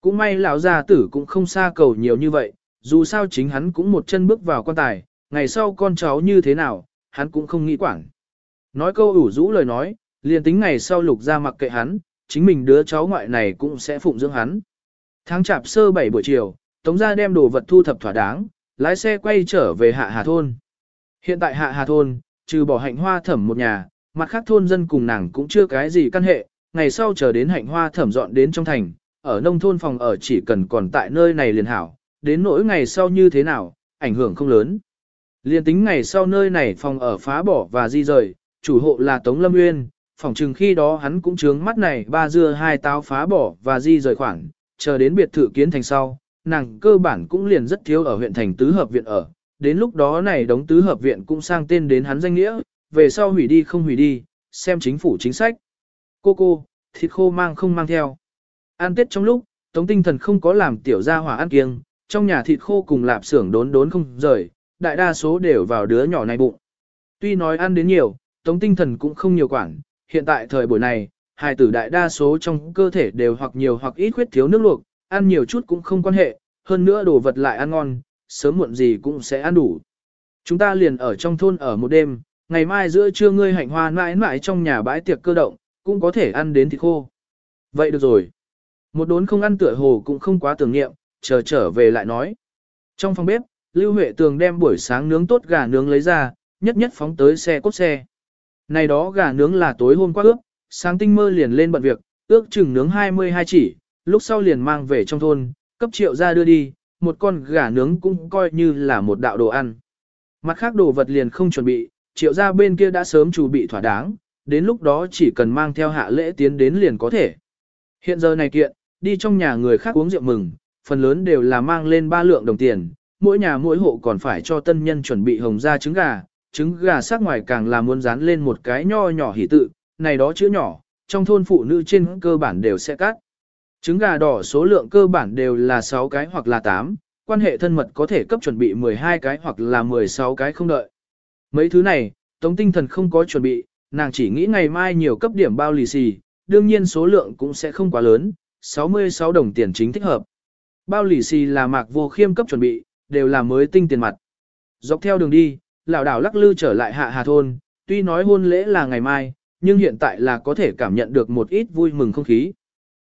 Speaker 1: Cũng may lão gia tử cũng không xa cầu nhiều như vậy, dù sao chính hắn cũng một chân bước vào quan tài, ngày sau con cháu như thế nào, hắn cũng không nghĩ quản. Nói câu ủ rũ lời nói, liền tính ngày sau lục ra mặc kệ hắn, chính mình đứa cháu ngoại này cũng sẽ phụng dưỡng hắn. Tháng chạp sơ 7 buổi chiều, Tống gia đem đồ vật thu thập thỏa đáng, lái xe quay trở về Hạ Hà Thôn. Hiện tại Hạ Hà Thôn, trừ bỏ hạnh hoa thẩm một nhà, mặt khác thôn dân cùng nàng cũng chưa cái gì căn hệ, ngày sau chờ đến hạnh hoa thẩm dọn đến trong thành, ở nông thôn phòng ở chỉ cần còn tại nơi này liền hảo, đến nỗi ngày sau như thế nào, ảnh hưởng không lớn. Liên tính ngày sau nơi này phòng ở phá bỏ và di rời, chủ hộ là Tống Lâm Nguyên, phỏng chừng khi đó hắn cũng trướng mắt này ba dưa hai táo phá bỏ và di rời khoảng, chờ đến biệt thự kiến thành sau, nàng cơ bản cũng liền rất thiếu ở huyện thành tứ hợp viện ở, đến lúc đó này đóng tứ hợp viện cũng sang tên đến hắn danh nghĩa, về sau hủy đi không hủy đi, xem chính phủ chính sách. Cô cô, thịt khô mang không mang theo. Ăn tết trong lúc, tống tinh thần không có làm tiểu gia hỏa ăn kiêng, trong nhà thịt khô cùng lạp xưởng đốn đốn không rời, đại đa số đều vào đứa nhỏ này bụng. Tuy nói ăn đến nhiều, tống tinh thần cũng không nhiều quản, hiện tại thời buổi này, hài tử đại đa số trong cơ thể đều hoặc nhiều hoặc ít khuyết thiếu nước luộc, ăn nhiều chút cũng không quan hệ, hơn nữa đồ vật lại ăn ngon, sớm muộn gì cũng sẽ ăn đủ. Chúng ta liền ở trong thôn ở một đêm, ngày mai giữa trưa ngươi hạnh hoa mãi mãi trong nhà bãi tiệc cơ động, cũng có thể ăn đến thịt khô. Vậy được rồi. Một đốn không ăn tựa hồ cũng không quá tưởng niệm, chờ trở về lại nói. Trong phòng bếp, Lưu Huệ Tường đem buổi sáng nướng tốt gà nướng lấy ra, nhất nhất phóng tới xe cốt xe. Này đó gà nướng là tối hôm qua ước, sáng tinh mơ liền lên bận việc, ước chừng nướng 22 chỉ, lúc sau liền mang về trong thôn, cấp triệu ra đưa đi, một con gà nướng cũng coi như là một đạo đồ ăn. Mặt khác đồ vật liền không chuẩn bị, triệu ra bên kia đã sớm chuẩn bị thỏa đáng, đến lúc đó chỉ cần mang theo hạ lễ tiến đến liền có thể. Hiện giờ này kiện, đi trong nhà người khác uống rượu mừng, phần lớn đều là mang lên ba lượng đồng tiền, mỗi nhà mỗi hộ còn phải cho tân nhân chuẩn bị hồng da trứng gà, trứng gà sát ngoài càng là muốn dán lên một cái nho nhỏ hỉ tự, này đó chữ nhỏ, trong thôn phụ nữ trên cơ bản đều sẽ cắt. Trứng gà đỏ số lượng cơ bản đều là 6 cái hoặc là 8, quan hệ thân mật có thể cấp chuẩn bị 12 cái hoặc là 16 cái không đợi. Mấy thứ này, tống tinh thần không có chuẩn bị, nàng chỉ nghĩ ngày mai nhiều cấp điểm bao lì xì, đương nhiên số lượng cũng sẽ không quá lớn, 66 đồng tiền chính thích hợp. Bao lì xì là mạc vô khiêm cấp chuẩn bị, đều là mới tinh tiền mặt. Dọc theo đường đi, lão đảo lắc lư trở lại hạ hà thôn, tuy nói hôn lễ là ngày mai, nhưng hiện tại là có thể cảm nhận được một ít vui mừng không khí.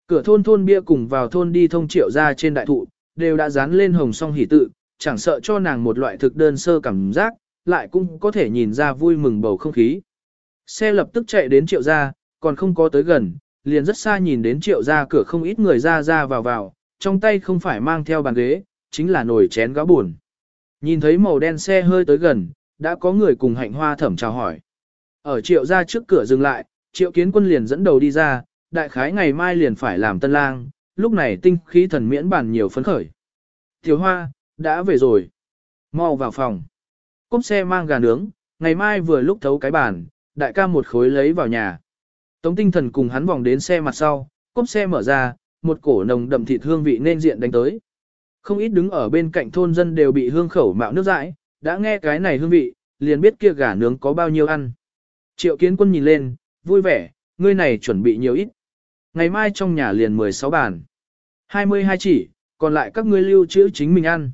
Speaker 1: Cửa thôn thôn bia cùng vào thôn đi thông triệu ra trên đại thụ, đều đã dán lên hồng song hỷ tự, chẳng sợ cho nàng một loại thực đơn sơ cảm giác, lại cũng có thể nhìn ra vui mừng bầu không khí. Xe lập tức chạy đến triệu gia, còn không có tới gần, liền rất xa nhìn đến triệu gia cửa không ít người ra ra vào vào, trong tay không phải mang theo bàn ghế, chính là nồi chén gáo buồn. Nhìn thấy màu đen xe hơi tới gần, đã có người cùng hạnh hoa thẩm chào hỏi. Ở triệu gia trước cửa dừng lại, triệu kiến quân liền dẫn đầu đi ra, đại khái ngày mai liền phải làm tân lang, lúc này tinh khí thần miễn bản nhiều phấn khởi. Tiểu hoa, đã về rồi. Mau vào phòng. Cốp xe mang gà nướng, ngày mai vừa lúc thấu cái bàn, đại ca một khối lấy vào nhà. Tống tinh thần cùng hắn vòng đến xe mặt sau, cốp xe mở ra, một cổ nồng đậm thịt hương vị nên diện đánh tới. Không ít đứng ở bên cạnh thôn dân đều bị hương khẩu mạo nước dãi, đã nghe cái này hương vị, liền biết kia gà nướng có bao nhiêu ăn. Triệu kiến quân nhìn lên, vui vẻ, ngươi này chuẩn bị nhiều ít. Ngày mai trong nhà liền 16 bàn. 22 chỉ, còn lại các ngươi lưu trữ chính mình ăn.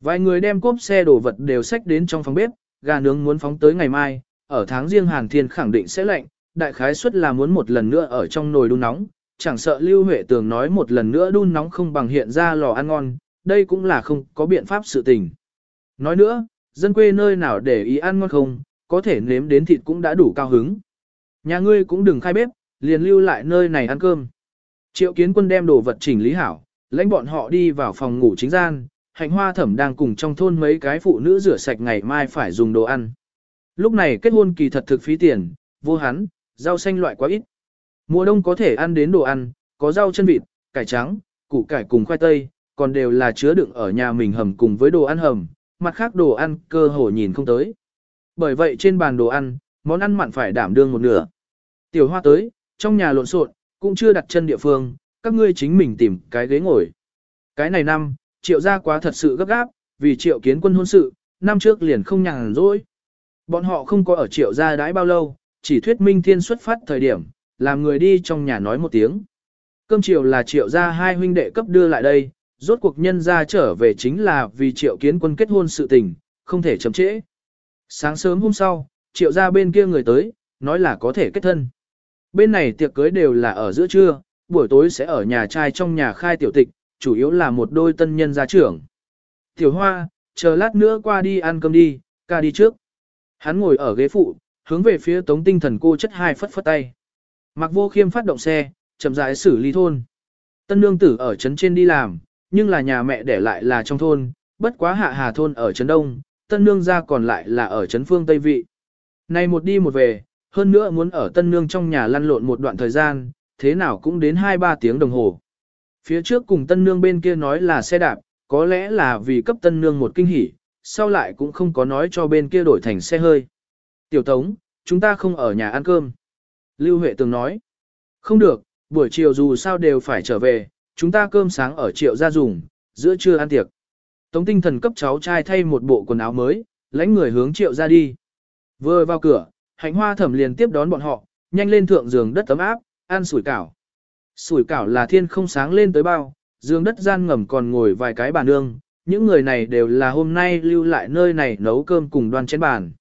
Speaker 1: Vài người đem cốp xe đồ vật đều xách đến trong phòng bếp, gà nướng muốn phóng tới ngày mai, ở tháng riêng Hàn Thiên khẳng định sẽ lạnh, đại khái suất là muốn một lần nữa ở trong nồi đun nóng, chẳng sợ Lưu Huệ Tường nói một lần nữa đun nóng không bằng hiện ra lò ăn ngon, đây cũng là không có biện pháp sự tình. Nói nữa, dân quê nơi nào để ý ăn ngon không, có thể nếm đến thịt cũng đã đủ cao hứng. Nhà ngươi cũng đừng khai bếp, liền lưu lại nơi này ăn cơm. Triệu kiến quân đem đồ vật chỉnh lý hảo, lãnh bọn họ đi vào phòng ngủ chính gian, hạnh hoa thẩm đang cùng trong thôn mấy cái phụ nữ rửa sạch ngày mai phải dùng đồ ăn. Lúc này kết hôn kỳ thật thực phí tiền, vô hắn, rau xanh loại quá ít. Mùa đông có thể ăn đến đồ ăn, có rau chân vịt, cải trắng, củ cải cùng khoai tây, còn đều là chứa đựng ở nhà mình hầm cùng với đồ ăn hầm, mặt khác đồ ăn cơ hồ nhìn không tới. Bởi vậy trên bàn đồ ăn, món ăn mặn phải đảm đương một nửa. Tiểu hoa tới, trong nhà lộn xộn, cũng chưa đặt chân địa phương, các ngươi chính mình tìm cái ghế ngồi. Cái này năm, triệu gia quá thật sự gấp gáp, vì triệu kiến quân hôn sự, năm trước liền không nhàn rỗi. Bọn họ không có ở triệu gia đãi bao lâu, chỉ thuyết minh thiên xuất phát thời điểm, làm người đi trong nhà nói một tiếng. Cơm chiều là triệu gia hai huynh đệ cấp đưa lại đây, rốt cuộc nhân gia trở về chính là vì triệu kiến quân kết hôn sự tình, không thể chậm trễ. Sáng sớm hôm sau, triệu gia bên kia người tới, nói là có thể kết thân. Bên này tiệc cưới đều là ở giữa trưa, buổi tối sẽ ở nhà trai trong nhà khai tiểu tịch, chủ yếu là một đôi tân nhân gia trưởng. Tiểu hoa, chờ lát nữa qua đi ăn cơm đi, ca đi trước. Hắn ngồi ở ghế phụ, hướng về phía tống tinh thần cô chất hai phất phất tay. Mặc vô khiêm phát động xe, chậm rãi xử lý thôn. Tân nương tử ở trấn trên đi làm, nhưng là nhà mẹ để lại là trong thôn, bất quá hạ hà thôn ở trấn đông, tân nương ra còn lại là ở trấn phương Tây Vị. Này một đi một về, hơn nữa muốn ở tân nương trong nhà lăn lộn một đoạn thời gian, thế nào cũng đến 2-3 tiếng đồng hồ. Phía trước cùng tân nương bên kia nói là xe đạp, có lẽ là vì cấp tân nương một kinh hỉ, sau lại cũng không có nói cho bên kia đổi thành xe hơi. Tiểu Tống, chúng ta không ở nhà ăn cơm. Lưu Huệ từng nói, không được, buổi chiều dù sao đều phải trở về, chúng ta cơm sáng ở triệu gia dùng, giữa trưa ăn tiệc. Tống tinh thần cấp cháu trai thay một bộ quần áo mới, lãnh người hướng triệu ra đi. Vừa vào cửa, hạnh hoa thẩm liền tiếp đón bọn họ, nhanh lên thượng giường đất tấm áp, ăn sủi cảo. Sủi cảo là thiên không sáng lên tới bao, giường đất gian ngầm còn ngồi vài cái bàn nương, những người này đều là hôm nay lưu lại nơi này nấu cơm cùng đoan chén bàn.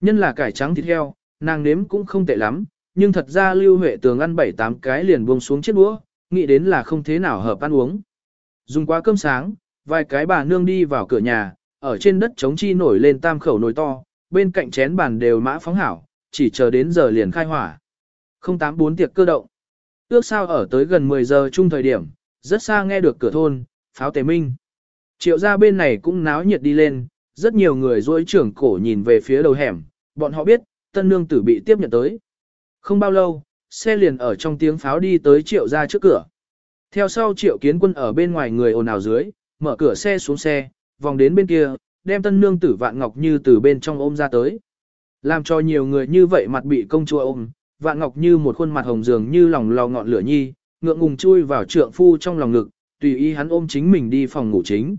Speaker 1: Nhân là cải trắng thịt heo, nàng nếm cũng không tệ lắm, nhưng thật ra lưu huệ tường ăn bảy tám cái liền buông xuống chiếc đũa, nghĩ đến là không thế nào hợp ăn uống. Dùng qua cơm sáng, vài cái bà nương đi vào cửa nhà, ở trên đất trống chi nổi lên tam khẩu nồi to, bên cạnh chén bàn đều mã phóng hảo, chỉ chờ đến giờ liền khai hỏa. 084 tiệc cơ động. Ước sao ở tới gần 10 giờ chung thời điểm, rất xa nghe được cửa thôn, pháo tề minh. Triệu gia bên này cũng náo nhiệt đi lên, rất nhiều người duỗi trưởng cổ nhìn về phía đầu hẻm, bọn họ biết, tân nương tử bị tiếp nhận tới. Không bao lâu, xe liền ở trong tiếng pháo đi tới triệu gia trước cửa. Theo sau triệu kiến quân ở bên ngoài người ồn ào dưới, mở cửa xe xuống xe, vòng đến bên kia, đem tân nương tử vạn ngọc như từ bên trong ôm ra tới. Làm cho nhiều người như vậy mặt bị công chúa ôm, vạn ngọc như một khuôn mặt hồng dường như lòng lò ngọn lửa nhi, ngượng ngùng chui vào trượng phu trong lòng ngực, tùy ý hắn ôm chính mình đi phòng ngủ chính.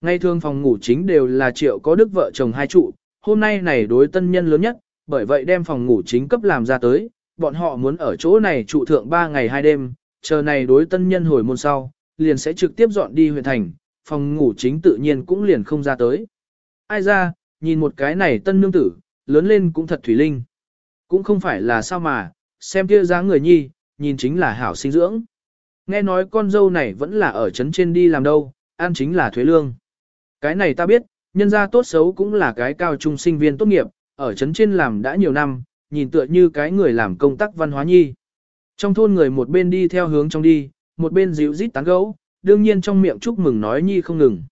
Speaker 1: Ngay thường phòng ngủ chính đều là triệu có đức vợ chồng hai trụ, hôm nay này đối tân nhân lớn nhất, bởi vậy đem phòng ngủ chính cấp làm ra tới, bọn họ muốn ở chỗ này trụ thượng 3 ngày 2 đêm, chờ này đối tân nhân hồi môn sau, liền sẽ trực tiếp dọn đi huyện thành, phòng ngủ chính tự nhiên cũng liền không ra tới. Ai ra, nhìn một cái này tân nương tử, lớn lên cũng thật thủy linh. Cũng không phải là sao mà, xem kia dáng người nhi, nhìn chính là hảo sinh dưỡng. Nghe nói con dâu này vẫn là ở trấn trên đi làm đâu, ăn chính là thuế lương. Cái này ta biết, nhân gia tốt xấu cũng là cái cao trung sinh viên tốt nghiệp, ở trấn trên làm đã nhiều năm, nhìn tựa như cái người làm công tác văn hóa nhi. Trong thôn người một bên đi theo hướng trong đi, một bên dịu rít tán gấu, đương nhiên trong miệng chúc mừng nói nhi không ngừng.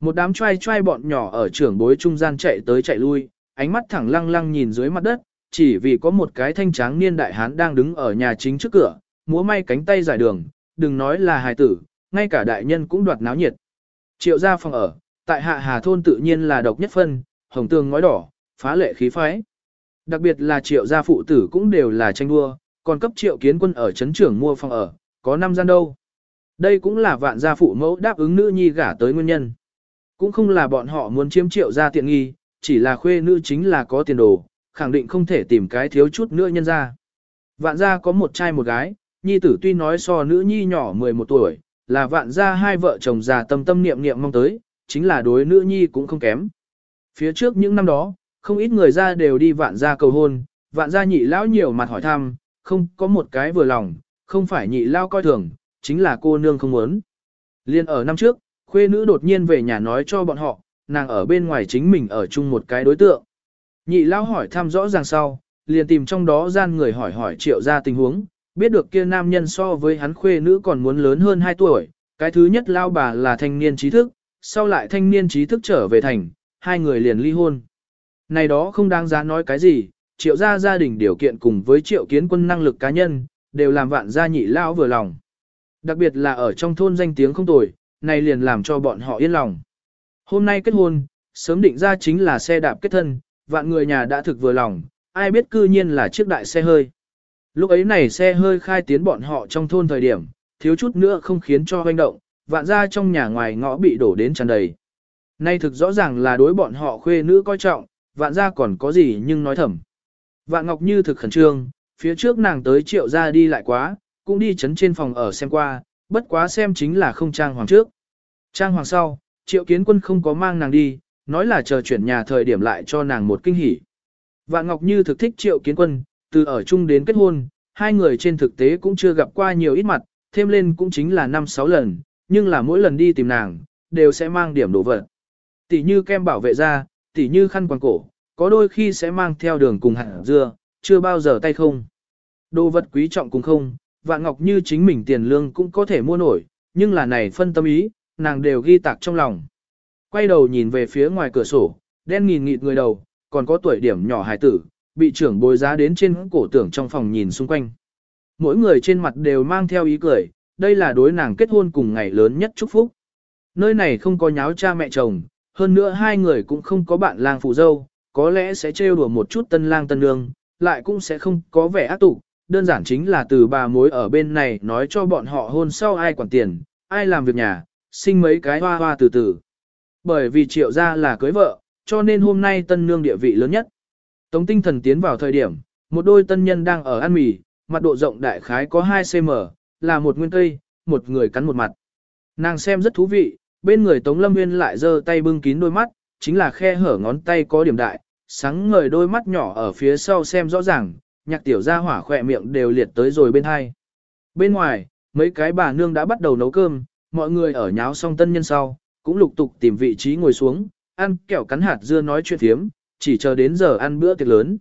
Speaker 1: Một đám trai trai bọn nhỏ ở trưởng bối trung gian chạy tới chạy lui, ánh mắt thẳng lăng lăng nhìn dưới mặt đất, chỉ vì có một cái thanh tráng niên đại hán đang đứng ở nhà chính trước cửa, múa may cánh tay giải đường, đừng nói là hài tử, ngay cả đại nhân cũng đoạt náo nhiệt. Triệu gia phòng ở, tại hạ hà thôn tự nhiên là độc nhất phân, hồng tường ngói đỏ, phá lệ khí phái. Đặc biệt là triệu gia phụ tử cũng đều là tranh đua, còn cấp triệu kiến quân ở chấn trưởng mua phòng ở, có năm gian đâu. Đây cũng là vạn gia phụ mẫu đáp ứng nữ nhi gả tới nguyên nhân. Cũng không là bọn họ muốn chiếm triệu gia tiện nghi, chỉ là khuê nữ chính là có tiền đồ, khẳng định không thể tìm cái thiếu chút nữa nhân ra. Vạn gia có một trai một gái, nhi tử tuy nói so nữ nhi nhỏ 11 tuổi, là vạn gia hai vợ chồng già tâm tâm niệm niệm mong tới, chính là đối nữ nhi cũng không kém. Phía trước những năm đó, không ít người ra đều đi vạn gia cầu hôn, vạn gia nhị lão nhiều mặt hỏi thăm, không có một cái vừa lòng, không phải nhị lao coi thường, chính là cô nương không muốn. Liên ở năm trước, khuê nữ đột nhiên về nhà nói cho bọn họ, nàng ở bên ngoài chính mình ở chung một cái đối tượng. Nhị lao hỏi thăm rõ ràng sau, liền tìm trong đó gian người hỏi hỏi triệu ra tình huống, biết được kia nam nhân so với hắn khuê nữ còn muốn lớn hơn 2 tuổi, cái thứ nhất lao bà là thanh niên trí thức, sau lại thanh niên trí thức trở về thành, hai người liền ly hôn. Này đó không đáng giá nói cái gì, triệu gia gia đình điều kiện cùng với triệu kiến quân năng lực cá nhân, đều làm vạn gia nhị lao vừa lòng. Đặc biệt là ở trong thôn danh tiếng không tồi, này liền làm cho bọn họ yên lòng. Hôm nay kết hôn, sớm định ra chính là xe đạp kết thân, vạn người nhà đã thực vừa lòng, ai biết cư nhiên là chiếc đại xe hơi. Lúc ấy này xe hơi khai tiến bọn họ trong thôn thời điểm, thiếu chút nữa không khiến cho hoành động, vạn ra trong nhà ngoài ngõ bị đổ đến tràn đầy. Nay thực rõ ràng là đối bọn họ khuê nữ coi trọng, vạn ra còn có gì nhưng nói thầm. Vạn Ngọc Như thực khẩn trương, phía trước nàng tới triệu ra đi lại quá, cũng đi chấn trên phòng ở xem qua, bất quá xem chính là không trang hoàng trước. Trang hoàng sau, triệu kiến quân không có mang nàng đi, nói là chờ chuyển nhà thời điểm lại cho nàng một kinh hỉ. Vạn Ngọc Như thực thích triệu kiến quân, từ ở chung đến kết hôn, hai người trên thực tế cũng chưa gặp qua nhiều ít mặt, thêm lên cũng chính là 5-6 lần, nhưng là mỗi lần đi tìm nàng, đều sẽ mang điểm đồ vật. Tỷ như kem bảo vệ ra, tỉ như khăn quàng cổ, có đôi khi sẽ mang theo đường cùng hạt dưa, chưa bao giờ tay không. Đồ vật quý trọng cũng không, Vạn Ngọc Như chính mình tiền lương cũng có thể mua nổi, nhưng là này phân tâm ý, nàng đều ghi tạc trong lòng. Quay đầu nhìn về phía ngoài cửa sổ, đen nghìn nghịt người đầu, còn có tuổi điểm nhỏ hài tử, bị trưởng bồi giá đến trên cổ tưởng trong phòng nhìn xung quanh. Mỗi người trên mặt đều mang theo ý cười, đây là đối nàng kết hôn cùng ngày lớn nhất chúc phúc. Nơi này không có nháo cha mẹ chồng, hơn nữa hai người cũng không có bạn lang phụ dâu, có lẽ sẽ trêu đùa một chút tân lang tân nương, lại cũng sẽ không có vẻ ác tục, đơn giản chính là từ bà mối ở bên này nói cho bọn họ hôn sau ai quản tiền, ai làm việc nhà, sinh mấy cái hoa hoa từ từ. Bởi vì triệu gia là cưới vợ, cho nên hôm nay tân nương địa vị lớn nhất. Tống tinh thần tiến vào thời điểm, một đôi tân nhân đang ở ăn mì, mặt độ rộng đại khái có 2cm, là một nguyên cây, một người cắn một mặt. Nàng xem rất thú vị, bên người Tống Lâm Nguyên lại giơ tay bưng kín đôi mắt, chính là khe hở ngón tay có điểm đại, sáng ngời đôi mắt nhỏ ở phía sau xem rõ ràng, nhạc tiểu gia hỏa khỏe miệng đều liệt tới rồi bên hai. Bên ngoài, mấy cái bà nương đã bắt đầu nấu cơm, mọi người ở nháo xong tân nhân sau, cũng lục tục tìm vị trí ngồi xuống, ăn kẹo cắn hạt dưa nói chuyện thiếm, chỉ chờ đến giờ ăn bữa tiệc lớn.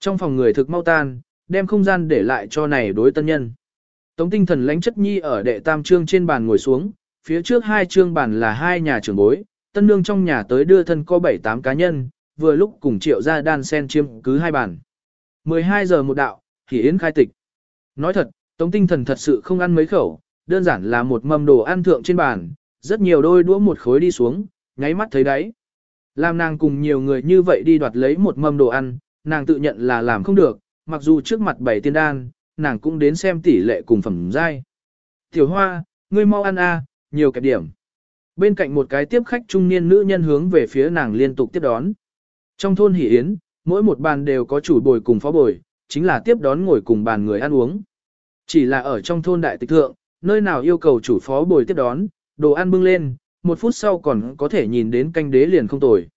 Speaker 1: Trong phòng người thực mau tan, đem không gian để lại cho này đối tân nhân. Tống tinh thần lãnh chất nhi ở đệ tam trương trên bàn ngồi xuống, phía trước hai trương bàn là hai nhà trưởng bối, tân nương trong nhà tới đưa thân có bảy tám cá nhân, vừa lúc cùng triệu ra đan sen chiêm cứ hai bàn. 12 giờ một đạo, thì yến khai tịch. Nói thật, tống tinh thần thật sự không ăn mấy khẩu, đơn giản là một mâm đồ ăn thượng trên bàn, rất nhiều đôi đũa một khối đi xuống, nháy mắt thấy đấy. Làm nàng cùng nhiều người như vậy đi đoạt lấy một mâm đồ ăn, nàng tự nhận là làm không được, mặc dù trước mặt bảy tiên đan, nàng cũng đến xem tỷ lệ cùng phẩm giai. Tiểu hoa, ngươi mau ăn a, nhiều kẹp điểm. Bên cạnh một cái tiếp khách trung niên nữ nhân hướng về phía nàng liên tục tiếp đón. Trong thôn hỷ yến, mỗi một bàn đều có chủ bồi cùng phó bồi, chính là tiếp đón ngồi cùng bàn người ăn uống. Chỉ là ở trong thôn đại tịch thượng, nơi nào yêu cầu chủ phó bồi tiếp đón, đồ ăn bưng lên, một phút sau còn có thể nhìn đến canh đế liền không tồi.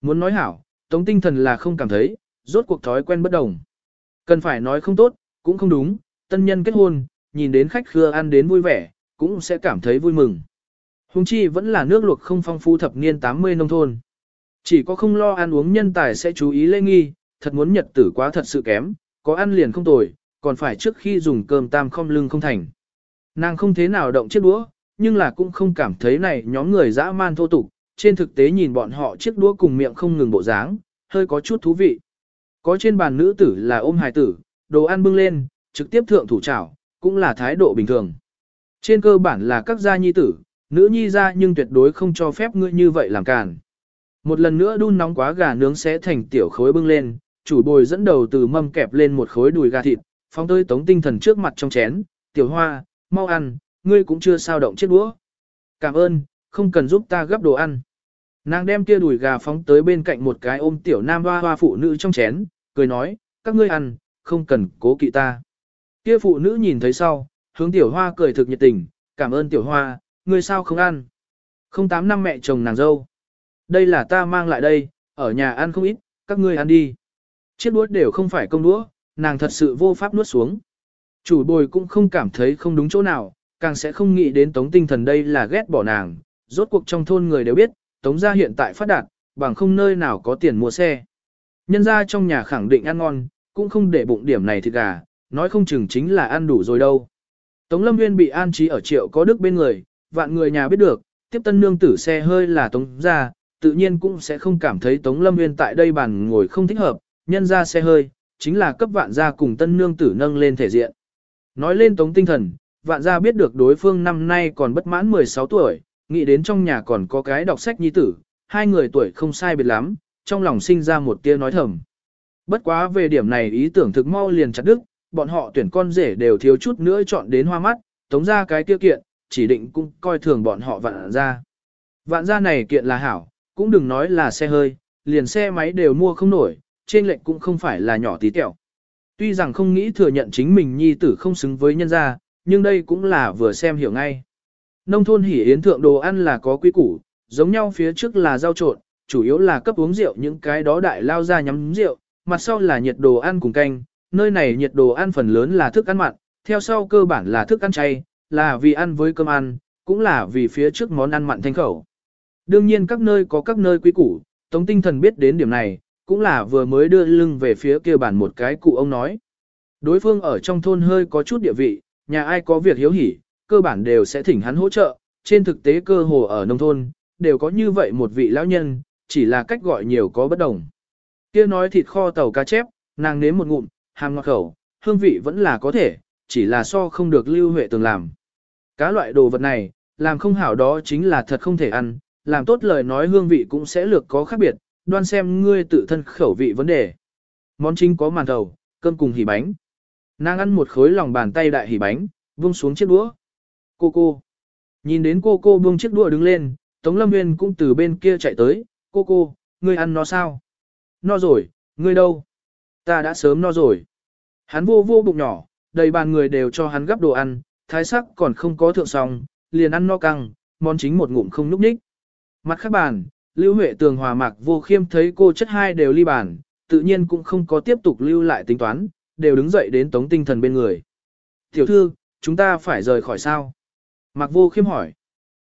Speaker 1: Muốn nói hảo, tống tinh thần là không cảm thấy, rốt cuộc thói quen bất đồng. Cần phải nói không tốt, cũng không đúng, tân nhân kết hôn, nhìn đến khách khưa ăn đến vui vẻ, cũng sẽ cảm thấy vui mừng. Hùng chi vẫn là nước luộc không phong phú thập niên 80 nông thôn. Chỉ có không lo ăn uống nhân tài sẽ chú ý lễ nghi, thật muốn nhật tử quá thật sự kém, có ăn liền không tồi, còn phải trước khi dùng cơm tam không lưng không thành. Nàng không thế nào động chiếc đũa, nhưng là cũng không cảm thấy này nhóm người dã man thô tục, trên thực tế nhìn bọn họ chiếc đũa cùng miệng không ngừng bộ dáng, hơi có chút thú vị. Có trên bàn nữ tử là ôm hài tử, đồ ăn bưng lên, trực tiếp thượng thủ chảo, cũng là thái độ bình thường. Trên cơ bản là các gia nhi tử, nữ nhi ra nhưng tuyệt đối không cho phép ngươi như vậy làm càn. Một lần nữa đun nóng quá gà nướng sẽ thành tiểu khối bưng lên, chủ bồi dẫn đầu từ mâm kẹp lên một khối đùi gà thịt, phóng tới tống tinh thần trước mặt trong chén, tiểu hoa, mau ăn, ngươi cũng chưa sao động chiếc đũa. Cảm ơn, không cần giúp ta gấp đồ ăn. Nàng đem kia đùi gà phóng tới bên cạnh một cái ôm tiểu nam hoa hoa phụ nữ trong chén, cười nói, các ngươi ăn, không cần cố kỵ ta. Kia phụ nữ nhìn thấy sau, hướng tiểu hoa cười thực nhiệt tình, cảm ơn tiểu hoa, ngươi sao không ăn. Không tám năm mẹ chồng nàng dâu. Đây là ta mang lại đây, ở nhà ăn không ít, các ngươi ăn đi. Chiếc đũa đều không phải công đũa, nàng thật sự vô pháp nuốt xuống. Chủ bồi cũng không cảm thấy không đúng chỗ nào, càng sẽ không nghĩ đến tống tinh thần đây là ghét bỏ nàng. Rốt cuộc trong thôn người đều biết, tống gia hiện tại phát đạt, bằng không nơi nào có tiền mua xe. Nhân gia trong nhà khẳng định ăn ngon, cũng không để bụng điểm này thịt gà, nói không chừng chính là ăn đủ rồi đâu. Tống Lâm Nguyên bị an trí ở triệu có đức bên người, vạn người nhà biết được, tiếp tân nương tử xe hơi là tống gia, tự nhiên cũng sẽ không cảm thấy Tống Lâm Nguyên tại đây bàn ngồi không thích hợp, nhân ra xe hơi, chính là cấp vạn gia cùng tân nương tử nâng lên thể diện. Nói lên Tống tinh thần, vạn gia biết được đối phương năm nay còn bất mãn 16 tuổi, nghĩ đến trong nhà còn có cái đọc sách nhi tử, hai người tuổi không sai biệt lắm, trong lòng sinh ra một tia nói thầm. Bất quá về điểm này ý tưởng thực mau liền chặt đức, bọn họ tuyển con rể đều thiếu chút nữa chọn đến hoa mắt, tống ra cái tiêu kiện, chỉ định cũng coi thường bọn họ vạn gia. Vạn gia này kiện là hảo, cũng đừng nói là xe hơi, liền xe máy đều mua không nổi, trên lệnh cũng không phải là nhỏ tí tẹo. Tuy rằng không nghĩ thừa nhận chính mình nhi tử không xứng với nhân gia, nhưng đây cũng là vừa xem hiểu ngay. Nông thôn hỉ yến thượng đồ ăn là có quý củ, giống nhau phía trước là rau trộn, chủ yếu là cấp uống rượu những cái đó đại lao ra nhắm rượu, mặt sau là nhiệt đồ ăn cùng canh, nơi này nhiệt đồ ăn phần lớn là thức ăn mặn, theo sau cơ bản là thức ăn chay, là vì ăn với cơm ăn, cũng là vì phía trước món ăn mặn thanh khẩu. Đương nhiên các nơi có các nơi quý củ, Tống Tinh Thần biết đến điểm này, cũng là vừa mới đưa lưng về phía kia bản một cái cụ ông nói. Đối phương ở trong thôn hơi có chút địa vị, nhà ai có việc hiếu hỉ, cơ bản đều sẽ thỉnh hắn hỗ trợ, trên thực tế cơ hồ ở nông thôn, đều có như vậy một vị lão nhân, chỉ là cách gọi nhiều có bất đồng. Kia nói thịt kho tàu cá chép, nàng nếm một ngụm, hàm ngọt khẩu, hương vị vẫn là có thể, chỉ là so không được Lưu Huệ Tường làm. Cá loại đồ vật này, làm không hảo đó chính là thật không thể ăn, làm tốt lời nói hương vị cũng sẽ lược có khác biệt, đoan xem ngươi tự thân khẩu vị vấn đề. Món chính có màn thầu, cơm cùng hỉ bánh. Nàng ăn một khối lòng bàn tay đại hỉ bánh, vung xuống chiếc đũa. Cô cô. Nhìn đến cô cô buông chiếc đũa đứng lên, Tống Lâm Nguyên cũng từ bên kia chạy tới. Cô cô, ngươi ăn nó sao? No rồi, ngươi đâu? Ta đã sớm no rồi. Hắn vô vô bụng nhỏ, đầy bàn người đều cho hắn gắp đồ ăn, thái sắc còn không có thượng xong, liền ăn no căng, món chính một ngụm không núp ních. Mặt khác bàn, Lưu Huệ Tường hòa mạc vô khiêm thấy cô chất hai đều ly bàn, tự nhiên cũng không có tiếp tục lưu lại tính toán, đều đứng dậy đến tống tinh thần bên người. Tiểu thư, chúng ta phải rời khỏi sao? Mạc vô khiêm hỏi.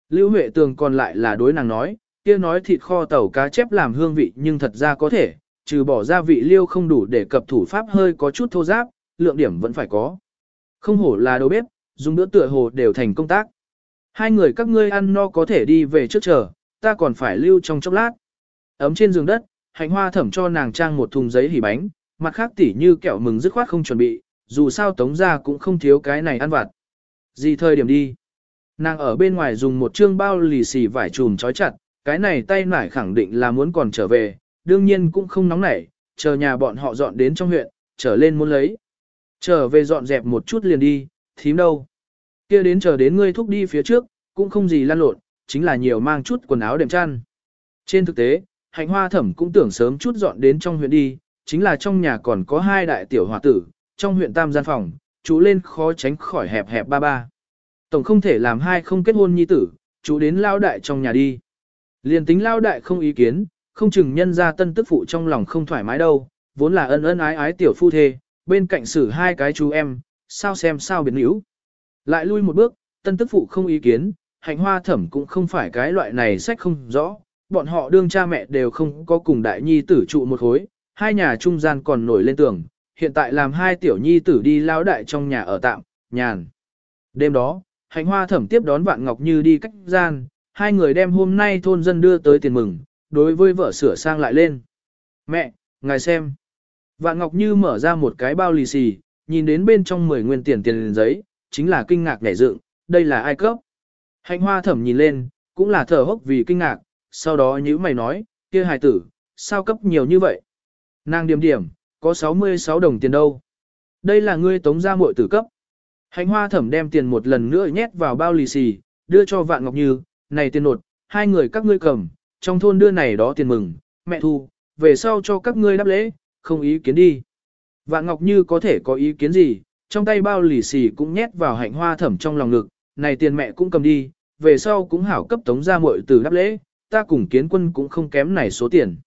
Speaker 1: Lưu Huệ Tường còn lại là đối nàng nói, kia nói thịt kho tàu cá chép làm hương vị nhưng thật ra có thể, trừ bỏ gia vị liêu không đủ để cập thủ pháp hơi có chút thô giáp, lượng điểm vẫn phải có. Không hổ là đầu bếp, dùng bữa tựa hồ đều thành công tác. Hai người các ngươi ăn no có thể đi về trước chờ, ta còn phải lưu trong chốc lát. Ấm trên giường đất, hạnh hoa thẩm cho nàng trang một thùng giấy hỉ bánh, mặt khác tỉ như kẹo mừng dứt khoát không chuẩn bị, dù sao tống ra cũng không thiếu cái này ăn vặt. Gì thời điểm đi? Nàng ở bên ngoài dùng một chương bao lì xì vải trùm trói chặt, cái này tay nải khẳng định là muốn còn trở về, đương nhiên cũng không nóng nảy, chờ nhà bọn họ dọn đến trong huyện, trở lên muốn lấy. Trở về dọn dẹp một chút liền đi, thím đâu. kia đến chờ đến ngươi thúc đi phía trước, cũng không gì lan lộn, chính là nhiều mang chút quần áo đệm chăn. Trên thực tế, hạnh hoa thẩm cũng tưởng sớm chút dọn đến trong huyện đi, chính là trong nhà còn có hai đại tiểu hòa tử, trong huyện tam gian phòng, chú lên khó tránh khỏi hẹp hẹp ba ba. Tổng không thể làm hai không kết hôn nhi tử, chú đến lao đại trong nhà đi. Liền tính lao đại không ý kiến, không chừng nhân ra tân tức phụ trong lòng không thoải mái đâu, vốn là ân ân ái ái tiểu phu thê, bên cạnh xử hai cái chú em, sao xem sao biến yếu. Lại lui một bước, tân tức phụ không ý kiến, hạnh hoa thẩm cũng không phải cái loại này sách không rõ, bọn họ đương cha mẹ đều không có cùng đại nhi tử trụ một khối, hai nhà trung gian còn nổi lên tường, hiện tại làm hai tiểu nhi tử đi lao đại trong nhà ở tạm, nhàn. Đêm đó, hạnh hoa thẩm tiếp đón vạn ngọc như đi cách gian, hai người đem hôm nay thôn dân đưa tới tiền mừng, đối với vợ sửa sang lại lên. Mẹ, ngài xem. Vạn ngọc như mở ra một cái bao lì xì, nhìn đến bên trong 10 nguyên tiền tiền giấy, chính là kinh ngạc nhảy dựng, đây là ai cấp. Hạnh hoa thẩm nhìn lên, cũng là thở hốc vì kinh ngạc, sau đó nhữ mày nói, kia hài tử, sao cấp nhiều như vậy? Nàng điểm điểm, có 66 đồng tiền đâu. Đây là ngươi tống ra muội tử cấp. Hạnh hoa thẩm đem tiền một lần nữa nhét vào bao lì xì, đưa cho vạn ngọc như, này tiền nột, hai người các ngươi cầm, trong thôn đưa này đó tiền mừng, mẹ thu, về sau cho các ngươi đáp lễ, không ý kiến đi. Vạn ngọc như có thể có ý kiến gì, trong tay bao lì xì cũng nhét vào hạnh hoa thẩm trong lòng ngực, này tiền mẹ cũng cầm đi, về sau cũng hảo cấp tống ra muội tử đáp lễ, ta cùng kiến quân cũng không kém này số tiền.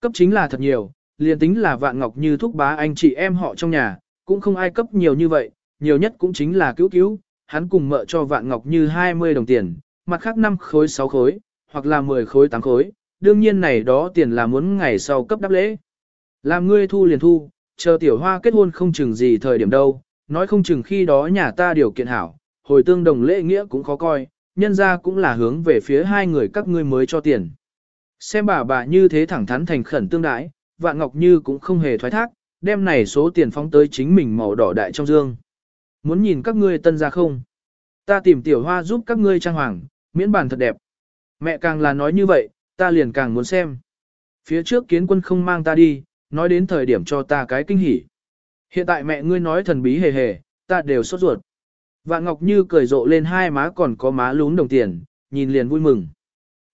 Speaker 1: Cấp chính là thật nhiều, liền tính là vạn ngọc như thúc bá anh chị em họ trong nhà, cũng không ai cấp nhiều như vậy, nhiều nhất cũng chính là cứu cứu, hắn cùng mợ cho vạn ngọc như 20 đồng tiền, mặt khác năm khối 6 khối, hoặc là 10 khối 8 khối, đương nhiên này đó tiền là muốn ngày sau cấp đáp lễ. Làm ngươi thu liền thu, chờ tiểu hoa kết hôn không chừng gì thời điểm đâu, nói không chừng khi đó nhà ta điều kiện hảo, hồi tương đồng lễ nghĩa cũng khó coi, nhân ra cũng là hướng về phía hai người các ngươi mới cho tiền. Xem bà bà như thế thẳng thắn thành khẩn tương đãi, vạn ngọc như cũng không hề thoái thác, đem này số tiền phóng tới chính mình màu đỏ đại trong dương. Muốn nhìn các ngươi tân ra không? Ta tìm tiểu hoa giúp các ngươi trang hoàng, miễn bàn thật đẹp. Mẹ càng là nói như vậy, ta liền càng muốn xem. Phía trước kiến quân không mang ta đi, nói đến thời điểm cho ta cái kinh hỉ. Hiện tại mẹ ngươi nói thần bí hề hề, ta đều sốt ruột. Vạn Ngọc Như cười rộ lên hai má còn có má lún đồng tiền, nhìn liền vui mừng.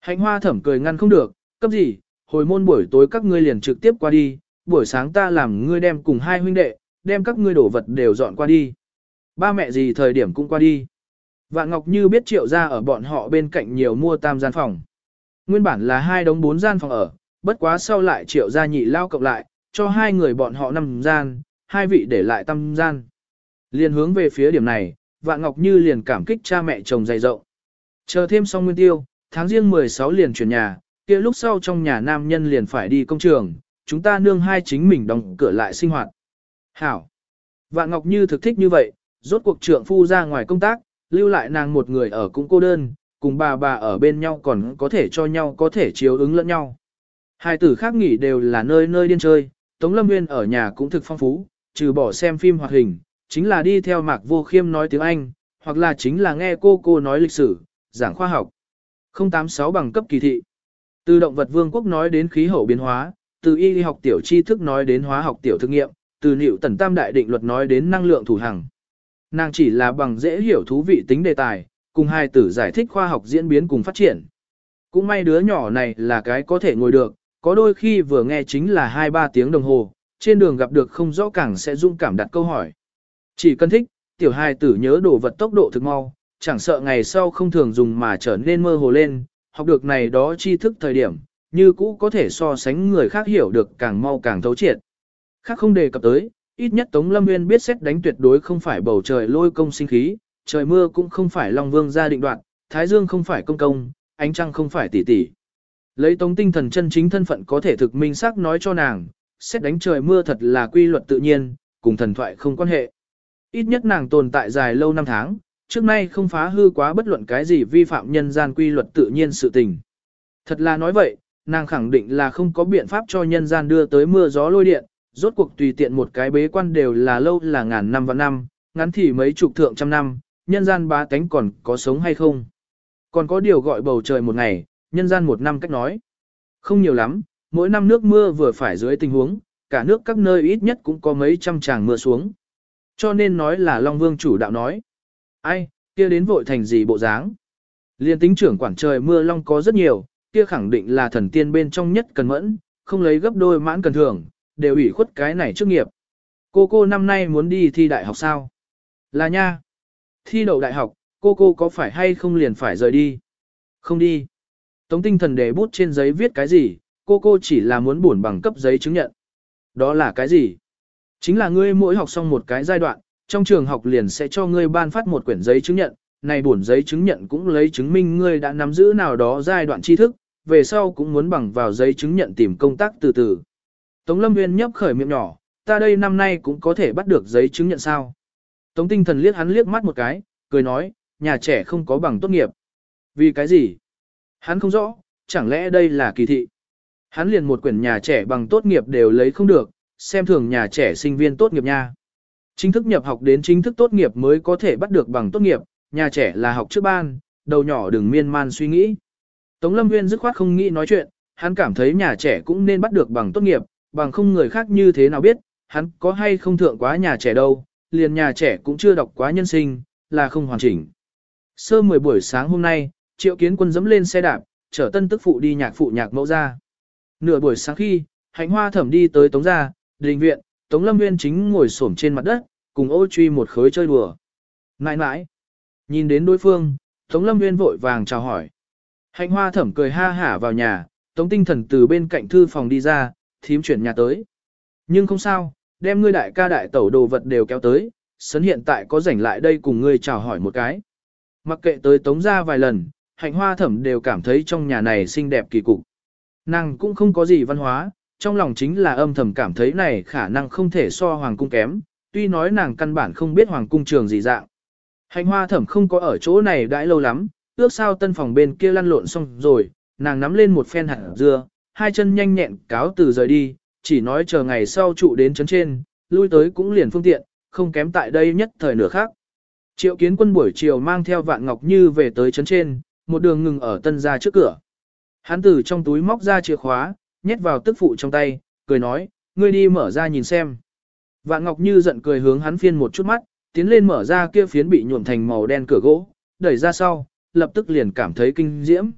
Speaker 1: Hạnh hoa thẩm cười ngăn không được, cấp gì, hồi môn buổi tối các ngươi liền trực tiếp qua đi, buổi sáng ta làm ngươi đem cùng hai huynh đệ, đem các ngươi đổ vật đều dọn qua đi. Ba mẹ gì thời điểm cũng qua đi. Vạn Ngọc Như biết triệu ra ở bọn họ bên cạnh nhiều mua tam gian phòng. Nguyên bản là hai đống bốn gian phòng ở, bất quá sau lại triệu ra nhị lao cộng lại, cho hai người bọn họ năm gian, hai vị để lại tam gian. Liên hướng về phía điểm này, Vạn Ngọc Như liền cảm kích cha mẹ chồng dày rộng. Chờ thêm xong nguyên tiêu, tháng riêng 16 liền chuyển nhà, kia lúc sau trong nhà nam nhân liền phải đi công trường, chúng ta nương hai chính mình đóng cửa lại sinh hoạt. Hảo! Vạn Ngọc Như thực thích như vậy, rốt cuộc trượng phu ra ngoài công tác, lưu lại nàng một người ở cũng cô đơn, cùng bà bà ở bên nhau còn có thể cho nhau có thể chiếu ứng lẫn nhau. Hai tử khác nghỉ đều là nơi nơi điên chơi, Tống Lâm Nguyên ở nhà cũng thực phong phú, trừ bỏ xem phim hoạt hình, chính là đi theo Mạc Vô Khiêm nói tiếng Anh, hoặc là chính là nghe cô cô nói lịch sử, giảng khoa học. 086 bằng cấp kỳ thị. Từ động vật vương quốc nói đến khí hậu biến hóa, từ y học tiểu tri thức nói đến hóa học tiểu thực nghiệm, từ liệu tần tam đại định luật nói đến năng lượng thủ hằng. Nàng chỉ là bằng dễ hiểu thú vị tính đề tài, cùng hai tử giải thích khoa học diễn biến cùng phát triển. Cũng may đứa nhỏ này là cái có thể ngồi được, có đôi khi vừa nghe chính là 2-3 tiếng đồng hồ, trên đường gặp được không rõ càng sẽ dung cảm đặt câu hỏi. Chỉ cần thích, tiểu hài tử nhớ đồ vật tốc độ thực mau, chẳng sợ ngày sau không thường dùng mà trở nên mơ hồ lên, học được này đó tri thức thời điểm, như cũ có thể so sánh người khác hiểu được càng mau càng thấu triệt. Khác không đề cập tới, ít nhất Tống Lâm Nguyên biết xét đánh tuyệt đối không phải bầu trời lôi công sinh khí, trời mưa cũng không phải Long Vương gia định đoạn, Thái Dương không phải công công, ánh trăng không phải tỷ tỷ. Lấy Tống tinh thần chân chính thân phận có thể thực minh xác nói cho nàng, xét đánh trời mưa thật là quy luật tự nhiên, cùng thần thoại không quan hệ. Ít nhất nàng tồn tại dài lâu năm tháng, trước nay không phá hư quá bất luận cái gì vi phạm nhân gian quy luật tự nhiên sự tình. Thật là nói vậy, nàng khẳng định là không có biện pháp cho nhân gian đưa tới mưa gió lôi điện, rốt cuộc tùy tiện một cái bế quan đều là lâu là ngàn năm và năm, ngắn thì mấy chục thượng trăm năm, nhân gian ba tánh còn có sống hay không. Còn có điều gọi bầu trời một ngày, nhân gian một năm cách nói. Không nhiều lắm, mỗi năm nước mưa vừa phải dưới tình huống, cả nước các nơi ít nhất cũng có mấy trăm tràng mưa xuống. Cho nên nói là Long Vương chủ đạo nói. Ai, kia đến vội thành gì bộ dáng. Liên tính trưởng quản trời mưa long có rất nhiều, kia khẳng định là thần tiên bên trong nhất cần mẫn, không lấy gấp đôi mãn cần thường, đều ủy khuất cái này trước nghiệp. Cô cô năm nay muốn đi thi đại học sao? Là nha. Thi đậu đại học, cô cô có phải hay không liền phải rời đi? Không đi. Tống tinh thần để bút trên giấy viết cái gì, cô cô chỉ là muốn buồn bằng cấp giấy chứng nhận. Đó là cái gì? Chính là ngươi mỗi học xong một cái giai đoạn, trong trường học liền sẽ cho ngươi ban phát một quyển giấy chứng nhận, này buồn giấy chứng nhận cũng lấy chứng minh ngươi đã nắm giữ nào đó giai đoạn tri thức, về sau cũng muốn bằng vào giấy chứng nhận tìm công tác từ từ. Tống Lâm Nguyên nhấp khởi miệng nhỏ, ta đây năm nay cũng có thể bắt được giấy chứng nhận sao. Tống tinh thần liếc hắn liếc mắt một cái, cười nói, nhà trẻ không có bằng tốt nghiệp. Vì cái gì? Hắn không rõ, chẳng lẽ đây là kỳ thị. Hắn liền một quyển nhà trẻ bằng tốt nghiệp đều lấy không được, xem thường nhà trẻ sinh viên tốt nghiệp nha. Chính thức nhập học đến chính thức tốt nghiệp mới có thể bắt được bằng tốt nghiệp, nhà trẻ là học trước ban, đầu nhỏ đừng miên man suy nghĩ. Tống Lâm Nguyên dứt khoát không nghĩ nói chuyện, hắn cảm thấy nhà trẻ cũng nên bắt được bằng tốt nghiệp, bằng không người khác như thế nào biết, hắn có hay không thượng quá nhà trẻ đâu, liền nhà trẻ cũng chưa đọc quá nhân sinh, là không hoàn chỉnh. Sơ 10 buổi sáng hôm nay, triệu kiến quân dẫm lên xe đạp, chở tân tức phụ đi nhạc phụ nhạc mẫu ra. Nửa buổi sáng khi, hạnh hoa thẩm đi tới tống gia, đình viện, tống lâm nguyên chính ngồi xổm trên mặt đất, cùng ô truy một khối chơi đùa. Nãi nãi, nhìn đến đối phương, tống lâm nguyên vội vàng chào hỏi. Hạnh hoa thẩm cười ha hả vào nhà, tống tinh thần từ bên cạnh thư phòng đi ra, thím chuyển nhà tới. Nhưng không sao, đem ngươi đại ca đại tẩu đồ vật đều kéo tới, sấn hiện tại có rảnh lại đây cùng ngươi chào hỏi một cái. Mặc kệ tới tống ra vài lần, hạnh hoa thẩm đều cảm thấy trong nhà này xinh đẹp kỳ cục. Nàng cũng không có gì văn hóa, trong lòng chính là âm thầm cảm thấy này khả năng không thể so hoàng cung kém, tuy nói nàng căn bản không biết hoàng cung trường gì dạng. Hạnh hoa thẩm không có ở chỗ này đãi lâu lắm, ước sao tân phòng bên kia lăn lộn xong rồi, nàng nắm lên một phen hạt dưa, hai chân nhanh nhẹn cáo từ rời đi, chỉ nói chờ ngày sau trụ đến chấn trên, lui tới cũng liền phương tiện, không kém tại đây nhất thời nửa khác. Triệu kiến quân buổi chiều mang theo vạn ngọc như về tới chấn trên, một đường ngừng ở tân gia trước cửa. Hắn từ trong túi móc ra chìa khóa, nhét vào tức phụ trong tay, cười nói, ngươi đi mở ra nhìn xem. Vạn ngọc như giận cười hướng hắn phiên một chút mắt, tiến lên mở ra kia phiến bị nhuộm thành màu đen cửa gỗ, đẩy ra sau, lập tức liền cảm thấy kinh diễm.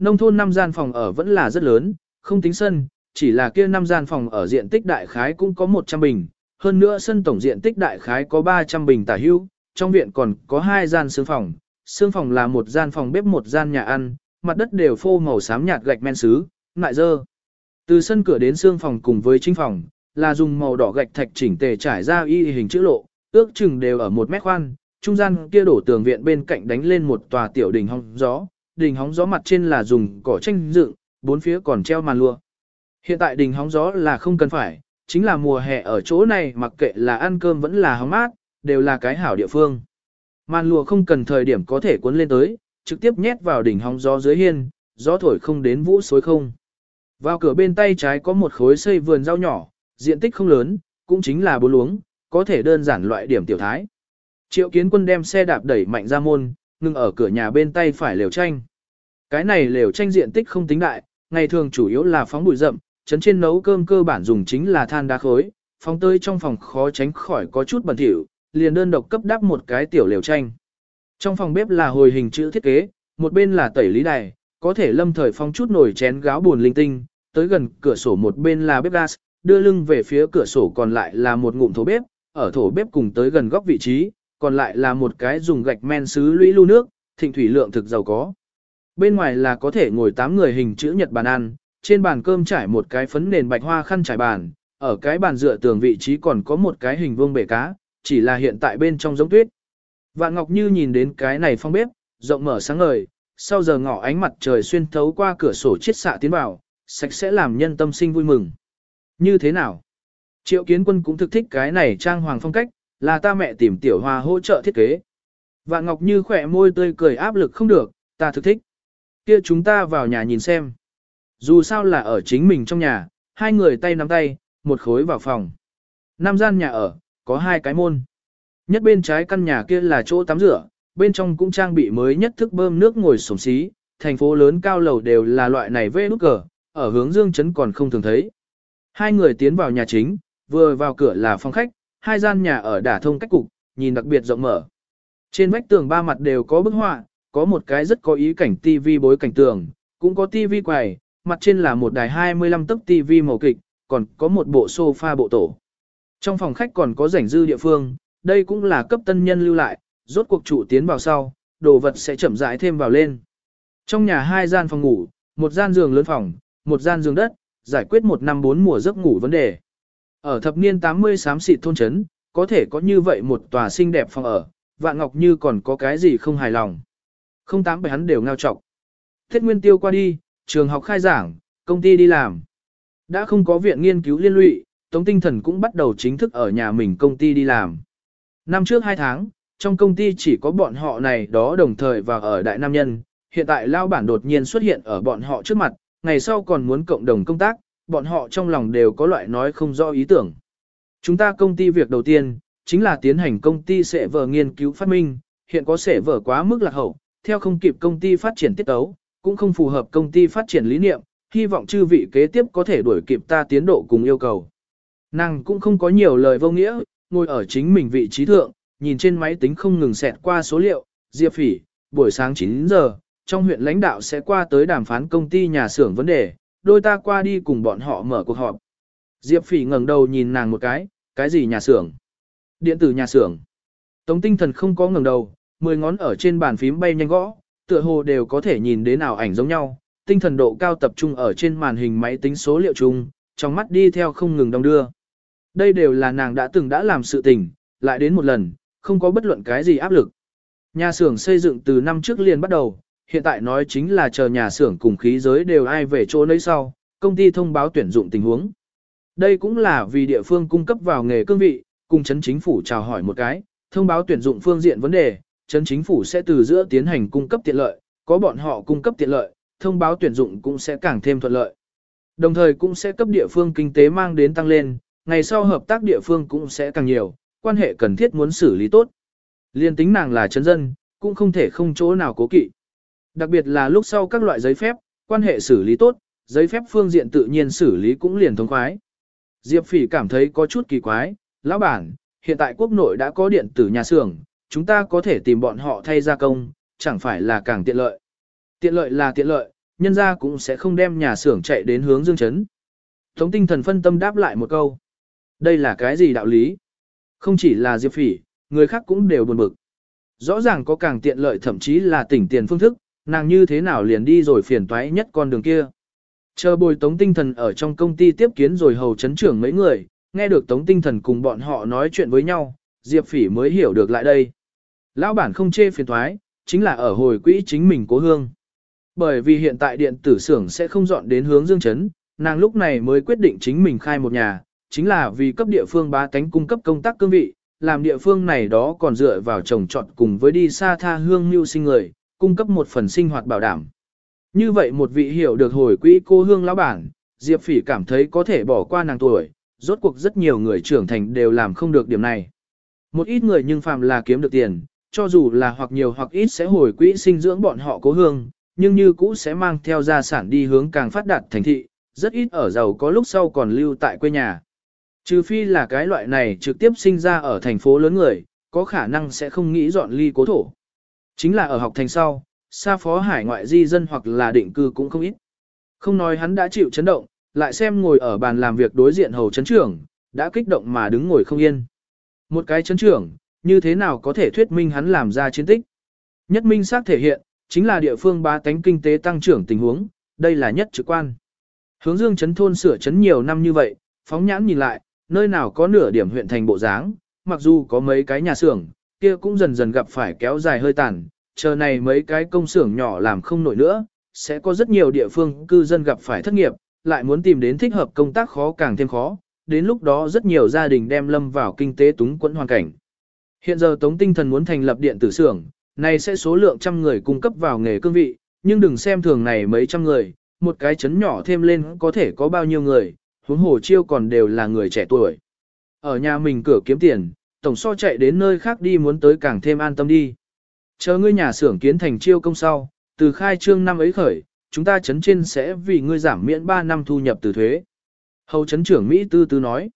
Speaker 1: Nông thôn năm gian phòng ở vẫn là rất lớn, không tính sân, chỉ là kia năm gian phòng ở diện tích đại khái cũng có 100 bình, hơn nữa sân tổng diện tích đại khái có 300 bình tả hưu, trong viện còn có hai gian sương phòng, sương phòng là một gian phòng bếp một gian nhà ăn, mặt đất đều phô màu xám nhạt gạch men sứ, ngại dơ. Từ sân cửa đến sương phòng cùng với chính phòng, là dùng màu đỏ gạch thạch chỉnh tề trải ra y hình chữ lộ, ước chừng đều ở một mét khoan, trung gian kia đổ tường viện bên cạnh đánh lên một tòa tiểu đình hong gió, đỉnh hóng gió mặt trên là dùng cỏ tranh dựng, bốn phía còn treo màn lụa. Hiện tại đỉnh hóng gió là không cần phải, chính là mùa hè ở chỗ này mặc kệ là ăn cơm vẫn là hóng mát, đều là cái hảo địa phương. Màn lụa không cần thời điểm có thể cuốn lên tới, trực tiếp nhét vào đỉnh hóng gió dưới hiên, gió thổi không đến vũ xối không. Vào cửa bên tay trái có một khối xây vườn rau nhỏ, diện tích không lớn, cũng chính là bốn luống, có thể đơn giản loại điểm tiểu thái. Triệu kiến quân đem xe đạp đẩy mạnh ra môn, ngừng ở cửa nhà bên tay phải lều tranh. Cái này lều tranh diện tích không tính đại, ngày thường chủ yếu là phóng bụi rậm, chấn trên nấu cơm cơ bản dùng chính là than đá khối, phóng tới trong phòng khó tránh khỏi có chút bẩn thỉu, liền đơn độc cấp đắp một cái tiểu lều tranh. Trong phòng bếp là hồi hình chữ thiết kế, một bên là tẩy lý đài, có thể lâm thời phong chút nồi chén gáo buồn linh tinh, tới gần cửa sổ một bên là bếp gas, đưa lưng về phía cửa sổ còn lại là một ngụm thổ bếp, ở thổ bếp cùng tới gần góc vị trí, còn lại là một cái dùng gạch men sứ lũy lưu nước, thịnh thủy lượng thực giàu có. Bên ngoài là có thể ngồi 8 người hình chữ nhật bàn ăn, trên bàn cơm trải một cái phấn nền bạch hoa khăn trải bàn, ở cái bàn dựa tường vị trí còn có một cái hình vuông bể cá, chỉ là hiện tại bên trong giống tuyết. Vạn Ngọc Như nhìn đến cái này phong bếp, rộng mở sáng ngời, sau giờ ngọ ánh mặt trời xuyên thấu qua cửa sổ chiết xạ tiến vào, sạch sẽ làm nhân tâm sinh vui mừng. Như thế nào? Triệu kiến quân cũng thực thích cái này trang hoàng phong cách, là ta mẹ tìm tiểu hoa hỗ trợ thiết kế. Vạn Ngọc Như khỏe môi tươi cười áp lực không được, ta thực thích. Kia chúng ta vào nhà nhìn xem. Dù sao là ở chính mình trong nhà, hai người tay nắm tay, một khối vào phòng. nam gian nhà ở, có hai cái môn. Nhất bên trái căn nhà kia là chỗ tắm rửa, bên trong cũng trang bị mới nhất thức bơm nước ngồi sổng xí, thành phố lớn cao lầu đều là loại này vê nút cờ, ở hướng dương chấn còn không thường thấy. Hai người tiến vào nhà chính, vừa vào cửa là phòng khách, hai gian nhà ở đả thông cách cục, nhìn đặc biệt rộng mở. Trên vách tường ba mặt đều có bức họa, có một cái rất có ý cảnh TV bối cảnh tường, cũng có TV quầy, mặt trên là một đài 25 tấc TV màu kịch, còn có một bộ sofa bộ tổ. Trong phòng khách còn có rảnh dư địa phương, đây cũng là cấp tân nhân lưu lại, rốt cuộc chủ tiến vào sau, đồ vật sẽ chậm rãi thêm vào lên. Trong nhà hai gian phòng ngủ, một gian giường lớn phòng, một gian giường đất, giải quyết một năm bốn mùa giấc ngủ vấn đề. Ở thập niên 80 xám xịt thôn trấn, có thể có như vậy một tòa xinh đẹp phòng ở, Vạn Ngọc Như còn có cái gì không hài lòng. Không tám bảy hắn đều ngao trọc. Thiết Nguyên Tiêu qua đi, trường học khai giảng, công ty đi làm. Đã không có viện nghiên cứu liên lụy, Tống Tinh Thần cũng bắt đầu chính thức ở nhà mình công ty đi làm. Năm trước 2 tháng, trong công ty chỉ có bọn họ này đó đồng thời và ở Đại Nam Nhân, hiện tại lao bản đột nhiên xuất hiện ở bọn họ trước mặt, ngày sau còn muốn cộng đồng công tác, bọn họ trong lòng đều có loại nói không rõ ý tưởng. Chúng ta công ty việc đầu tiên, chính là tiến hành công ty sẽ vở nghiên cứu phát minh, hiện có sẽ vở quá mức lạc hậu, theo không kịp công ty phát triển tiết tấu, cũng không phù hợp công ty phát triển lý niệm, hy vọng chư vị kế tiếp có thể đuổi kịp ta tiến độ cùng yêu cầu. Nàng cũng không có nhiều lời vô nghĩa, ngồi ở chính mình vị trí thượng, nhìn trên máy tính không ngừng xẹt qua số liệu, Diệp Phỉ, buổi sáng 9 giờ, trong huyện lãnh đạo sẽ qua tới đàm phán công ty nhà xưởng vấn đề, đôi ta qua đi cùng bọn họ mở cuộc họp. Diệp Phỉ ngẩng đầu nhìn nàng một cái, cái gì nhà xưởng? Điện tử nhà xưởng. Tống tinh thần không có ngẩng đầu, mười ngón ở trên bàn phím bay nhanh gõ, tựa hồ đều có thể nhìn đến nào ảnh giống nhau, tinh thần độ cao tập trung ở trên màn hình máy tính số liệu chung, trong mắt đi theo không ngừng đong đưa. Đây đều là nàng đã từng đã làm sự tình, lại đến một lần, không có bất luận cái gì áp lực. Nhà xưởng xây dựng từ năm trước liền bắt đầu, hiện tại nói chính là chờ nhà xưởng cùng khí giới đều ai về chỗ nấy sau, công ty thông báo tuyển dụng tình huống. Đây cũng là vì địa phương cung cấp vào nghề cương vị, cùng chấn chính phủ chào hỏi một cái, thông báo tuyển dụng phương diện vấn đề, chấn chính phủ sẽ từ giữa tiến hành cung cấp tiện lợi, có bọn họ cung cấp tiện lợi, thông báo tuyển dụng cũng sẽ càng thêm thuận lợi. Đồng thời cũng sẽ cấp địa phương kinh tế mang đến tăng lên, ngày sau hợp tác địa phương cũng sẽ càng nhiều, quan hệ cần thiết muốn xử lý tốt. Liên tính nàng là chấn dân, cũng không thể không chỗ nào cố kỵ. Đặc biệt là lúc sau các loại giấy phép, quan hệ xử lý tốt, giấy phép phương diện tự nhiên xử lý cũng liền thông khoái. Diệp Phỉ cảm thấy có chút kỳ quái, lão bản, hiện tại quốc nội đã có điện tử nhà xưởng, chúng ta có thể tìm bọn họ thay gia công, chẳng phải là càng tiện lợi. Tiện lợi là tiện lợi, nhân gia cũng sẽ không đem nhà xưởng chạy đến hướng dương chấn. Tống tinh thần phân tâm đáp lại một câu. Đây là cái gì đạo lý? Không chỉ là Diệp Phỉ, người khác cũng đều buồn bực. Rõ ràng có càng tiện lợi thậm chí là tỉnh tiền phương thức, nàng như thế nào liền đi rồi phiền toái nhất con đường kia. Chờ bồi tống tinh thần ở trong công ty tiếp kiến rồi hầu chấn trưởng mấy người, nghe được tống tinh thần cùng bọn họ nói chuyện với nhau, Diệp Phỉ mới hiểu được lại đây. Lão bản không chê phiền toái, chính là ở hồi quỹ chính mình cố hương. Bởi vì hiện tại điện tử xưởng sẽ không dọn đến hướng dương chấn, nàng lúc này mới quyết định chính mình khai một nhà, chính là vì cấp địa phương bá tánh cung cấp công tác cương vị, làm địa phương này đó còn dựa vào trồng trọt cùng với đi xa tha hương mưu sinh người, cung cấp một phần sinh hoạt bảo đảm. Như vậy một vị hiểu được hồi quỹ cô hương lão bản, Diệp Phỉ cảm thấy có thể bỏ qua nàng tuổi, rốt cuộc rất nhiều người trưởng thành đều làm không được điểm này. Một ít người nhưng phàm là kiếm được tiền, cho dù là hoặc nhiều hoặc ít sẽ hồi quỹ sinh dưỡng bọn họ cố hương, nhưng như cũ sẽ mang theo gia sản đi hướng càng phát đạt thành thị, rất ít ở giàu có lúc sau còn lưu tại quê nhà. Trừ phi là cái loại này trực tiếp sinh ra ở thành phố lớn người, có khả năng sẽ không nghĩ dọn ly cố thổ. Chính là ở học thành sau, xa phó hải ngoại di dân hoặc là định cư cũng không ít. Không nói hắn đã chịu chấn động, lại xem ngồi ở bàn làm việc đối diện hầu chấn trưởng, đã kích động mà đứng ngồi không yên. Một cái chấn trưởng, như thế nào có thể thuyết minh hắn làm ra chiến tích? Nhất minh xác thể hiện, chính là địa phương ba tánh kinh tế tăng trưởng tình huống, đây là nhất trực quan. Hướng dương chấn thôn sửa chấn nhiều năm như vậy, phóng nhãn nhìn lại, nơi nào có nửa điểm huyện thành bộ dáng, mặc dù có mấy cái nhà xưởng, kia cũng dần dần gặp phải kéo dài hơi tàn, chờ này mấy cái công xưởng nhỏ làm không nổi nữa, sẽ có rất nhiều địa phương cư dân gặp phải thất nghiệp, lại muốn tìm đến thích hợp công tác khó càng thêm khó, đến lúc đó rất nhiều gia đình đem lâm vào kinh tế túng quẫn hoàn cảnh. Hiện giờ Tống Tinh Thần muốn thành lập điện tử xưởng, này sẽ số lượng trăm người cung cấp vào nghề cương vị, nhưng đừng xem thường này mấy trăm người, một cái chấn nhỏ thêm lên có thể có bao nhiêu người, huống hồ chiêu còn đều là người trẻ tuổi. Ở nhà mình cửa kiếm tiền, tổng so chạy đến nơi khác đi muốn tới càng thêm an tâm đi. Chờ ngươi nhà xưởng kiến thành chiêu công sau, từ khai trương năm ấy khởi, chúng ta chấn trên sẽ vì ngươi giảm miễn 3 năm thu nhập từ thuế. Hầu chấn trưởng Mỹ tư tư nói.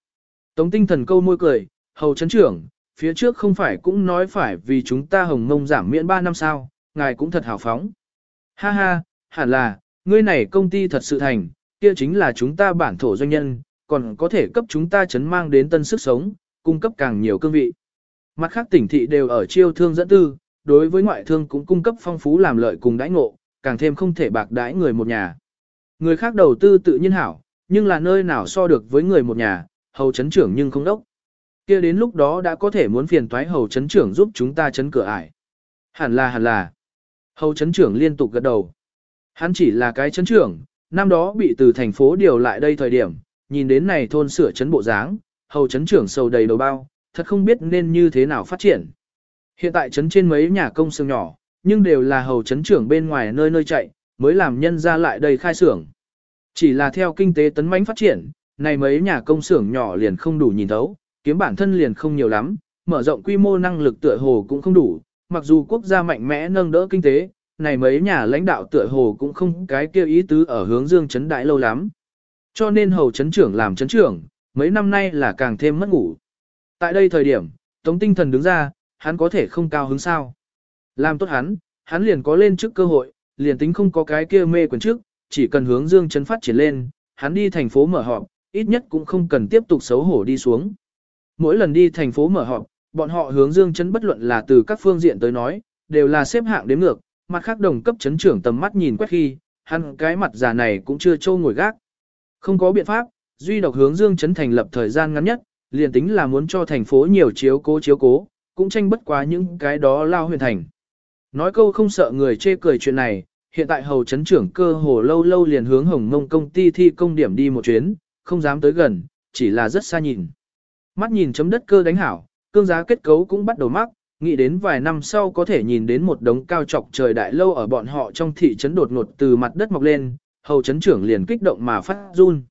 Speaker 1: Tống tinh thần câu môi cười, hầu chấn trưởng, phía trước không phải cũng nói phải vì chúng ta hồng mông giảm miễn 3 năm sao, ngài cũng thật hào phóng. Ha ha, hẳn là, ngươi này công ty thật sự thành, kia chính là chúng ta bản thổ doanh nhân, còn có thể cấp chúng ta chấn mang đến tân sức sống, cung cấp càng nhiều cương vị. Mặt khác tỉnh thị đều ở chiêu thương dẫn tư, đối với ngoại thương cũng cung cấp phong phú làm lợi cùng đãi ngộ, càng thêm không thể bạc đãi người một nhà. Người khác đầu tư tự nhiên hảo, nhưng là nơi nào so được với người một nhà, hầu chấn trưởng nhưng không đốc kia đến lúc đó đã có thể muốn phiền toái hầu chấn trưởng giúp chúng ta chấn cửa ải. Hẳn là hẳn là. Hầu chấn trưởng liên tục gật đầu. Hắn chỉ là cái chấn trưởng, năm đó bị từ thành phố điều lại đây thời điểm, nhìn đến này thôn sửa chấn bộ dáng, hầu chấn trưởng sầu đầy đầu bao, thật không biết nên như thế nào phát triển. Hiện tại chấn trên mấy nhà công xưởng nhỏ, nhưng đều là hầu chấn trưởng bên ngoài nơi nơi chạy, mới làm nhân ra lại đây khai xưởng. Chỉ là theo kinh tế tấn mãnh phát triển, này mấy nhà công xưởng nhỏ liền không đủ nhìn thấu, kiếm bản thân liền không nhiều lắm, mở rộng quy mô năng lực tựa hồ cũng không đủ, mặc dù quốc gia mạnh mẽ nâng đỡ kinh tế, này mấy nhà lãnh đạo tựa hồ cũng không cái kêu ý tứ ở hướng dương chấn đại lâu lắm. Cho nên hầu chấn trưởng làm chấn trưởng, mấy năm nay là càng thêm mất ngủ. Tại đây thời điểm, Tống Tinh Thần đứng ra, hắn có thể không cao hứng sao. Làm tốt hắn, hắn liền có lên trước cơ hội, liền tính không có cái kia mê quần trước, chỉ cần hướng dương chấn phát triển lên, hắn đi thành phố mở họp, ít nhất cũng không cần tiếp tục xấu hổ đi xuống. Mỗi lần đi thành phố mở họp, bọn họ hướng dương chấn bất luận là từ các phương diện tới nói, đều là xếp hạng đến ngược, mặt khác đồng cấp chấn trưởng tầm mắt nhìn quét khi, hắn cái mặt già này cũng chưa trâu ngồi gác. Không có biện pháp, duy độc hướng dương chấn thành lập thời gian ngắn nhất, liền tính là muốn cho thành phố nhiều chiếu cố chiếu cố, cũng tranh bất quá những cái đó lao huyền thành. Nói câu không sợ người chê cười chuyện này, hiện tại hầu chấn trưởng cơ hồ lâu lâu liền hướng hồng mông công ty thi công điểm đi một chuyến, không dám tới gần, chỉ là rất xa nhìn. Mắt nhìn chấm đất cơ đánh hảo, cương giá kết cấu cũng bắt đầu mắc, nghĩ đến vài năm sau có thể nhìn đến một đống cao trọc trời đại lâu ở bọn họ trong thị trấn đột ngột từ mặt đất mọc lên, hầu chấn trưởng liền kích động mà phát run.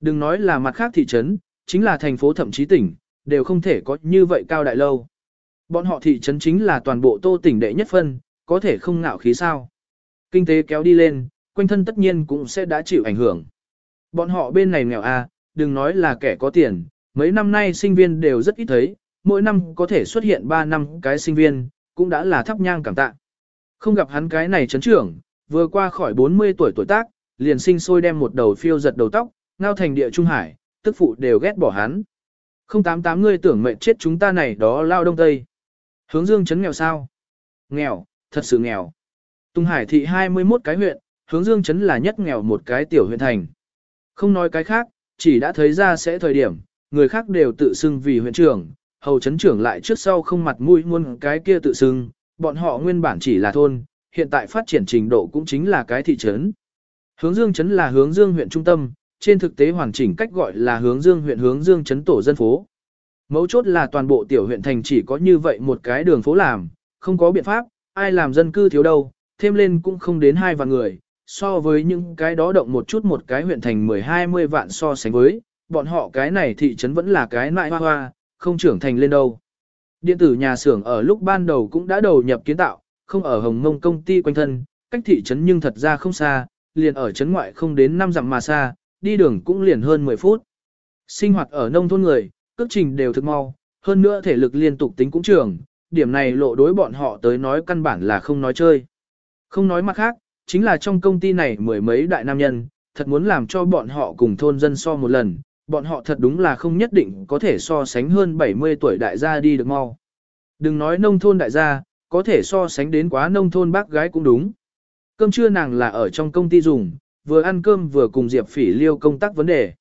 Speaker 1: Đừng nói là mặt khác thị trấn, chính là thành phố thậm chí tỉnh, đều không thể có như vậy cao đại lâu. Bọn họ thị trấn chính là toàn bộ tô tỉnh đệ nhất phân, có thể không ngạo khí sao. Kinh tế kéo đi lên, quanh thân tất nhiên cũng sẽ đã chịu ảnh hưởng. Bọn họ bên này nghèo à, đừng nói là kẻ có tiền, mấy năm nay sinh viên đều rất ít thấy, mỗi năm có thể xuất hiện 3 năm cái sinh viên, cũng đã là thắp nhang cảm tạ. Không gặp hắn cái này chấn trưởng, vừa qua khỏi 40 tuổi tuổi tác, liền sinh sôi đem một đầu phiêu giật đầu tóc, ngao thành địa trung hải, tức phụ đều ghét bỏ hắn. Không tám tám ngươi tưởng mệnh chết chúng ta này đó lao đông tây. Hướng dương chấn nghèo sao? Nghèo, thật sự nghèo. Tung Hải thị 21 cái huyện, hướng dương chấn là nhất nghèo một cái tiểu huyện thành. Không nói cái khác, chỉ đã thấy ra sẽ thời điểm, người khác đều tự xưng vì huyện trưởng, hầu chấn trưởng lại trước sau không mặt mũi muôn cái kia tự xưng, bọn họ nguyên bản chỉ là thôn, hiện tại phát triển trình độ cũng chính là cái thị trấn. Hướng dương chấn là hướng dương huyện trung tâm, trên thực tế hoàn chỉnh cách gọi là hướng dương huyện hướng dương chấn tổ dân phố. Mấu chốt là toàn bộ tiểu huyện thành chỉ có như vậy một cái đường phố làm, không có biện pháp, ai làm dân cư thiếu đâu, thêm lên cũng không đến hai vạn người, so với những cái đó động một chút một cái huyện thành 10-20 vạn so sánh với, bọn họ cái này thị trấn vẫn là cái nại hoa hoa, không trưởng thành lên đâu. Điện tử nhà xưởng ở lúc ban đầu cũng đã đầu nhập kiến tạo, không ở Hồng Mông công ty quanh thân, cách thị trấn nhưng thật ra không xa, liền ở trấn ngoại không đến 5 dặm mà xa, đi đường cũng liền hơn 10 phút. Sinh hoạt ở nông thôn người, cước trình đều thực mau, hơn nữa thể lực liên tục tính cũng trường, điểm này lộ đối bọn họ tới nói căn bản là không nói chơi. Không nói mặt khác, chính là trong công ty này mười mấy đại nam nhân, thật muốn làm cho bọn họ cùng thôn dân so một lần, bọn họ thật đúng là không nhất định có thể so sánh hơn 70 tuổi đại gia đi được mau. Đừng nói nông thôn đại gia, có thể so sánh đến quá nông thôn bác gái cũng đúng. Cơm trưa nàng là ở trong công ty dùng, vừa ăn cơm vừa cùng Diệp Phỉ liêu công tác vấn đề.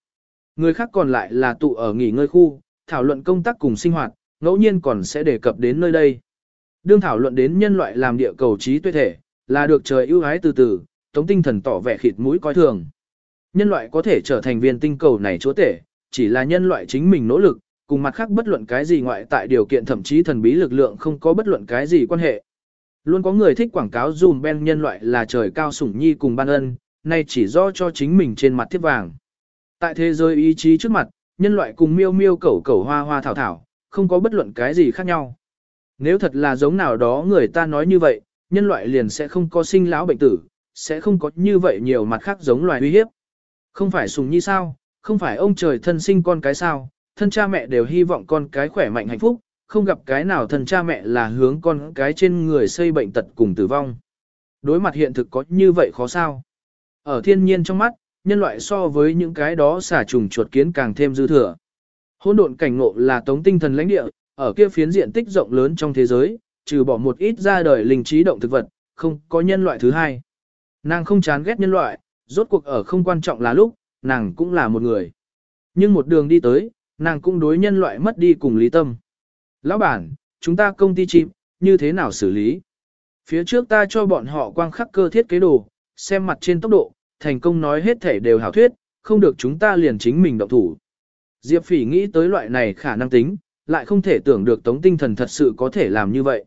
Speaker 1: Người khác còn lại là tụ ở nghỉ ngơi khu, thảo luận công tác cùng sinh hoạt, ngẫu nhiên còn sẽ đề cập đến nơi đây. Đương thảo luận đến nhân loại làm địa cầu trí tuệ thể, là được trời ưu ái từ từ, tống tinh thần tỏ vẻ khịt mũi coi thường. Nhân loại có thể trở thành viên tinh cầu này chúa tể, chỉ là nhân loại chính mình nỗ lực, cùng mặt khác bất luận cái gì ngoại tại điều kiện thậm chí thần bí lực lượng không có bất luận cái gì quan hệ. Luôn có người thích quảng cáo dùm ben nhân loại là trời cao sủng nhi cùng ban ân, nay chỉ do cho chính mình trên mặt thiết vàng. Tại thế giới ý chí trước mặt, nhân loại cùng miêu miêu cẩu cẩu hoa hoa thảo thảo, không có bất luận cái gì khác nhau. Nếu thật là giống nào đó người ta nói như vậy, nhân loại liền sẽ không có sinh lão bệnh tử, sẽ không có như vậy nhiều mặt khác giống loài uy hiếp. Không phải sùng nhi sao, không phải ông trời thân sinh con cái sao, thân cha mẹ đều hy vọng con cái khỏe mạnh hạnh phúc, không gặp cái nào thân cha mẹ là hướng con cái trên người xây bệnh tật cùng tử vong. Đối mặt hiện thực có như vậy khó sao? Ở thiên nhiên trong mắt, nhân loại so với những cái đó xả trùng chuột kiến càng thêm dư thừa. Hôn độn cảnh ngộ là tống tinh thần lãnh địa, ở kia phiến diện tích rộng lớn trong thế giới, trừ bỏ một ít ra đời linh trí động thực vật, không có nhân loại thứ hai. Nàng không chán ghét nhân loại, rốt cuộc ở không quan trọng là lúc, nàng cũng là một người. Nhưng một đường đi tới, nàng cũng đối nhân loại mất đi cùng lý tâm. Lão bản, chúng ta công ty chim, như thế nào xử lý? Phía trước ta cho bọn họ quang khắc cơ thiết kế đồ, xem mặt trên tốc độ, thành công nói hết thể đều hảo thuyết, không được chúng ta liền chính mình động thủ. Diệp Phỉ nghĩ tới loại này khả năng tính, lại không thể tưởng được tống tinh thần thật sự có thể làm như vậy.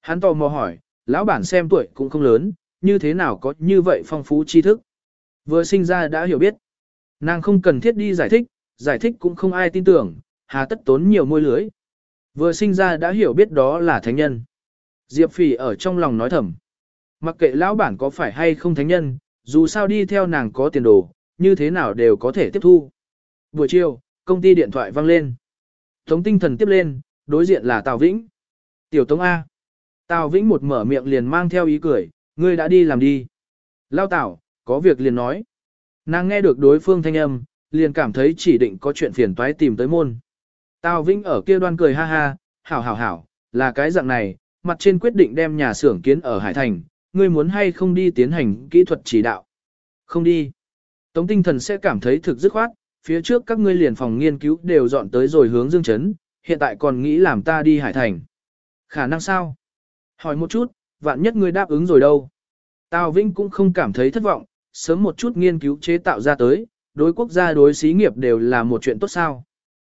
Speaker 1: Hắn tò mò hỏi, lão bản xem tuổi cũng không lớn, như thế nào có như vậy phong phú tri thức. Vừa sinh ra đã hiểu biết. Nàng không cần thiết đi giải thích, giải thích cũng không ai tin tưởng, hà tất tốn nhiều môi lưới. Vừa sinh ra đã hiểu biết đó là thánh nhân. Diệp Phỉ ở trong lòng nói thầm. Mặc kệ lão bản có phải hay không thánh nhân, dù sao đi theo nàng có tiền đồ, như thế nào đều có thể tiếp thu. Buổi chiều, công ty điện thoại vang lên. Tống tinh thần tiếp lên, đối diện là Tào Vĩnh. Tiểu Tống A. Tào Vĩnh một mở miệng liền mang theo ý cười, ngươi đã đi làm đi. Lao Tào, có việc liền nói. Nàng nghe được đối phương thanh âm, liền cảm thấy chỉ định có chuyện phiền toái tìm tới môn. Tào Vĩnh ở kia đoan cười ha ha, hảo hảo hảo, là cái dạng này, mặt trên quyết định đem nhà xưởng kiến ở Hải Thành, ngươi muốn hay không đi tiến hành kỹ thuật chỉ đạo. Không đi. Tống tinh thần sẽ cảm thấy thực dứt khoát, phía trước các ngươi liền phòng nghiên cứu đều dọn tới rồi hướng dương chấn, hiện tại còn nghĩ làm ta đi Hải Thành. Khả năng sao? Hỏi một chút, vạn nhất ngươi đáp ứng rồi đâu. Tào Vĩnh cũng không cảm thấy thất vọng, sớm một chút nghiên cứu chế tạo ra tới, đối quốc gia đối xí nghiệp đều là một chuyện tốt sao.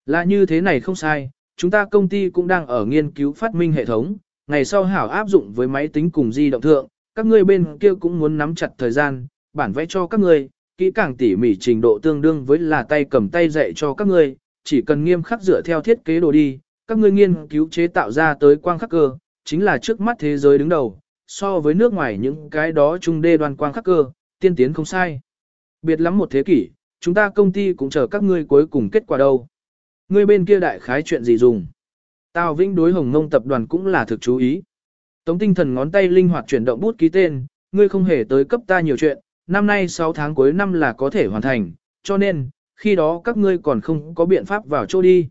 Speaker 1: Là như thế này không sai, chúng ta công ty cũng đang ở nghiên cứu phát minh hệ thống, ngày sau hảo áp dụng với máy tính cùng di động thượng, các ngươi bên kia cũng muốn nắm chặt thời gian, bản vẽ cho các ngươi, kỹ càng tỉ mỉ trình độ tương đương với là tay cầm tay dạy cho các ngươi, chỉ cần nghiêm khắc dựa theo thiết kế đồ đi, các ngươi nghiên cứu chế tạo ra tới quang khắc cơ, chính là trước mắt thế giới đứng đầu, so với nước ngoài những cái đó trung đê đoàn quang khắc cơ, tiên tiến không sai. Biệt lắm một thế kỷ, chúng ta công ty cũng chờ các ngươi cuối cùng kết quả đâu. Ngươi bên kia đại khái chuyện gì dùng. Tào Vĩnh đối Hồng Ngông tập đoàn cũng là thực chú ý. Tống tinh thần ngón tay linh hoạt chuyển động bút ký tên, ngươi không hề tới cấp ta nhiều chuyện, năm nay 6 tháng cuối năm là có thể hoàn thành, cho nên, khi đó các ngươi còn không có biện pháp vào chỗ đi.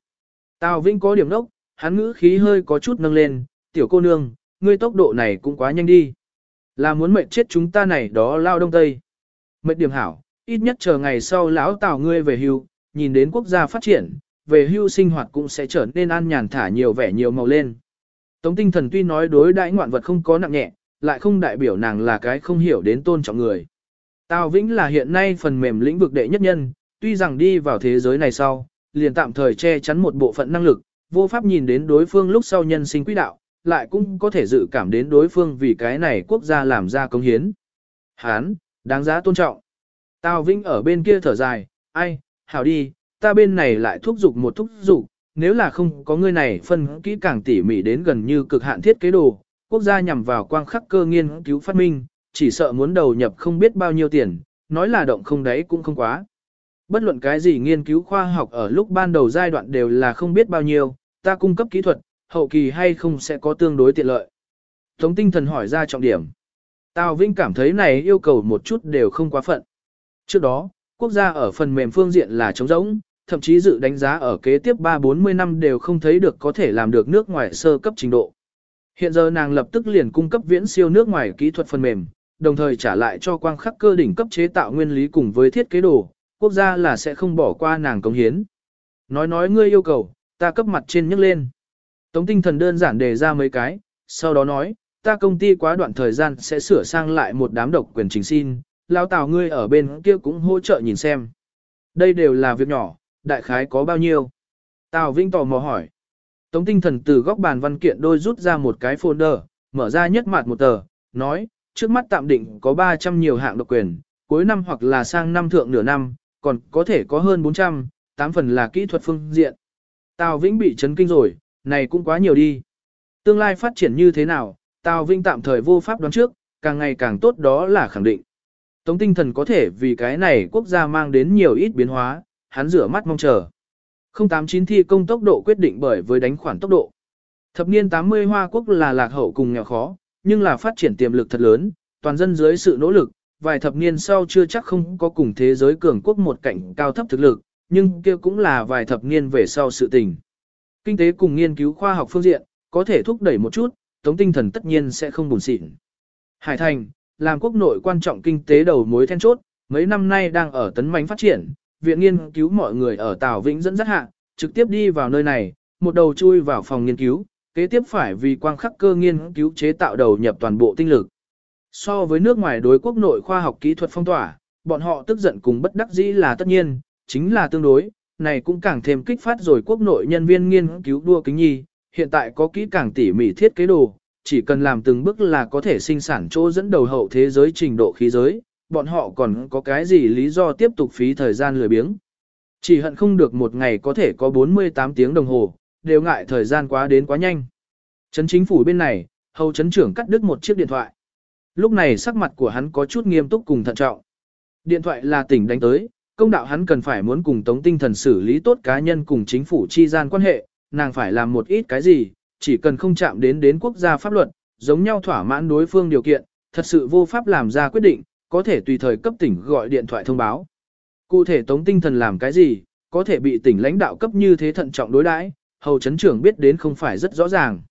Speaker 1: Tào Vĩnh có điểm đốc, hắn ngữ khí hơi có chút nâng lên, tiểu cô nương, ngươi tốc độ này cũng quá nhanh đi. Là muốn mệt chết chúng ta này đó lao đông tây. Mệt điểm hảo, ít nhất chờ ngày sau lão tào ngươi về hưu, nhìn đến quốc gia phát triển, về hưu sinh hoạt cũng sẽ trở nên an nhàn thả nhiều vẻ nhiều màu lên. Tống tinh thần tuy nói đối đãi ngoạn vật không có nặng nhẹ, lại không đại biểu nàng là cái không hiểu đến tôn trọng người. Tào Vĩnh là hiện nay phần mềm lĩnh vực đệ nhất nhân, tuy rằng đi vào thế giới này sau, liền tạm thời che chắn một bộ phận năng lực, vô pháp nhìn đến đối phương lúc sau nhân sinh quỹ đạo, lại cũng có thể dự cảm đến đối phương vì cái này quốc gia làm ra công hiến. Hán, đáng giá tôn trọng. Tào vinh ở bên kia thở dài, ai, hảo đi, ta bên này lại thúc giục một thúc giục, nếu là không có ngươi này phân kỹ càng tỉ mỉ đến gần như cực hạn thiết kế đồ, quốc gia nhằm vào quang khắc cơ nghiên cứu phát minh, chỉ sợ muốn đầu nhập không biết bao nhiêu tiền, nói là động không đấy cũng không quá. Bất luận cái gì nghiên cứu khoa học ở lúc ban đầu giai đoạn đều là không biết bao nhiêu, ta cung cấp kỹ thuật, hậu kỳ hay không sẽ có tương đối tiện lợi. Tống tinh thần hỏi ra trọng điểm. Tào Vinh cảm thấy này yêu cầu một chút đều không quá phận. Trước đó, quốc gia ở phần mềm phương diện là trống rỗng, thậm chí dự đánh giá ở kế tiếp 3-40 năm đều không thấy được có thể làm được nước ngoài sơ cấp trình độ. Hiện giờ nàng lập tức liền cung cấp viễn siêu nước ngoài kỹ thuật phần mềm, đồng thời trả lại cho quang khắc cơ đỉnh cấp chế tạo nguyên lý cùng với thiết kế đồ, quốc gia là sẽ không bỏ qua nàng công hiến. Nói nói ngươi yêu cầu, ta cấp mặt trên nhấc lên. Tống tinh thần đơn giản đề ra mấy cái, sau đó nói, ta công ty quá đoạn thời gian sẽ sửa sang lại một đám độc quyền chính xin, lao tào ngươi ở bên kia cũng hỗ trợ nhìn xem. Đây đều là việc nhỏ, đại khái có bao nhiêu. Tào Vinh tò mò hỏi. Tống tinh thần từ góc bàn văn kiện đôi rút ra một cái folder, mở ra nhất mặt một tờ, nói, trước mắt tạm định có 300 nhiều hạng độc quyền, cuối năm hoặc là sang năm thượng nửa năm, còn có thể có hơn 400, tám phần là kỹ thuật phương diện. Tào Vĩnh bị chấn kinh rồi, này cũng quá nhiều đi. Tương lai phát triển như thế nào, Tào vinh tạm thời vô pháp đoán trước, càng ngày càng tốt đó là khẳng định. Tống tinh thần có thể vì cái này quốc gia mang đến nhiều ít biến hóa, hắn rửa mắt mong chờ. 089 thi công tốc độ quyết định bởi với đánh khoản tốc độ. Thập niên 80 Hoa Quốc là lạc hậu cùng nghèo khó, nhưng là phát triển tiềm lực thật lớn, toàn dân dưới sự nỗ lực, vài thập niên sau chưa chắc không có cùng thế giới cường quốc một cảnh cao thấp thực lực, nhưng kia cũng là vài thập niên về sau sự tình. Kinh tế cùng nghiên cứu khoa học phương diện, có thể thúc đẩy một chút, tống tinh thần tất nhiên sẽ không buồn xịn. Hải Thành, làm quốc nội quan trọng kinh tế đầu mối then chốt, mấy năm nay đang ở tấn mánh phát triển, viện nghiên cứu mọi người ở Tào Vĩnh dẫn dắt hạ, trực tiếp đi vào nơi này, một đầu chui vào phòng nghiên cứu, kế tiếp phải vì quang khắc cơ nghiên cứu chế tạo đầu nhập toàn bộ tinh lực. So với nước ngoài đối quốc nội khoa học kỹ thuật phong tỏa, bọn họ tức giận cùng bất đắc dĩ là tất nhiên, chính là tương đối, này cũng càng thêm kích phát rồi quốc nội nhân viên nghiên cứu đua kính nhi, hiện tại có kỹ càng tỉ mỉ thiết kế đồ, chỉ cần làm từng bước là có thể sinh sản chỗ dẫn đầu hậu thế giới trình độ khí giới, bọn họ còn có cái gì lý do tiếp tục phí thời gian lười biếng. Chỉ hận không được một ngày có thể có 48 tiếng đồng hồ, đều ngại thời gian quá đến quá nhanh. Trấn chính phủ bên này, hầu trấn trưởng cắt đứt một chiếc điện thoại. Lúc này sắc mặt của hắn có chút nghiêm túc cùng thận trọng. Điện thoại là tỉnh đánh tới, công đạo hắn cần phải muốn cùng tống tinh thần xử lý tốt cá nhân cùng chính phủ chi gian quan hệ, nàng phải làm một ít cái gì, chỉ cần không chạm đến đến quốc gia pháp luật, giống nhau thỏa mãn đối phương điều kiện, thật sự vô pháp làm ra quyết định, có thể tùy thời cấp tỉnh gọi điện thoại thông báo. Cụ thể tống tinh thần làm cái gì, có thể bị tỉnh lãnh đạo cấp như thế thận trọng đối đãi, hầu chấn trưởng biết đến không phải rất rõ ràng.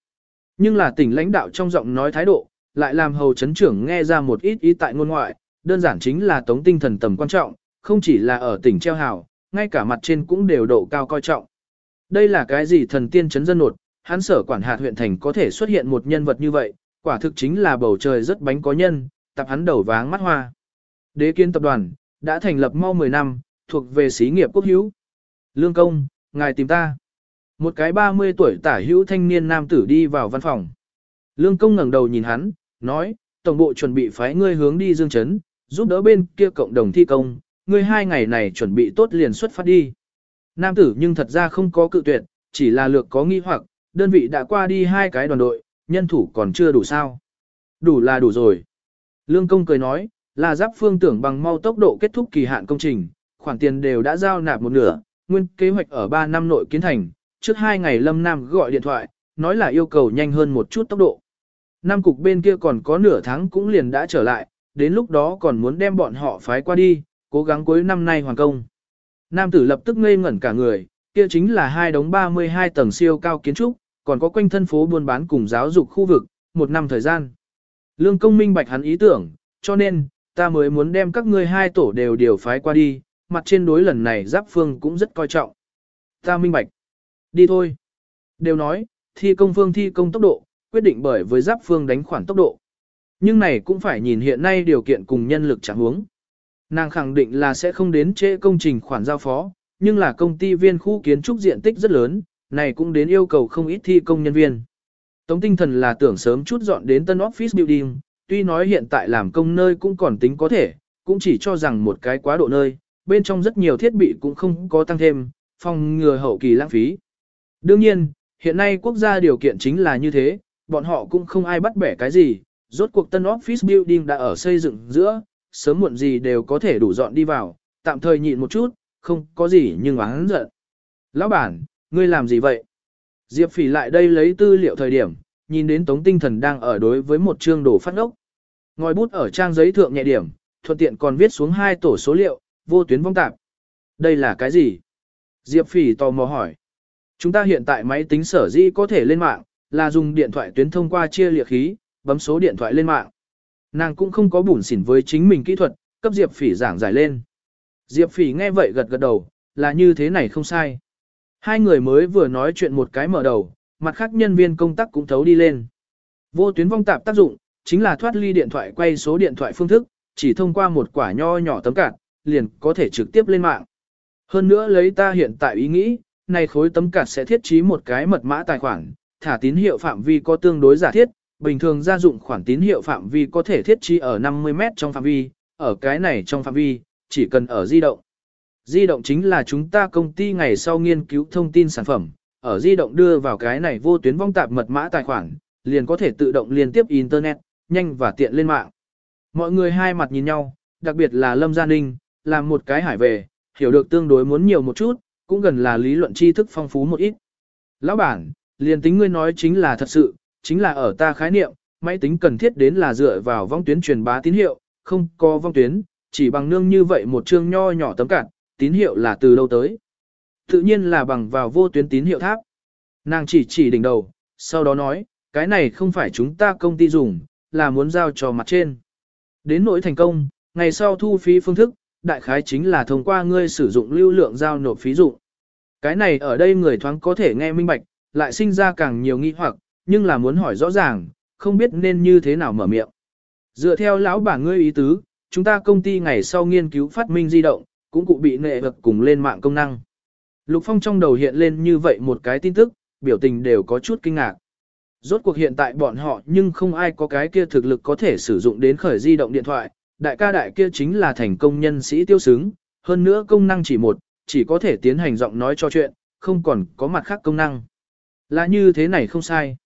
Speaker 1: Nhưng là tỉnh lãnh đạo trong giọng nói thái độ, lại làm hầu chấn trưởng nghe ra một ít ý tại ngôn ngoại, đơn giản chính là tống tinh thần tầm quan trọng, không chỉ là ở tỉnh treo hào, ngay cả mặt trên cũng đều độ cao coi trọng. Đây là cái gì thần tiên chấn dân nột, hắn sở quản hạt huyện thành có thể xuất hiện một nhân vật như vậy, quả thực chính là bầu trời rất bánh có nhân, tập hắn đầu váng mắt hoa. Đế kiến tập đoàn, đã thành lập mau 10 năm, thuộc về xí nghiệp quốc hữu. Lương công, ngài tìm ta. Một cái 30 tuổi tả hữu thanh niên nam tử đi vào văn phòng. Lương công ngẩng đầu nhìn hắn, nói, tổng bộ chuẩn bị phái ngươi hướng đi Dương chấn giúp đỡ bên kia cộng đồng thi công, ngươi hai ngày này chuẩn bị tốt liền xuất phát đi. Nam tử nhưng thật ra không có cự tuyệt, chỉ là lược có nghi hoặc, đơn vị đã qua đi hai cái đoàn đội, nhân thủ còn chưa đủ sao. Đủ là đủ rồi. Lương công cười nói, là giáp phương tưởng bằng mau tốc độ kết thúc kỳ hạn công trình, khoản tiền đều đã giao nạp một nửa, nguyên kế hoạch ở 3 năm nội kiến thành, trước hai ngày Lâm Nam gọi điện thoại, nói là yêu cầu nhanh hơn một chút tốc độ. Nam cục bên kia còn có nửa tháng cũng liền đã trở lại, đến lúc đó còn muốn đem bọn họ phái qua đi, cố gắng cuối năm nay hoàn công. Nam tử lập tức ngây ngẩn cả người, kia chính là hai đống 32 tầng siêu cao kiến trúc, còn có quanh thân phố buôn bán cùng giáo dục khu vực, một năm thời gian. Lương công minh bạch hắn ý tưởng, cho nên, ta mới muốn đem các ngươi hai tổ đều điều phái qua đi, mặt trên đối lần này giáp phương cũng rất coi trọng. Ta minh bạch. Đi thôi. Đều nói, thi công phương thi công tốc độ, quyết định bởi với giáp phương đánh khoản tốc độ. Nhưng này cũng phải nhìn hiện nay điều kiện cùng nhân lực chẳng hướng. Nàng khẳng định là sẽ không đến trễ công trình khoản giao phó, nhưng là công ty viên khu kiến trúc diện tích rất lớn, này cũng đến yêu cầu không ít thi công nhân viên. Tống tinh thần là tưởng sớm chút dọn đến tân office building, tuy nói hiện tại làm công nơi cũng còn tính có thể, cũng chỉ cho rằng một cái quá độ nơi, bên trong rất nhiều thiết bị cũng không có tăng thêm, phòng ngừa hậu kỳ lãng phí. Đương nhiên, hiện nay quốc gia điều kiện chính là như thế, bọn họ cũng không ai bắt bẻ cái gì, rốt cuộc tân office building đã ở xây dựng giữa, sớm muộn gì đều có thể đủ dọn đi vào, tạm thời nhịn một chút, không có gì nhưng hắn giận. Lão bản, ngươi làm gì vậy? Diệp phỉ lại đây lấy tư liệu thời điểm, nhìn đến tống tinh thần đang ở đối với một chương đồ phát ngốc. Ngòi bút ở trang giấy thượng nhẹ điểm, thuận tiện còn viết xuống hai tổ số liệu, vô tuyến vong tạp. Đây là cái gì? Diệp phỉ tò mò hỏi. Chúng ta hiện tại máy tính sở dĩ có thể lên mạng, là dùng điện thoại tuyến thông qua chia liệt khí, bấm số điện thoại lên mạng. Nàng cũng không có bủn xỉn với chính mình kỹ thuật, cấp Diệp phỉ giảng giải lên. Diệp phỉ nghe vậy gật gật đầu, là như thế này không sai. Hai người mới vừa nói chuyện một cái mở đầu, mặt khác nhân viên công tác cũng thấu đi lên. Vô tuyến vong tạp tác dụng, chính là thoát ly điện thoại quay số điện thoại phương thức, chỉ thông qua một quả nho nhỏ tấm cạt, liền có thể trực tiếp lên mạng. Hơn nữa lấy ta hiện tại ý nghĩ, này khối tấm cạt sẽ thiết trí một cái mật mã tài khoản, thả tín hiệu phạm vi có tương đối giả thiết, bình thường gia dụng khoản tín hiệu phạm vi có thể thiết trí ở 50 mét trong phạm vi, ở cái này trong phạm vi, chỉ cần ở di động. Di động chính là chúng ta công ty ngày sau nghiên cứu thông tin sản phẩm, ở di động đưa vào cái này vô tuyến vong tạp mật mã tài khoản, liền có thể tự động liên tiếp Internet, nhanh và tiện lên mạng. Mọi người hai mặt nhìn nhau, đặc biệt là Lâm Gia Ninh, làm một cái hải về, hiểu được tương đối muốn nhiều một chút, cũng gần là lý luận tri thức phong phú một ít. Lão bản, liền tính ngươi nói chính là thật sự, chính là ở ta khái niệm, máy tính cần thiết đến là dựa vào vong tuyến truyền bá tín hiệu, không có vong tuyến, chỉ bằng nương như vậy một chương nho nhỏ tấm cản, tín hiệu là từ đâu tới. Tự nhiên là bằng vào vô tuyến tín hiệu tháp. Nàng chỉ chỉ đỉnh đầu, sau đó nói, cái này không phải chúng ta công ty dùng, là muốn giao cho mặt trên. Đến nỗi thành công, ngày sau thu phí phương thức, đại khái chính là thông qua ngươi sử dụng lưu lượng giao nộp phí dụng. Cái này ở đây người thoáng có thể nghe minh bạch, lại sinh ra càng nhiều nghi hoặc, nhưng là muốn hỏi rõ ràng, không biết nên như thế nào mở miệng. Dựa theo lão bà ngươi ý tứ, chúng ta công ty ngày sau nghiên cứu phát minh di động, cũng cụ bị nệ vật cùng lên mạng công năng. Lục Phong trong đầu hiện lên như vậy một cái tin tức, biểu tình đều có chút kinh ngạc. Rốt cuộc hiện tại bọn họ nhưng không ai có cái kia thực lực có thể sử dụng đến khởi di động điện thoại, đại ca đại kia chính là thành công nhân sĩ tiêu xứng, hơn nữa công năng chỉ một, chỉ có thể tiến hành giọng nói cho chuyện, không còn có mặt khác công năng. Là như thế này không sai.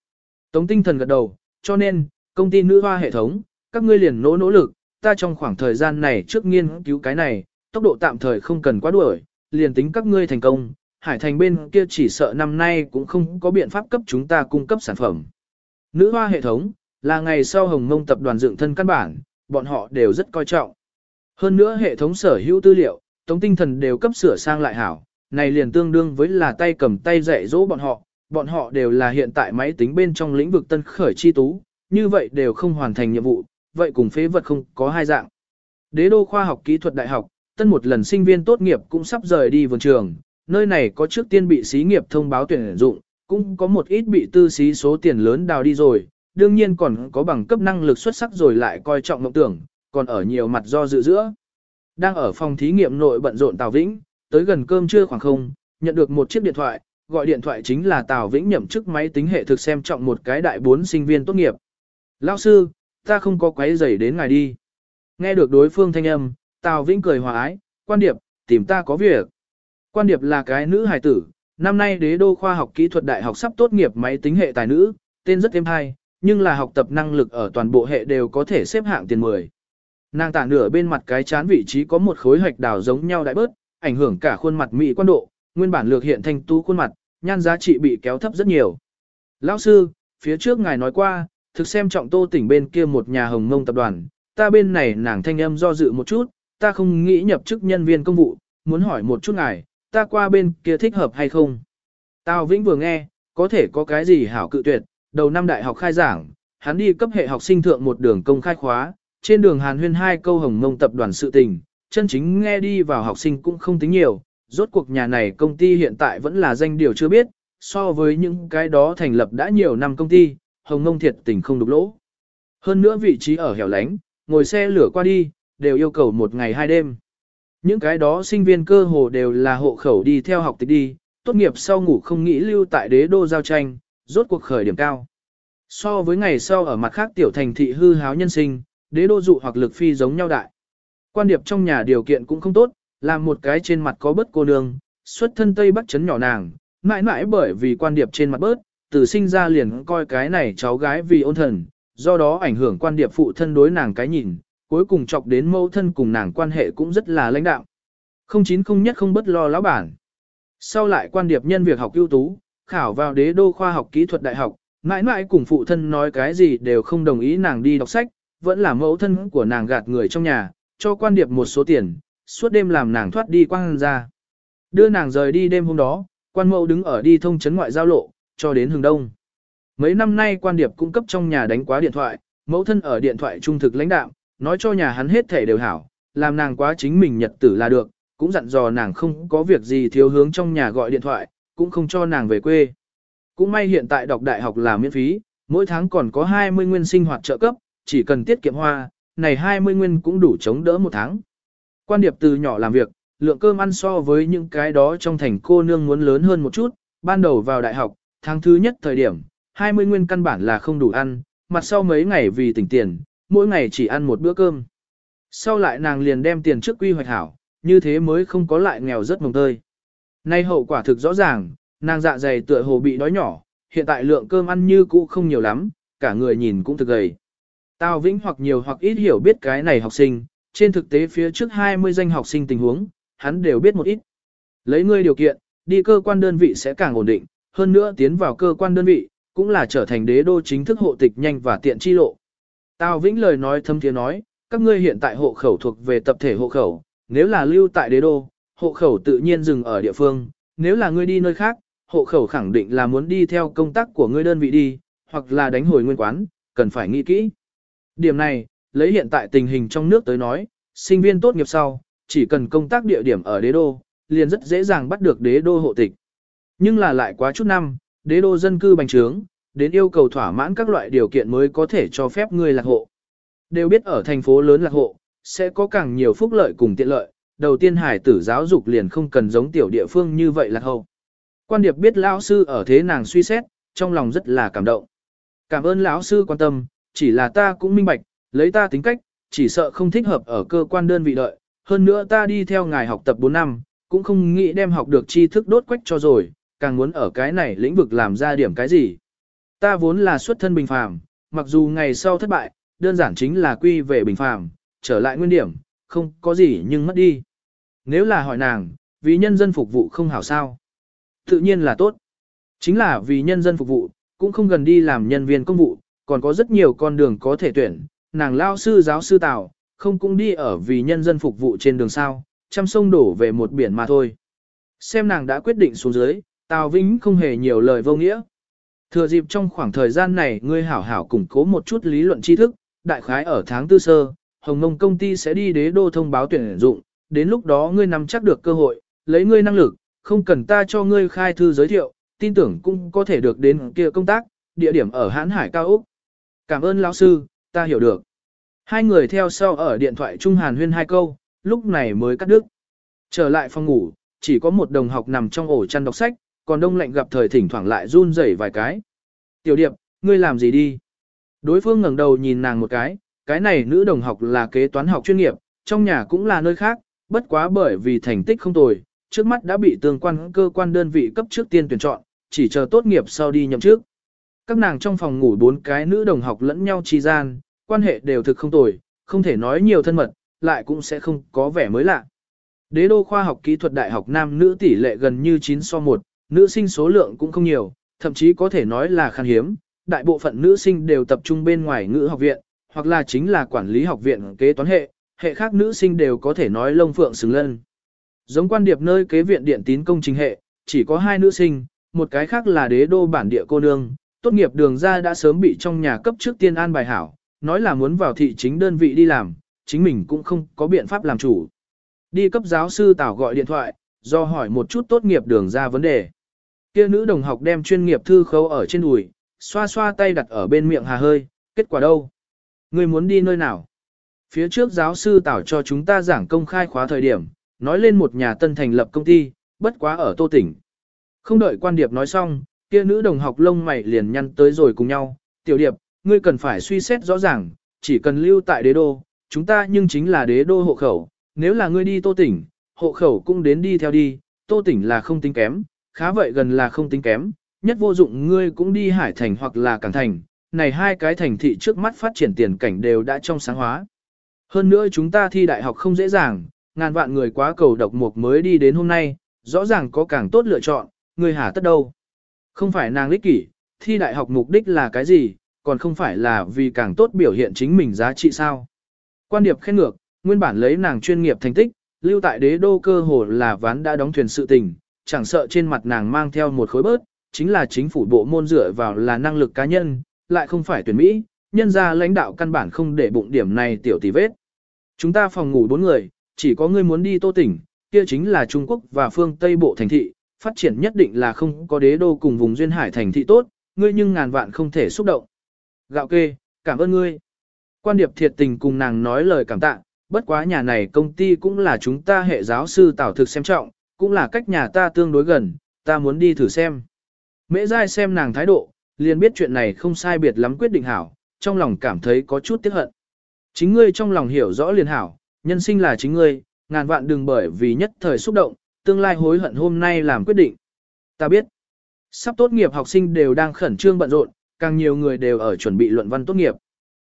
Speaker 1: Tống tinh thần gật đầu, cho nên, công ty nữ hoa hệ thống, các ngươi liền nỗ nỗ lực, ta trong khoảng thời gian này trước nghiên cứu cái này, tốc độ tạm thời không cần quá đuổi, liền tính các ngươi thành công, hải thành bên kia chỉ sợ năm nay cũng không có biện pháp cấp chúng ta cung cấp sản phẩm. Nữ hoa hệ thống, là ngày sau hồng mông tập đoàn dựng thân căn bản, bọn họ đều rất coi trọng. Hơn nữa hệ thống sở hữu tư liệu, tống tinh thần đều cấp sửa sang lại hảo, này liền tương đương với là tay cầm tay dạy dỗ bọn họ, bọn họ đều là hiện tại máy tính bên trong lĩnh vực tân khởi chi tú, như vậy đều không hoàn thành nhiệm vụ, vậy cùng phế vật không có hai dạng. Đế đô khoa học kỹ thuật đại học, tân một lần sinh viên tốt nghiệp cũng sắp rời đi vườn trường, nơi này có trước tiên bị xí nghiệp thông báo tuyển dụng, cũng có một ít bị tư xí số tiền lớn đào đi rồi, đương nhiên còn có bằng cấp năng lực xuất sắc rồi lại coi trọng mộng tưởng, còn ở nhiều mặt do dự giữa. Đang ở phòng thí nghiệm nội bận rộn Tào Vĩnh, tới gần cơm trưa khoảng không, nhận được một chiếc điện thoại, gọi điện thoại chính là Tào Vĩnh nhậm chức máy tính hệ thực xem trọng một cái đại bốn sinh viên tốt nghiệp. Lão sư, ta không có quấy rầy đến ngài đi. Nghe được đối phương thanh âm, Tào Vĩnh cười hòa ái, quan điệp, tìm ta có việc. Quan điệp là cái nữ hài tử, năm nay đế đô khoa học kỹ thuật đại học sắp tốt nghiệp máy tính hệ tài nữ, tên rất êm hay, nhưng là học tập năng lực ở toàn bộ hệ đều có thể xếp hạng tiền 10. Nàng tả nửa bên mặt cái chán vị trí có một khối hạch đào giống nhau đại bớt, ảnh hưởng cả khuôn mặt mỹ quan độ, nguyên bản lược hiện thanh tú khuôn mặt, nhan giá trị bị kéo thấp rất nhiều. Lão sư, phía trước ngài nói qua, thực xem trọng tô tỉnh bên kia một nhà hồng mông tập đoàn, ta bên này nàng thanh âm do dự một chút, ta không nghĩ nhập chức nhân viên công vụ, muốn hỏi một chút ngài, ta qua bên kia thích hợp hay không. Tào Vĩnh vừa nghe, có thể có cái gì hảo cự tuyệt, đầu năm đại học khai giảng, hắn đi cấp hệ học sinh thượng một đường công khai khóa, trên đường Hàn Huyên hai câu hồng mông tập đoàn sự tình, chân chính nghe đi vào học sinh cũng không tính nhiều, rốt cuộc nhà này công ty hiện tại vẫn là danh điều chưa biết, so với những cái đó thành lập đã nhiều năm công ty, hồng Ngông thiệt tình không đục lỗ. Hơn nữa vị trí ở hẻo lánh, ngồi xe lửa qua đi, đều yêu cầu một ngày hai đêm. Những cái đó sinh viên cơ hồ đều là hộ khẩu đi theo học tịch đi, tốt nghiệp sau ngủ không nghĩ lưu tại đế đô giao tranh, rốt cuộc khởi điểm cao. So với ngày sau ở mặt khác tiểu thành thị hư háo nhân sinh, đế đô dụ hoặc lực phi giống nhau đại. Quan điệp trong nhà điều kiện cũng không tốt, làm một cái trên mặt có bớt cô nương, xuất thân Tây Bắc chấn nhỏ nàng, mãi mãi bởi vì quan điệp trên mặt bớt, từ sinh ra liền coi cái này cháu gái vì ôn thần, do đó ảnh hưởng quan điệp phụ thân đối nàng cái nhìn, cuối cùng chọc đến mẫu thân cùng nàng quan hệ cũng rất là lãnh đạo. Không chín không nhất không bất lo lão bản. Sau lại quan điệp nhân việc học ưu tú, khảo vào đế đô khoa học kỹ thuật đại học, mãi mãi cùng phụ thân nói cái gì đều không đồng ý nàng đi đọc sách, vẫn là mẫu thân của nàng gạt người trong nhà, cho quan điệp một số tiền, suốt đêm làm nàng thoát đi quang ra. Đưa nàng rời đi đêm hôm đó, quan mẫu đứng ở đi thông chấn ngoại giao lộ, cho đến hướng đông. Mấy năm nay quan điệp cung cấp trong nhà đánh quá điện thoại, mẫu thân ở điện thoại trung thực lãnh đạo, nói cho nhà hắn hết thể đều hảo, làm nàng quá chính mình nhật tử là được, cũng dặn dò nàng không có việc gì thiếu hướng trong nhà gọi điện thoại, cũng không cho nàng về quê. Cũng may hiện tại đọc đại học là miễn phí, mỗi tháng còn có 20 nguyên sinh hoạt trợ cấp, chỉ cần tiết kiệm hoa, này 20 nguyên cũng đủ chống đỡ một tháng. Quan điệp từ nhỏ làm việc, lượng cơm ăn so với những cái đó trong thành cô nương muốn lớn hơn một chút, ban đầu vào đại học, tháng thứ nhất thời điểm, 20 nguyên căn bản là không đủ ăn, mặt sau mấy ngày vì tỉnh tiền, mỗi ngày chỉ ăn một bữa cơm. Sau lại nàng liền đem tiền trước quy hoạch hảo, như thế mới không có lại nghèo rất mồng tơi. Nay hậu quả thực rõ ràng, nàng dạ dày tựa hồ bị đói nhỏ, hiện tại lượng cơm ăn như cũ không nhiều lắm, cả người nhìn cũng thực gầy. Tào Vĩnh hoặc nhiều hoặc ít hiểu biết cái này học sinh, trên thực tế phía trước 20 danh học sinh tình huống, hắn đều biết một ít. Lấy ngươi điều kiện, đi cơ quan đơn vị sẽ càng ổn định, hơn nữa tiến vào cơ quan đơn vị, cũng là trở thành đế đô chính thức hộ tịch nhanh và tiện chi lộ. Tào Vĩnh lời nói thâm tiếng nói, các ngươi hiện tại hộ khẩu thuộc về tập thể hộ khẩu, nếu là lưu tại đế đô, hộ khẩu tự nhiên dừng ở địa phương, nếu là ngươi đi nơi khác, hộ khẩu khẳng định là muốn đi theo công tác của ngươi đơn vị đi, hoặc là đánh hồi nguyên quán, cần phải nghĩ kỹ. Điểm này, lấy hiện tại tình hình trong nước tới nói, sinh viên tốt nghiệp sau, chỉ cần công tác địa điểm ở đế đô, liền rất dễ dàng bắt được đế đô hộ tịch. Nhưng là lại quá chút năm, đế đô dân cư bành trướng, đến yêu cầu thỏa mãn các loại điều kiện mới có thể cho phép người lạc hộ. Đều biết ở thành phố lớn lạc hộ, sẽ có càng nhiều phúc lợi cùng tiện lợi, đầu tiên hải tử giáo dục liền không cần giống tiểu địa phương như vậy lạc hậu. Quan điệp biết lão sư ở thế nàng suy xét, trong lòng rất là cảm động. Cảm ơn lão sư quan tâm, chỉ là ta cũng minh bạch, lấy ta tính cách, chỉ sợ không thích hợp ở cơ quan đơn vị đợi, hơn nữa ta đi theo ngài học tập 4 năm, cũng không nghĩ đem học được tri thức đốt quách cho rồi, càng muốn ở cái này lĩnh vực làm ra điểm cái gì. Ta vốn là xuất thân bình phàm, mặc dù ngày sau thất bại, đơn giản chính là quy về bình phàm, trở lại nguyên điểm, không có gì nhưng mất đi. Nếu là hỏi nàng, vì nhân dân phục vụ không hảo sao? Tự nhiên là tốt. Chính là vì nhân dân phục vụ, cũng không gần đi làm nhân viên công vụ, còn có rất nhiều con đường có thể tuyển, nàng lao sư giáo sư tào, không cũng đi ở vì nhân dân phục vụ trên đường sao, trăm sông đổ về một biển mà thôi. Xem nàng đã quyết định xuống dưới, Tào Vĩnh không hề nhiều lời vô nghĩa. Thừa dịp trong khoảng thời gian này ngươi hảo hảo củng cố một chút lý luận tri thức, đại khái ở tháng tư sơ, Hồng Mông công ty sẽ đi đế đô thông báo tuyển dụng, đến lúc đó ngươi nắm chắc được cơ hội, lấy ngươi năng lực, không cần ta cho ngươi khai thư giới thiệu, tin tưởng cũng có thể được đến kia công tác, địa điểm ở Hán Hải Cao Úc. Cảm ơn lão sư, ta hiểu được. Hai người theo sau ở điện thoại Trung Hàn huyên hai câu, lúc này mới cắt đứt. Trở lại phòng ngủ, chỉ có một đồng học nằm trong ổ chăn đọc sách, còn đông lạnh gặp thời thỉnh thoảng lại run rẩy vài cái. Tiểu điệp, ngươi làm gì đi? Đối phương ngẩng đầu nhìn nàng một cái, cái này nữ đồng học là kế toán học chuyên nghiệp, trong nhà cũng là nơi khác, bất quá bởi vì thành tích không tồi, trước mắt đã bị tương quan cơ quan đơn vị cấp trước tiên tuyển chọn, chỉ chờ tốt nghiệp sau đi nhậm trước. Các nàng trong phòng ngủ bốn cái nữ đồng học lẫn nhau trì gian, quan hệ đều thực không tồi, không thể nói nhiều thân mật, lại cũng sẽ không có vẻ mới lạ. Đế đô khoa học kỹ thuật đại học nam nữ tỷ lệ gần như 9 so 1, nữ sinh số lượng cũng không nhiều, thậm chí có thể nói là khan hiếm. Đại bộ phận nữ sinh đều tập trung bên ngoài ngữ học viện, hoặc là chính là quản lý học viện kế toán hệ, hệ khác nữ sinh đều có thể nói lông phượng xứng lân. Giống quan điệp nơi kế viện điện tín công trình hệ, chỉ có hai nữ sinh, một cái khác là đế đô bản địa cô nương, tốt nghiệp đường ra đã sớm bị trong nhà cấp trước tiên an bài hảo, nói là muốn vào thị chính đơn vị đi làm, chính mình cũng không có biện pháp làm chủ. Đi cấp giáo sư Tảo gọi điện thoại, do hỏi một chút tốt nghiệp đường ra vấn đề. Kia nữ đồng học đem chuyên nghiệp thư khấu ở trên đùi, xoa xoa tay đặt ở bên miệng hà hơi, kết quả đâu? Người muốn đi nơi nào? Phía trước giáo sư Tảo cho chúng ta giảng công khai khóa thời điểm, nói lên một nhà tân thành lập công ty, bất quá ở Tô Tỉnh. Không đợi quan điệp nói xong, kia nữ đồng học lông mày liền nhăn tới rồi cùng nhau, tiểu điệp, ngươi cần phải suy xét rõ ràng, chỉ cần lưu tại đế đô, chúng ta nhưng chính là đế đô hộ khẩu, nếu là ngươi đi tô tỉnh, hộ khẩu cũng đến đi theo đi, tô tỉnh là không tính kém, khá vậy gần là không tính kém, nhất vô dụng ngươi cũng đi hải thành hoặc là cảng thành, này hai cái thành thị trước mắt phát triển tiền cảnh đều đã trong sáng hóa. Hơn nữa chúng ta thi đại học không dễ dàng, ngàn vạn người quá cầu độc mục mới đi đến hôm nay, rõ ràng có càng tốt lựa chọn, người hà tất đâu. Không phải nàng lích kỷ, thi đại học mục đích là cái gì, còn không phải là vì càng tốt biểu hiện chính mình giá trị sao. Quan điệp khen ngược, nguyên bản lấy nàng chuyên nghiệp thành tích, lưu tại đế đô cơ hồ là ván đã đóng thuyền sự tình, chẳng sợ trên mặt nàng mang theo một khối bớt, chính là chính phủ bộ môn dựa vào là năng lực cá nhân, lại không phải tuyển Mỹ, nhân ra lãnh đạo căn bản không để bụng điểm này tiểu tỷ vết. Chúng ta phòng ngủ bốn người, chỉ có ngươi muốn đi tô tỉnh, kia chính là Trung Quốc và phương Tây Bộ thành thị, phát triển nhất định là không có đế đô cùng vùng duyên hải thành thị tốt, ngươi nhưng ngàn vạn không thể xúc động. Gạo kê, cảm ơn ngươi. Quan điệp thiệt tình cùng nàng nói lời cảm tạ, bất quá nhà này công ty cũng là chúng ta hệ giáo sư tảo thực xem trọng, cũng là cách nhà ta tương đối gần, ta muốn đi thử xem. Mễ dai xem nàng thái độ, liền biết chuyện này không sai biệt lắm quyết định hảo, trong lòng cảm thấy có chút tiếc hận. Chính ngươi trong lòng hiểu rõ liền hảo, nhân sinh là chính ngươi, ngàn vạn đừng bởi vì nhất thời xúc động, tương lai hối hận hôm nay làm quyết định. Ta biết, sắp tốt nghiệp học sinh đều đang khẩn trương bận rộn, càng nhiều người đều ở chuẩn bị luận văn tốt nghiệp.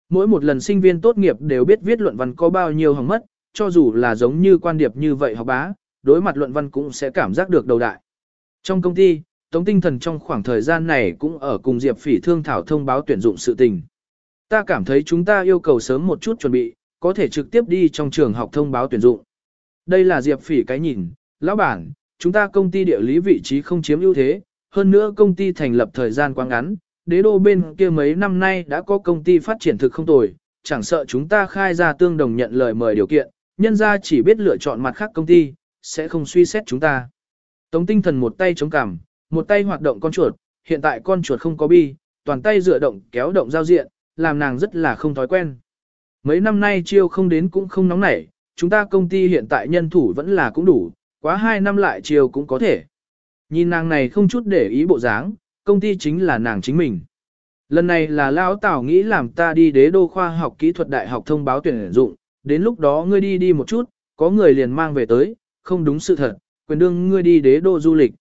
Speaker 1: Mỗi một lần sinh viên tốt nghiệp đều biết viết luận văn có bao nhiêu hỏng mất, cho dù là giống như quan điệp như vậy học bá, đối mặt luận văn cũng sẽ cảm giác được đầu đại. Trong công ty, Tống Tinh Thần trong khoảng thời gian này cũng ở cùng Diệp Phỉ thương thảo thông báo tuyển dụng sự tình. Ta cảm thấy chúng ta yêu cầu sớm một chút chuẩn bị, có thể trực tiếp đi trong trường học thông báo tuyển dụng. Đây là Diệp Phỉ cái nhìn, lão bản, chúng ta công ty địa lý vị trí không chiếm ưu thế, hơn nữa công ty thành lập thời gian quá ngắn, đế đô bên kia mấy năm nay đã có công ty phát triển thực không tồi, chẳng sợ chúng ta khai ra tương đồng nhận lời mời điều kiện, nhân ra chỉ biết lựa chọn mặt khác công ty, sẽ không suy xét chúng ta. Tống tinh thần một tay chống cằm, một tay hoạt động con chuột, hiện tại con chuột không có bi, toàn tay dựa động kéo động giao diện, làm nàng rất là không thói quen. Mấy năm nay chiêu không đến cũng không nóng nảy, chúng ta công ty hiện tại nhân thủ vẫn là cũng đủ, quá 2 năm lại chiêu cũng có thể. Nhìn nàng này không chút để ý bộ dáng, công ty chính là nàng chính mình. Lần này là Lão Tào nghĩ làm ta đi đế đô khoa học kỹ thuật đại học thông báo tuyển dụng, đến lúc đó ngươi đi đi một chút, có người liền mang về tới, không đúng sự thật, quyền đương ngươi đi đế đô du lịch.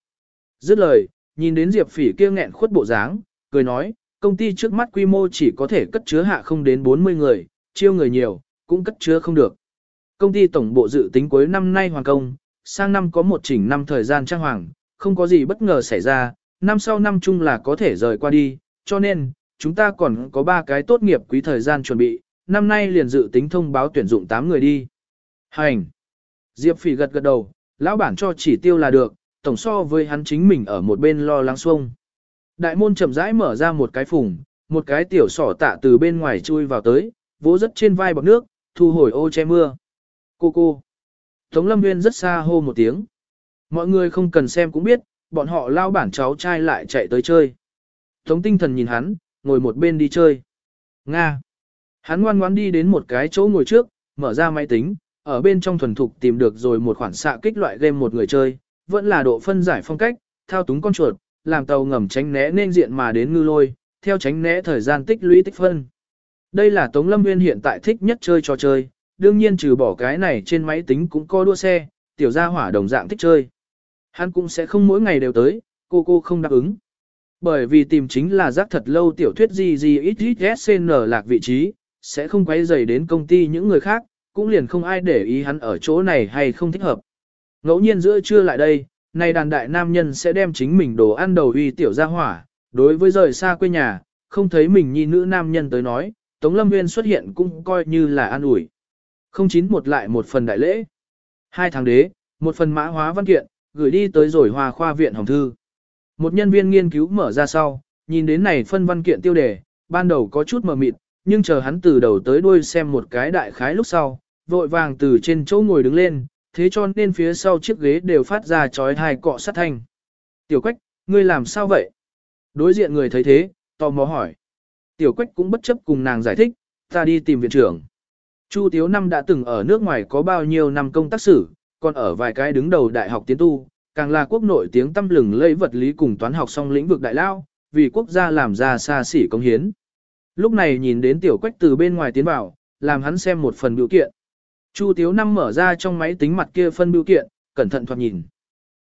Speaker 1: Dứt lời, nhìn đến Diệp Phỉ kia nghẹn khuất bộ dáng, cười nói, công ty trước mắt quy mô chỉ có thể cất chứa hạ không đến 40 người, chiêu người nhiều, cũng cất chứa không được. Công ty tổng bộ dự tính cuối năm nay hoàn công, sang năm có một chỉnh năm thời gian trang hoàng, không có gì bất ngờ xảy ra, năm sau năm chung là có thể rời qua đi, cho nên, chúng ta còn có 3 cái tốt nghiệp quý thời gian chuẩn bị, năm nay liền dự tính thông báo tuyển dụng 8 người đi. Hành! Diệp Phỉ gật gật đầu, lão bản cho chỉ tiêu là được, tổng so với hắn chính mình ở một bên lo lắng xuông. Đại môn chậm rãi mở ra một cái phùng, một cái tiểu sỏ tạ từ bên ngoài chui vào tới, vỗ rất trên vai bọc nước, thu hồi ô che mưa. Cô cô. Tống Lâm Nguyên rất xa hô một tiếng. Mọi người không cần xem cũng biết, bọn họ lao bản cháu trai lại chạy tới chơi. Tống tinh thần nhìn hắn, ngồi một bên đi chơi. Nga. Hắn ngoan ngoãn đi đến một cái chỗ ngồi trước, mở ra máy tính, ở bên trong thuần thục tìm được rồi một khoản xạ kích loại game một người chơi, vẫn là độ phân giải phong cách, thao túng con chuột, làm tàu ngầm tránh né nên diện mà đến ngư lôi, theo tránh né thời gian tích lũy tích phân. Đây là Tống Lâm Nguyên hiện tại thích nhất chơi trò chơi, đương nhiên trừ bỏ cái này trên máy tính cũng có đua xe, tiểu gia hỏa đồng dạng thích chơi. Hắn cũng sẽ không mỗi ngày đều tới, cô cô không đáp ứng. Bởi vì tìm chính là rác thật lâu tiểu thuyết gì gì ít ít SCN lạc vị trí, sẽ không quay dày đến công ty những người khác, cũng liền không ai để ý hắn ở chỗ này hay không thích hợp. Ngẫu nhiên giữa trưa lại đây, này đàn đại nam nhân sẽ đem chính mình đồ ăn đầu uy tiểu gia hỏa, đối với rời xa quê nhà, không thấy mình nhi nữ nam nhân tới nói, Tống Lâm Nguyên xuất hiện cũng coi như là an ủi. Không chín một lại một phần đại lễ. Hai tháng đế, một phần mã hóa văn kiện, gửi đi tới rồi hòa khoa viện hồng thư. Một nhân viên nghiên cứu mở ra sau, nhìn đến này phân văn kiện tiêu đề, ban đầu có chút mờ mịt, nhưng chờ hắn từ đầu tới đuôi xem một cái đại khái lúc sau, vội vàng từ trên chỗ ngồi đứng lên, thế cho nên phía sau chiếc ghế đều phát ra chói hai cọ sát thanh. Tiểu quách, ngươi làm sao vậy? Đối diện người thấy thế, tò mò hỏi. Tiểu quách cũng bất chấp cùng nàng giải thích, ta đi tìm viện trưởng. Chu Tiếu Năm đã từng ở nước ngoài có bao nhiêu năm công tác sử, còn ở vài cái đứng đầu đại học tiến tu, càng là quốc nội tiếng tâm lừng lẫy vật lý cùng toán học song lĩnh vực đại lao, vì quốc gia làm ra xa xỉ công hiến. Lúc này nhìn đến tiểu quách từ bên ngoài tiến vào, làm hắn xem một phần biểu kiện. Chu Tiếu Năm mở ra trong máy tính mặt kia phân biểu kiện, cẩn thận thoạt nhìn.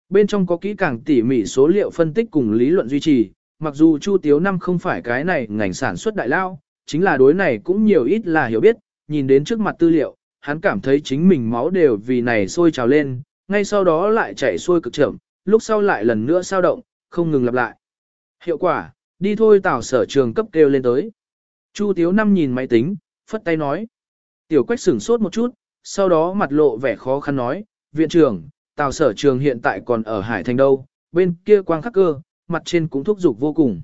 Speaker 1: Bên trong có kỹ càng tỉ mỉ số liệu phân tích cùng lý luận duy trì, mặc dù Chu Tiếu Năm không phải cái này ngành sản xuất đại lao, chính là đối này cũng nhiều ít là hiểu biết, nhìn đến trước mặt tư liệu, hắn cảm thấy chính mình máu đều vì này sôi trào lên, ngay sau đó lại chạy xuôi cực chậm, lúc sau lại lần nữa sao động, không ngừng lặp lại. Hiệu quả, đi thôi tảo sở trường cấp kêu lên tới. Chu Tiếu Năm nhìn máy tính, phất tay nói. Tiểu quách sửng sốt một chút, sau đó mặt lộ vẻ khó khăn nói, viện trưởng, tào sở trường hiện tại còn ở Hải Thành đâu, bên kia quang khắc cơ, mặt trên cũng thúc giục vô cùng.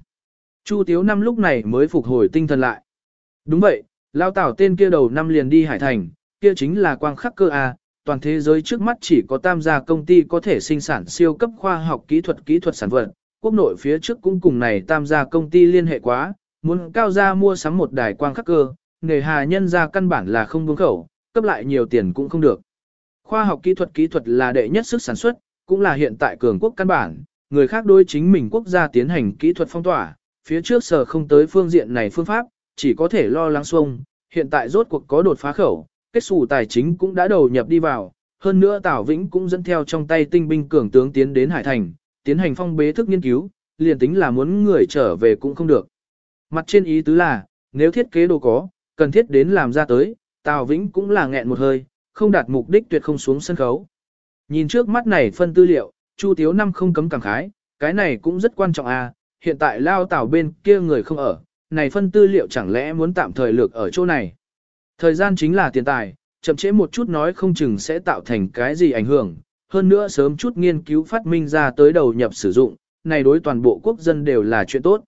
Speaker 1: Chu Tiếu Năm lúc này mới phục hồi tinh thần lại. Đúng vậy, lao tảo tên kia đầu năm liền đi Hải Thành, kia chính là quang khắc cơ A, toàn thế giới trước mắt chỉ có tam gia công ty có thể sinh sản siêu cấp khoa học kỹ thuật kỹ thuật sản vật. Quốc nội phía trước cũng cùng này tam gia công ty liên hệ quá, muốn cao gia mua sắm một đài quang khắc cơ, nghề hà nhân ra căn bản là không buông khẩu, cấp lại nhiều tiền cũng không được. Khoa học kỹ thuật kỹ thuật là đệ nhất sức sản xuất, cũng là hiện tại cường quốc căn bản, người khác đối chính mình quốc gia tiến hành kỹ thuật phong tỏa, phía trước sở không tới phương diện này phương pháp, chỉ có thể lo lắng xuông, hiện tại rốt cuộc có đột phá khẩu, kết xù tài chính cũng đã đầu nhập đi vào, hơn nữa Tào Vĩnh cũng dẫn theo trong tay tinh binh cường tướng tiến đến Hải Thành, tiến hành phong bế thức nghiên cứu, liền tính là muốn người trở về cũng không được. Mặt trên ý tứ là, nếu thiết kế đồ có, cần thiết đến làm ra tới, Tào Vĩnh cũng là nghẹn một hơi, không đạt mục đích tuyệt không xuống sân khấu. Nhìn trước mắt này phân tư liệu, Chu Tiếu Năm không cấm cảm khái, cái này cũng rất quan trọng à, hiện tại lao tào bên kia người không ở, này phân tư liệu chẳng lẽ muốn tạm thời lược ở chỗ này. Thời gian chính là tiền tài, chậm trễ một chút nói không chừng sẽ tạo thành cái gì ảnh hưởng, hơn nữa sớm chút nghiên cứu phát minh ra tới đầu nhập sử dụng, này đối toàn bộ quốc dân đều là chuyện tốt.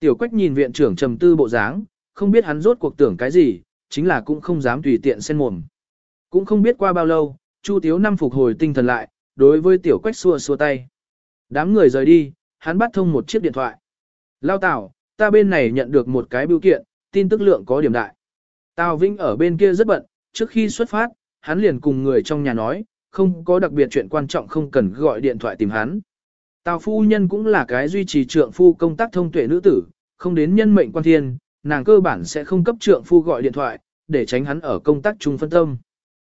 Speaker 1: Tiểu Quách nhìn viện trưởng trầm tư bộ dáng, không biết hắn rốt cuộc tưởng cái gì, chính là cũng không dám tùy tiện xen mồm. Cũng không biết qua bao lâu, Chu Tiếu năm phục hồi tinh thần lại, đối với Tiểu Quách xua xua tay. Đám người rời đi, hắn bắt thông một chiếc điện thoại. Lao Tảo, ta bên này nhận được một cái biểu kiện, tin tức lượng có điểm đại. Tào Vĩnh ở bên kia rất bận, trước khi xuất phát, hắn liền cùng người trong nhà nói, không có đặc biệt chuyện quan trọng không cần gọi điện thoại tìm hắn. Tào phu nhân cũng là cái duy trì trượng phu công tác thông tuệ nữ tử, không đến nhân mệnh quan thiên, nàng cơ bản sẽ không cấp trượng phu gọi điện thoại, để tránh hắn ở công tác chung phân tâm.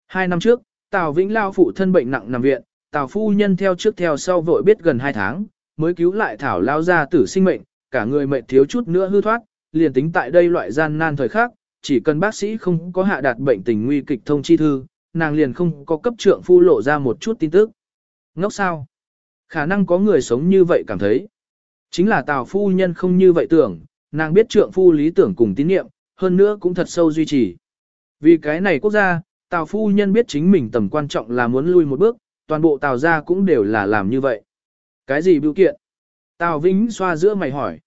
Speaker 1: Hai năm trước, Tào Vĩnh Lao phụ thân bệnh nặng nằm viện, Tào phu nhân theo trước theo sau vội biết gần hai tháng, mới cứu lại Thảo Lao ra tử sinh mệnh, cả người mệnh thiếu chút nữa hư thoát, liền tính tại đây loại gian nan thời khắc, chỉ cần bác sĩ không có hạ đạt bệnh tình nguy kịch thông chi thư, nàng liền không có cấp trượng phu lộ ra một chút tin tức. Ngốc sao? Khả năng có người sống như vậy cảm thấy. Chính là Tào phu nhân không như vậy tưởng, nàng biết trượng phu lý tưởng cùng tín nhiệm, hơn nữa cũng thật sâu duy trì. Vì cái này quốc gia, Tào phu nhân biết chính mình tầm quan trọng là muốn lui một bước, toàn bộ Tào gia cũng đều là làm như vậy. Cái gì biểu kiện? Tào Vĩnh xoa giữa mày hỏi.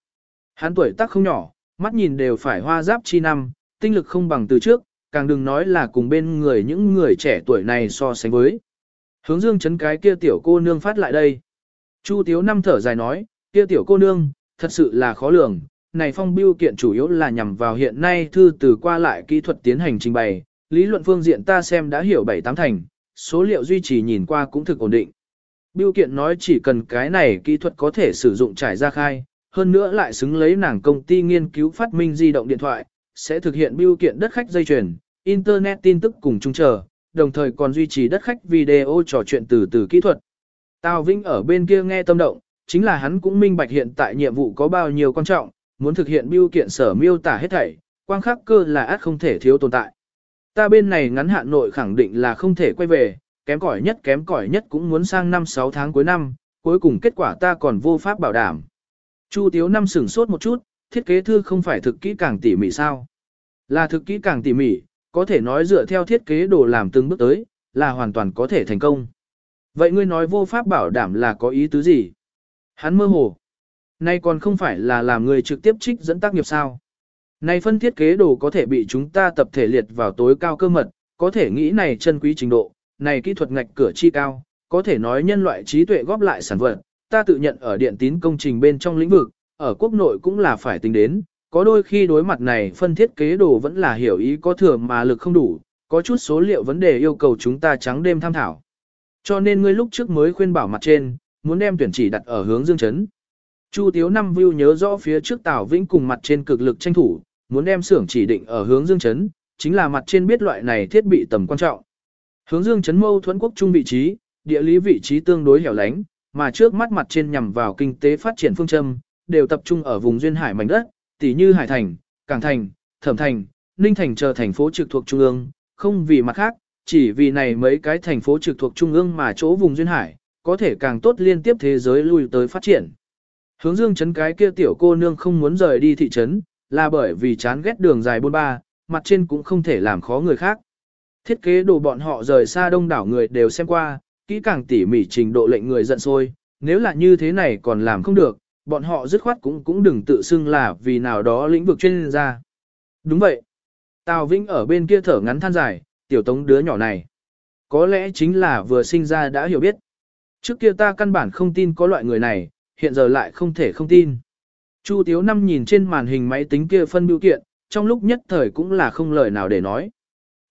Speaker 1: Hắn tuổi tác không nhỏ, mắt nhìn đều phải hoa giáp chi năm, tinh lực không bằng từ trước, càng đừng nói là cùng bên người những người trẻ tuổi này so sánh với. Hướng dương chấn cái kia tiểu cô nương phát lại đây. Chu Tiếu năm thở dài nói, kia tiểu cô nương, thật sự là khó lường. Này phong biêu kiện chủ yếu là nhằm vào hiện nay thư từ qua lại kỹ thuật tiến hành trình bày, lý luận phương diện ta xem đã hiểu bảy tám thành, số liệu duy trì nhìn qua cũng thực ổn định. Biêu kiện nói chỉ cần cái này kỹ thuật có thể sử dụng trải ra khai, hơn nữa lại xứng lấy nàng công ty nghiên cứu phát minh di động điện thoại, sẽ thực hiện biêu kiện đất khách dây chuyền, internet tin tức cùng chung chờ, đồng thời còn duy trì đất khách video trò chuyện từ từ kỹ thuật. Tào Vĩnh ở bên kia nghe tâm động, chính là hắn cũng minh bạch hiện tại nhiệm vụ có bao nhiêu quan trọng, muốn thực hiện biêu kiện sở miêu tả hết thảy, quang khắc cơ là át không thể thiếu tồn tại. Ta bên này ngắn hạn nội khẳng định là không thể quay về, kém cỏi nhất kém cỏi nhất cũng muốn sang năm 6 tháng cuối năm, cuối cùng kết quả ta còn vô pháp bảo đảm. Chu Tiếu năm sửng sốt một chút, thiết kế thư không phải thực kỹ càng tỉ mỉ sao? Là thực kỹ càng tỉ mỉ, có thể nói dựa theo thiết kế đồ làm từng bước tới, là hoàn toàn có thể thành công. Vậy ngươi nói vô pháp bảo đảm là có ý tứ gì? Hắn mơ hồ. Nay còn không phải là làm người trực tiếp trích dẫn tác nghiệp sao? Nay phân thiết kế đồ có thể bị chúng ta tập thể liệt vào tối cao cơ mật, có thể nghĩ này chân quý trình độ, này kỹ thuật ngạch cửa chi cao, có thể nói nhân loại trí tuệ góp lại sản vật, ta tự nhận ở điện tín công trình bên trong lĩnh vực, ở quốc nội cũng là phải tính đến, có đôi khi đối mặt này phân thiết kế đồ vẫn là hiểu ý có thừa mà lực không đủ, có chút số liệu vấn đề yêu cầu chúng ta trắng đêm tham thảo. Cho nên ngươi lúc trước mới khuyên bảo mặt trên, muốn đem tuyển chỉ đặt ở hướng dương chấn. Chu Tiếu Năm View nhớ rõ phía trước Tào Vĩnh cùng mặt trên cực lực tranh thủ, muốn đem xưởng chỉ định ở hướng dương chấn, chính là mặt trên biết loại này thiết bị tầm quan trọng. Hướng dương chấn mâu thuẫn quốc trung vị trí, địa lý vị trí tương đối hẻo lánh, mà trước mắt mặt trên nhằm vào kinh tế phát triển phương châm, đều tập trung ở vùng duyên hải mảnh đất, tỉ như Hải Thành, Cảng Thành, Thẩm Thành, Ninh Thành chờ thành phố trực thuộc trung ương, không vì mặt khác, chỉ vì này mấy cái thành phố trực thuộc trung ương mà chỗ vùng duyên hải, có thể càng tốt liên tiếp thế giới lui tới phát triển. Hướng dương chấn cái kia tiểu cô nương không muốn rời đi thị trấn, là bởi vì chán ghét đường dài bôn ba, mặt trên cũng không thể làm khó người khác. Thiết kế đồ bọn họ rời xa đông đảo người đều xem qua, kỹ càng tỉ mỉ trình độ lệnh người giận sôi nếu là như thế này còn làm không được, bọn họ dứt khoát cũng cũng đừng tự xưng là vì nào đó lĩnh vực chuyên gia. Đúng vậy. Tào Vĩnh ở bên kia thở ngắn than dài, tiểu tống đứa nhỏ này. Có lẽ chính là vừa sinh ra đã hiểu biết. Trước kia ta căn bản không tin có loại người này, hiện giờ lại không thể không tin. Chu Tiếu Năm nhìn trên màn hình máy tính kia phân biểu kiện, trong lúc nhất thời cũng là không lời nào để nói.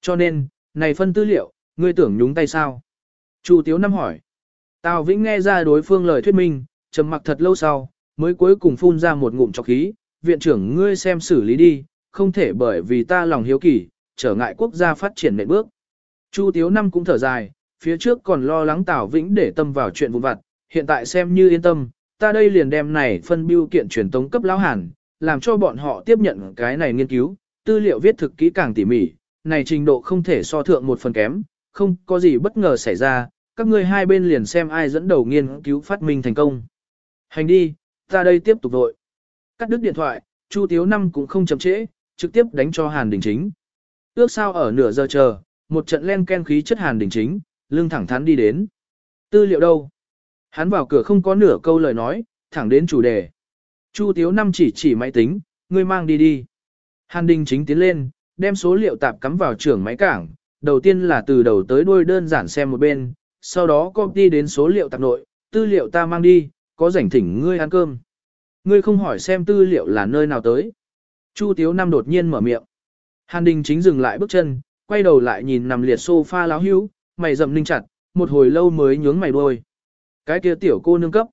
Speaker 1: Cho nên, này phân tư liệu, ngươi tưởng nhúng tay sao? Chu Tiếu Năm hỏi. Tào Vĩnh nghe ra đối phương lời thuyết minh, trầm mặc thật lâu sau, mới cuối cùng phun ra một ngụm trọc khí, viện trưởng ngươi xem xử lý đi, không thể bởi vì ta lòng hiếu kỳ, trở ngại quốc gia phát triển nền bước. Chu Tiếu Năm cũng thở dài, phía trước còn lo lắng Tào Vĩnh để tâm vào chuyện vụn vặt, hiện tại xem như yên tâm, ta đây liền đem này phân biêu kiện truyền tống cấp lão hàn, làm cho bọn họ tiếp nhận cái này nghiên cứu, tư liệu viết thực kỹ càng tỉ mỉ, này trình độ không thể so thượng một phần kém, không có gì bất ngờ xảy ra, các ngươi hai bên liền xem ai dẫn đầu nghiên cứu phát minh thành công. Hành đi, ta đây tiếp tục vội. Cắt đứt điện thoại, Chu Tiếu Năm cũng không chậm trễ, trực tiếp đánh cho Hàn Đình Chính. Ước sao ở nửa giờ chờ, một trận len ken khí chất Hàn Đình Chính, lưng thẳng thắn đi đến. Tư liệu đâu? Hắn vào cửa không có nửa câu lời nói, thẳng đến chủ đề. Chu Tiếu Năm chỉ chỉ máy tính, ngươi mang đi đi. Hàn Đình Chính tiến lên, đem số liệu tạp cắm vào trưởng máy cảng. Đầu tiên là từ đầu tới đuôi đơn giản xem một bên, sau đó copy đến số liệu tạp nội, tư liệu ta mang đi, có rảnh thỉnh ngươi ăn cơm. Ngươi không hỏi xem tư liệu là nơi nào tới. Chu Tiếu Năm đột nhiên mở miệng. Hàn Đình chính dừng lại bước chân, quay đầu lại nhìn nằm liệt sofa láo hữu, mày rậm ninh chặt, một hồi lâu mới nhướng mày đôi. Cái kia tiểu cô nương cấp.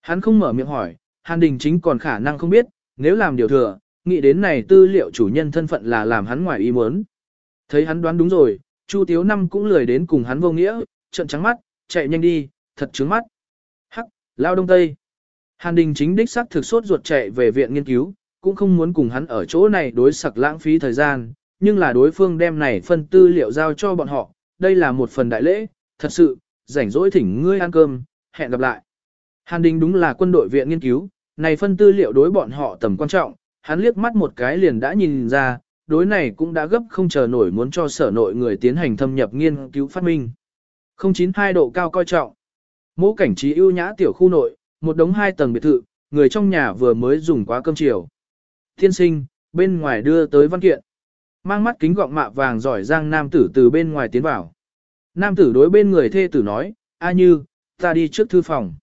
Speaker 1: Hắn không mở miệng hỏi, Hàn Đình chính còn khả năng không biết, nếu làm điều thừa, nghĩ đến này tư liệu chủ nhân thân phận là làm hắn ngoài ý muốn. Thấy hắn đoán đúng rồi, Chu Tiếu Năm cũng lười đến cùng hắn vô nghĩa, trợn trắng mắt, chạy nhanh đi, thật trướng mắt. Hắc, lao đông tây. Hàn Đình chính đích xác thực sốt ruột chạy về viện nghiên cứu, cũng không muốn cùng hắn ở chỗ này đối sặc lãng phí thời gian, nhưng là đối phương đem này phân tư liệu giao cho bọn họ, đây là một phần đại lễ, thật sự, rảnh rỗi thỉnh ngươi ăn cơm, hẹn gặp lại. Hàn Đình đúng là quân đội viện nghiên cứu, này phân tư liệu đối bọn họ tầm quan trọng, hắn liếc mắt một cái liền đã nhìn ra, đối này cũng đã gấp không chờ nổi muốn cho sở nội người tiến hành thâm nhập nghiên cứu phát minh. 092 độ cao coi trọng. Mỗ cảnh trí ưu nhã tiểu khu nội, một đống hai tầng biệt thự, người trong nhà vừa mới dùng quá cơm chiều. Thiên sinh, bên ngoài đưa tới văn kiện. Mang mắt kính gọng mạ vàng giỏi giang nam tử từ bên ngoài tiến vào. Nam tử đối bên người thê tử nói, A như, ta đi trước thư phòng.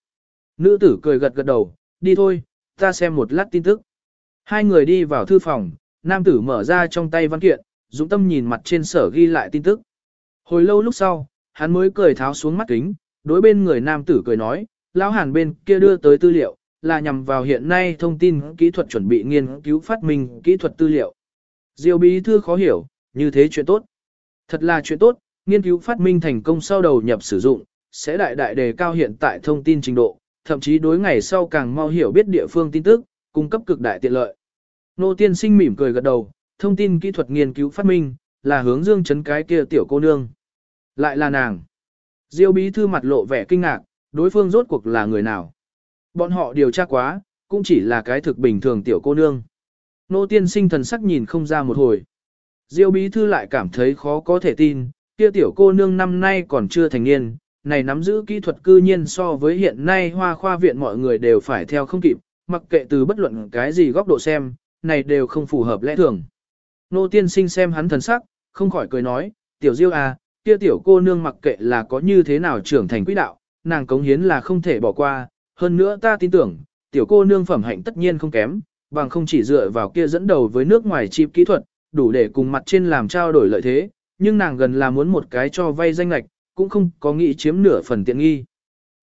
Speaker 1: Nữ tử cười gật gật đầu, đi thôi, ta xem một lát tin tức. Hai người đi vào thư phòng, nam tử mở ra trong tay văn kiện, dũng tâm nhìn mặt trên sở ghi lại tin tức. Hồi lâu lúc sau, hắn mới cười tháo xuống mắt kính, đối bên người nam tử cười nói, lão hàn bên kia đưa tới tư liệu, là nhằm vào hiện nay thông tin kỹ thuật chuẩn bị nghiên cứu phát minh kỹ thuật tư liệu. Diêu bí thư khó hiểu, như thế chuyện tốt. Thật là chuyện tốt, nghiên cứu phát minh thành công sau đầu nhập sử dụng, sẽ đại đại đề cao hiện tại thông tin trình độ, thậm chí đối ngày sau càng mau hiểu biết địa phương tin tức, cung cấp cực đại tiện lợi. Nô tiên sinh mỉm cười gật đầu, thông tin kỹ thuật nghiên cứu phát minh, là hướng dương chấn cái kia tiểu cô nương. Lại là nàng. Diêu bí thư mặt lộ vẻ kinh ngạc, đối phương rốt cuộc là người nào. Bọn họ điều tra quá, cũng chỉ là cái thực bình thường tiểu cô nương. Nô tiên sinh thần sắc nhìn không ra một hồi. Diêu bí thư lại cảm thấy khó có thể tin, kia tiểu cô nương năm nay còn chưa thành niên, này nắm giữ kỹ thuật cư nhiên so với hiện nay hoa khoa viện mọi người đều phải theo không kịp, mặc kệ từ bất luận cái gì góc độ xem, này đều không phù hợp lẽ thường. Nô tiên sinh xem hắn thần sắc, không khỏi cười nói, tiểu diêu à, kia tiểu cô nương mặc kệ là có như thế nào trưởng thành quỹ đạo, nàng cống hiến là không thể bỏ qua, hơn nữa ta tin tưởng, tiểu cô nương phẩm hạnh tất nhiên không kém, bằng không chỉ dựa vào kia dẫn đầu với nước ngoài chip kỹ thuật, đủ để cùng mặt trên làm trao đổi lợi thế, nhưng nàng gần là muốn một cái cho vay danh lạch, cũng không có nghĩ chiếm nửa phần tiện nghi.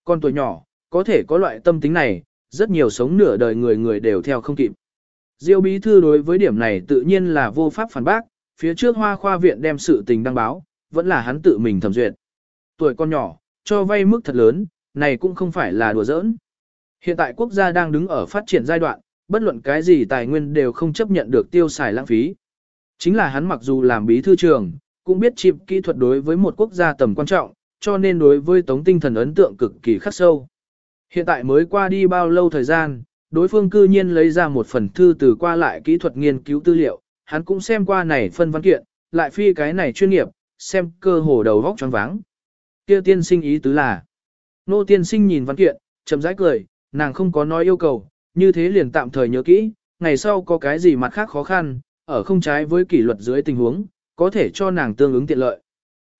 Speaker 1: Con tuổi nhỏ, có thể có loại tâm tính này, rất nhiều sống nửa đời người người đều theo không kịp. Diêu bí thư đối với điểm này tự nhiên là vô pháp phản bác, phía trước hoa khoa viện đem sự tình đăng báo, vẫn là hắn tự mình thẩm duyệt. Tuổi con nhỏ, cho vay mức thật lớn, này cũng không phải là đùa giỡn. Hiện tại quốc gia đang đứng ở phát triển giai đoạn, bất luận cái gì tài nguyên đều không chấp nhận được tiêu xài lãng phí. Chính là hắn mặc dù làm bí thư trường, cũng biết chịp kỹ thuật đối với một quốc gia tầm quan trọng, cho nên đối với tống tinh thần ấn tượng cực kỳ khắc sâu. Hiện tại mới qua đi bao lâu thời gian, đối phương cư nhiên lấy ra một phần thư từ qua lại kỹ thuật nghiên cứu tư liệu, hắn cũng xem qua này phân văn kiện, lại phi cái này chuyên nghiệp, xem cơ hồ đầu góc choáng váng. Kia tiên sinh ý tứ là, nô tiên sinh nhìn văn kiện, chậm rãi cười, nàng không có nói yêu cầu, như thế liền tạm thời nhớ kỹ, ngày sau có cái gì mặt khác khó khăn, ở không trái với kỷ luật dưới tình huống, có thể cho nàng tương ứng tiện lợi.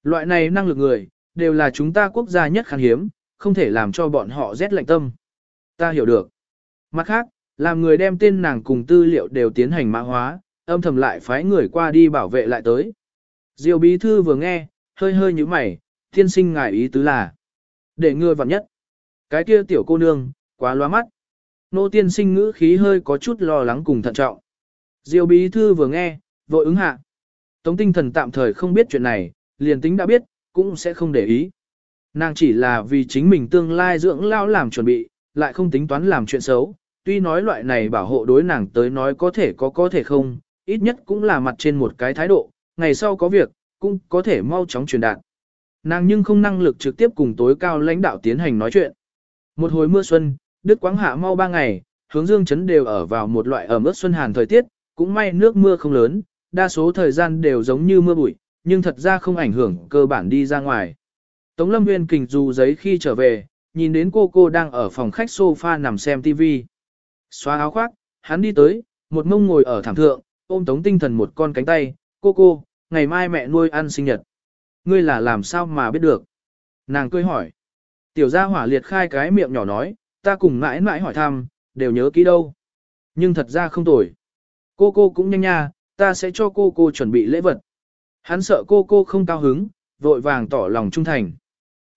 Speaker 1: Loại này năng lực người, đều là chúng ta quốc gia nhất khan hiếm, không thể làm cho bọn họ rét lạnh tâm. Ta hiểu được. Mặt khác, làm người đem tên nàng cùng tư liệu đều tiến hành mã hóa, âm thầm lại phái người qua đi bảo vệ lại tới. Diệu bí thư vừa nghe, hơi hơi như mày, thiên sinh ngài ý tứ là. Để ngươi vặn nhất. Cái kia tiểu cô nương, quá loa mắt. Nô tiên sinh ngữ khí hơi có chút lo lắng cùng thận trọng. Diệu bí thư vừa nghe, vội ứng hạ. Tống tinh thần tạm thời không biết chuyện này, liền tính đã biết, cũng sẽ không để ý. Nàng chỉ là vì chính mình tương lai dưỡng lao làm chuẩn bị, lại không tính toán làm chuyện xấu. Tuy nói loại này bảo hộ đối nàng tới nói có thể có có thể không, ít nhất cũng là mặt trên một cái thái độ, ngày sau có việc, cũng có thể mau chóng truyền đạt. Nàng nhưng không năng lực trực tiếp cùng tối cao lãnh đạo tiến hành nói chuyện. Một hồi mưa xuân, Đức Quáng hạ mau ba ngày, hướng dương chấn đều ở vào một loại ẩm ướt xuân hàn thời tiết, cũng may nước mưa không lớn, đa số thời gian đều giống như mưa bụi, nhưng thật ra không ảnh hưởng cơ bản đi ra ngoài. Tống Lâm Nguyên kình dù giấy khi trở về, nhìn đến cô cô đang ở phòng khách sofa nằm xem TV. Xóa áo khoác, hắn đi tới, một mông ngồi ở thảm thượng, ôm Tống Tinh Thần một con cánh tay, cô cô, ngày mai mẹ nuôi ăn sinh nhật. Ngươi là làm sao mà biết được? Nàng cười hỏi. Tiểu gia hỏa liệt khai cái miệng nhỏ nói, ta cùng mãi mãi hỏi thăm, đều nhớ kỹ đâu. Nhưng thật ra không tồi. Cô cô cũng nhanh nha, ta sẽ cho cô cô chuẩn bị lễ vật. Hắn sợ cô cô không cao hứng, vội vàng tỏ lòng trung thành.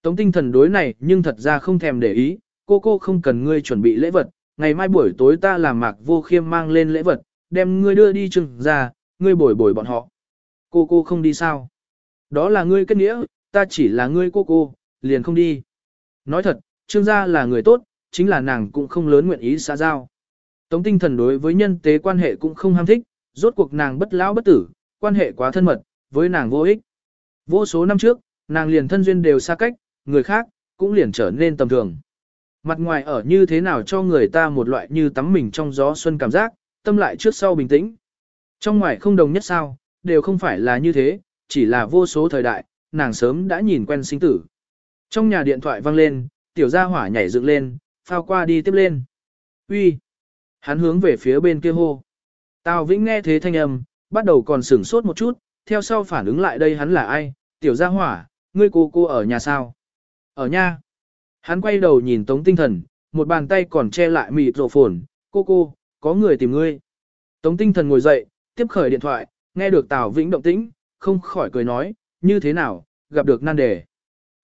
Speaker 1: Tống tinh thần đối này nhưng thật ra không thèm để ý, cô cô không cần ngươi chuẩn bị lễ vật, ngày mai buổi tối ta làm mạc vô khiêm mang lên lễ vật, đem ngươi đưa đi chừng ra, ngươi bồi bồi bọn họ. Cô cô không đi sao? Đó là ngươi kết nghĩa, ta chỉ là ngươi cô cô, liền không đi. Nói thật, trương gia là người tốt, chính là nàng cũng không lớn nguyện ý xã giao. Tống tinh thần đối với nhân tế quan hệ cũng không ham thích, rốt cuộc nàng bất lão bất tử, quan hệ quá thân mật, với nàng vô ích. Vô số năm trước, nàng liền thân duyên đều xa cách, người khác, cũng liền trở nên tầm thường. Mặt ngoài ở như thế nào cho người ta một loại như tắm mình trong gió xuân cảm giác, tâm lại trước sau bình tĩnh. Trong ngoài không đồng nhất sao, đều không phải là như thế, chỉ là vô số thời đại, nàng sớm đã nhìn quen sinh tử. Trong nhà điện thoại vang lên, tiểu gia hỏa nhảy dựng lên, phao qua đi tiếp lên. Uy, Hắn hướng về phía bên kia hô. Tào Vĩnh nghe thế thanh âm, bắt đầu còn sửng sốt một chút, theo sau phản ứng lại đây hắn là ai, tiểu gia hỏa, ngươi cô cô ở nhà sao? Ở nhà. Hắn quay đầu nhìn Tống Tinh Thần, một bàn tay còn che lại mịt rộ phồn, cô cô, có người tìm ngươi. Tống Tinh Thần ngồi dậy, tiếp khởi điện thoại, nghe được Tào Vĩnh động tĩnh, không khỏi cười nói, như thế nào, gặp được nan đề.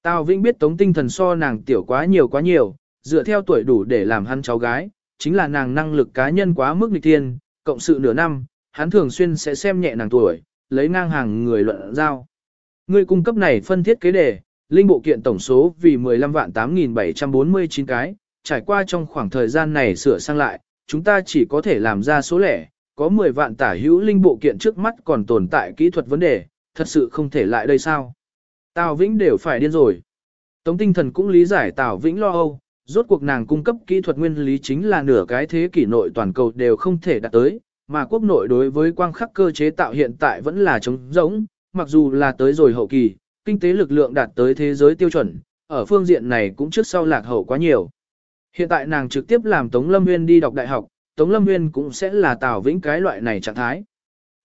Speaker 1: Tào Vĩnh biết Tống Tinh Thần so nàng tiểu quá nhiều quá nhiều, dựa theo tuổi đủ để làm hắn cháu gái, chính là nàng năng lực cá nhân quá mức nghịch thiên, cộng sự nửa năm, hắn thường xuyên sẽ xem nhẹ nàng tuổi, lấy ngang hàng người luận giao. Người cung cấp này phân thiết kế đề, linh bộ kiện tổng số vì 15 vạn 8.749 cái, trải qua trong khoảng thời gian này sửa sang lại, chúng ta chỉ có thể làm ra số lẻ, có 10 vạn tả hữu linh bộ kiện trước mắt còn tồn tại kỹ thuật vấn đề, thật sự không thể lại đây sao. Tào Vĩnh đều phải điên rồi. Tống tinh thần cũng lý giải Tào Vĩnh lo âu, rốt cuộc nàng cung cấp kỹ thuật nguyên lý chính là nửa cái thế kỷ nội toàn cầu đều không thể đạt tới, mà quốc nội đối với quang khắc cơ chế tạo hiện tại vẫn là trống rỗng, mặc dù là tới rồi hậu kỳ, kinh tế lực lượng đạt tới thế giới tiêu chuẩn, ở phương diện này cũng trước sau lạc hậu quá nhiều. Hiện tại nàng trực tiếp làm Tống Lâm Nguyên đi đọc đại học, Tống Lâm Nguyên cũng sẽ là Tào Vĩnh cái loại này trạng thái.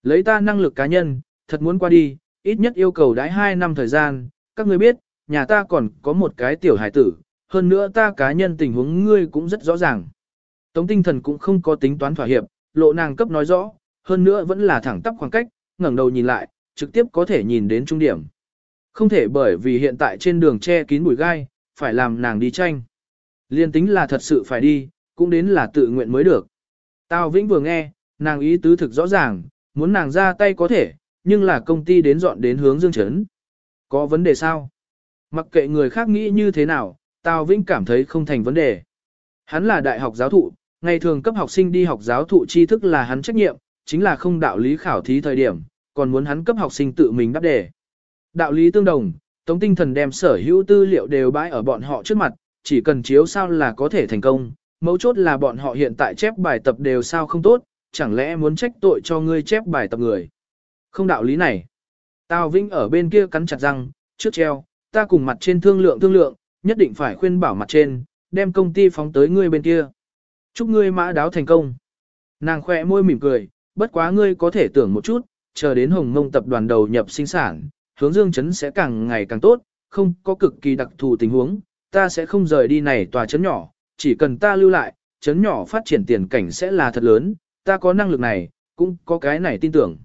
Speaker 1: Lấy ta năng lực cá nhân, thật muốn qua đi, ít nhất yêu cầu đãi 2 năm thời gian, các ngươi biết, nhà ta còn có một cái tiểu hải tử, hơn nữa ta cá nhân tình huống ngươi cũng rất rõ ràng. Tống tinh thần cũng không có tính toán thỏa hiệp, lộ nàng cấp nói rõ, hơn nữa vẫn là thẳng tắp khoảng cách, ngẩng đầu nhìn lại, trực tiếp có thể nhìn đến trung điểm. Không thể bởi vì hiện tại trên đường che kín bụi gai, phải làm nàng đi tranh. Liên tính là thật sự phải đi, cũng đến là tự nguyện mới được. Tào Vĩnh vừa nghe, nàng ý tứ thực rõ ràng, muốn nàng ra tay có thể, nhưng là công ty đến dọn đến hướng dương chấn. Có vấn đề sao? Mặc kệ người khác nghĩ như thế nào, Tào Vĩnh cảm thấy không thành vấn đề. Hắn là đại học giáo thụ, ngày thường cấp học sinh đi học giáo thụ tri thức là hắn trách nhiệm, chính là không đạo lý khảo thí thời điểm, còn muốn hắn cấp học sinh tự mình đáp đề. Đạo lý tương đồng, Tống Tinh Thần đem sở hữu tư liệu đều bãi ở bọn họ trước mặt, chỉ cần chiếu sao là có thể thành công, mấu chốt là bọn họ hiện tại chép bài tập đều sao không tốt, chẳng lẽ muốn trách tội cho ngươi chép bài tập người. Không đạo lý này. Tào Vĩnh ở bên kia cắn chặt răng, trước treo, ta cùng mặt trên thương lượng thương lượng, nhất định phải khuyên bảo mặt trên, đem công ty phóng tới ngươi bên kia. Chúc ngươi mã đáo thành công. Nàng khỏe môi mỉm cười, bất quá ngươi có thể tưởng một chút, chờ đến hồng mông tập đoàn đầu nhập sinh sản, hướng dương chấn sẽ càng ngày càng tốt, không có cực kỳ đặc thù tình huống, ta sẽ không rời đi này tòa chấn nhỏ, chỉ cần ta lưu lại, chấn nhỏ phát triển tiền cảnh sẽ là thật lớn, ta có năng lực này, cũng có cái này tin tưởng.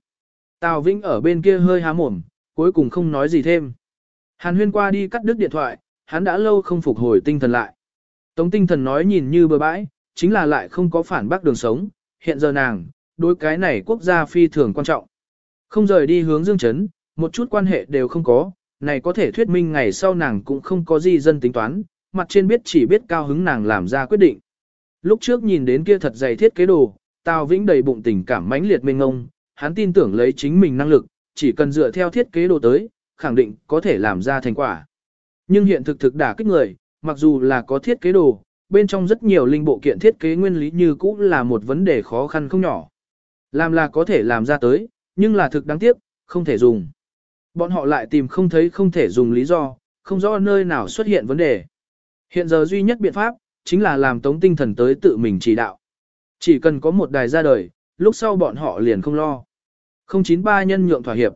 Speaker 1: Tào Vĩnh ở bên kia hơi há mồm, cuối cùng không nói gì thêm. Hàn huyên qua đi cắt đứt điện thoại, hắn đã lâu không phục hồi tinh thần lại. Tống tinh thần nói nhìn như bừa bãi, chính là lại không có phản bác đường sống, hiện giờ nàng, đối cái này quốc gia phi thường quan trọng. Không rời đi hướng dương chấn, một chút quan hệ đều không có, này có thể thuyết minh ngày sau nàng cũng không có gì dân tính toán, mặt trên biết chỉ biết cao hứng nàng làm ra quyết định. Lúc trước nhìn đến kia thật dày thiết kế đồ, Tào Vĩnh đầy bụng tình cảm mãnh liệt mênh ngông, hắn tin tưởng lấy chính mình năng lực, chỉ cần dựa theo thiết kế đồ tới, khẳng định có thể làm ra thành quả. Nhưng hiện thực thực đả kích người, mặc dù là có thiết kế đồ, bên trong rất nhiều linh bộ kiện thiết kế nguyên lý như cũ là một vấn đề khó khăn không nhỏ. Làm là có thể làm ra tới, nhưng là thực đáng tiếc, không thể dùng. Bọn họ lại tìm không thấy không thể dùng lý do, không rõ nơi nào xuất hiện vấn đề. Hiện giờ duy nhất biện pháp, chính là làm tống tinh thần tới tự mình chỉ đạo. Chỉ cần có một đài ra đời, lúc sau bọn họ liền không lo. 093 nhân nhượng thỏa hiệp.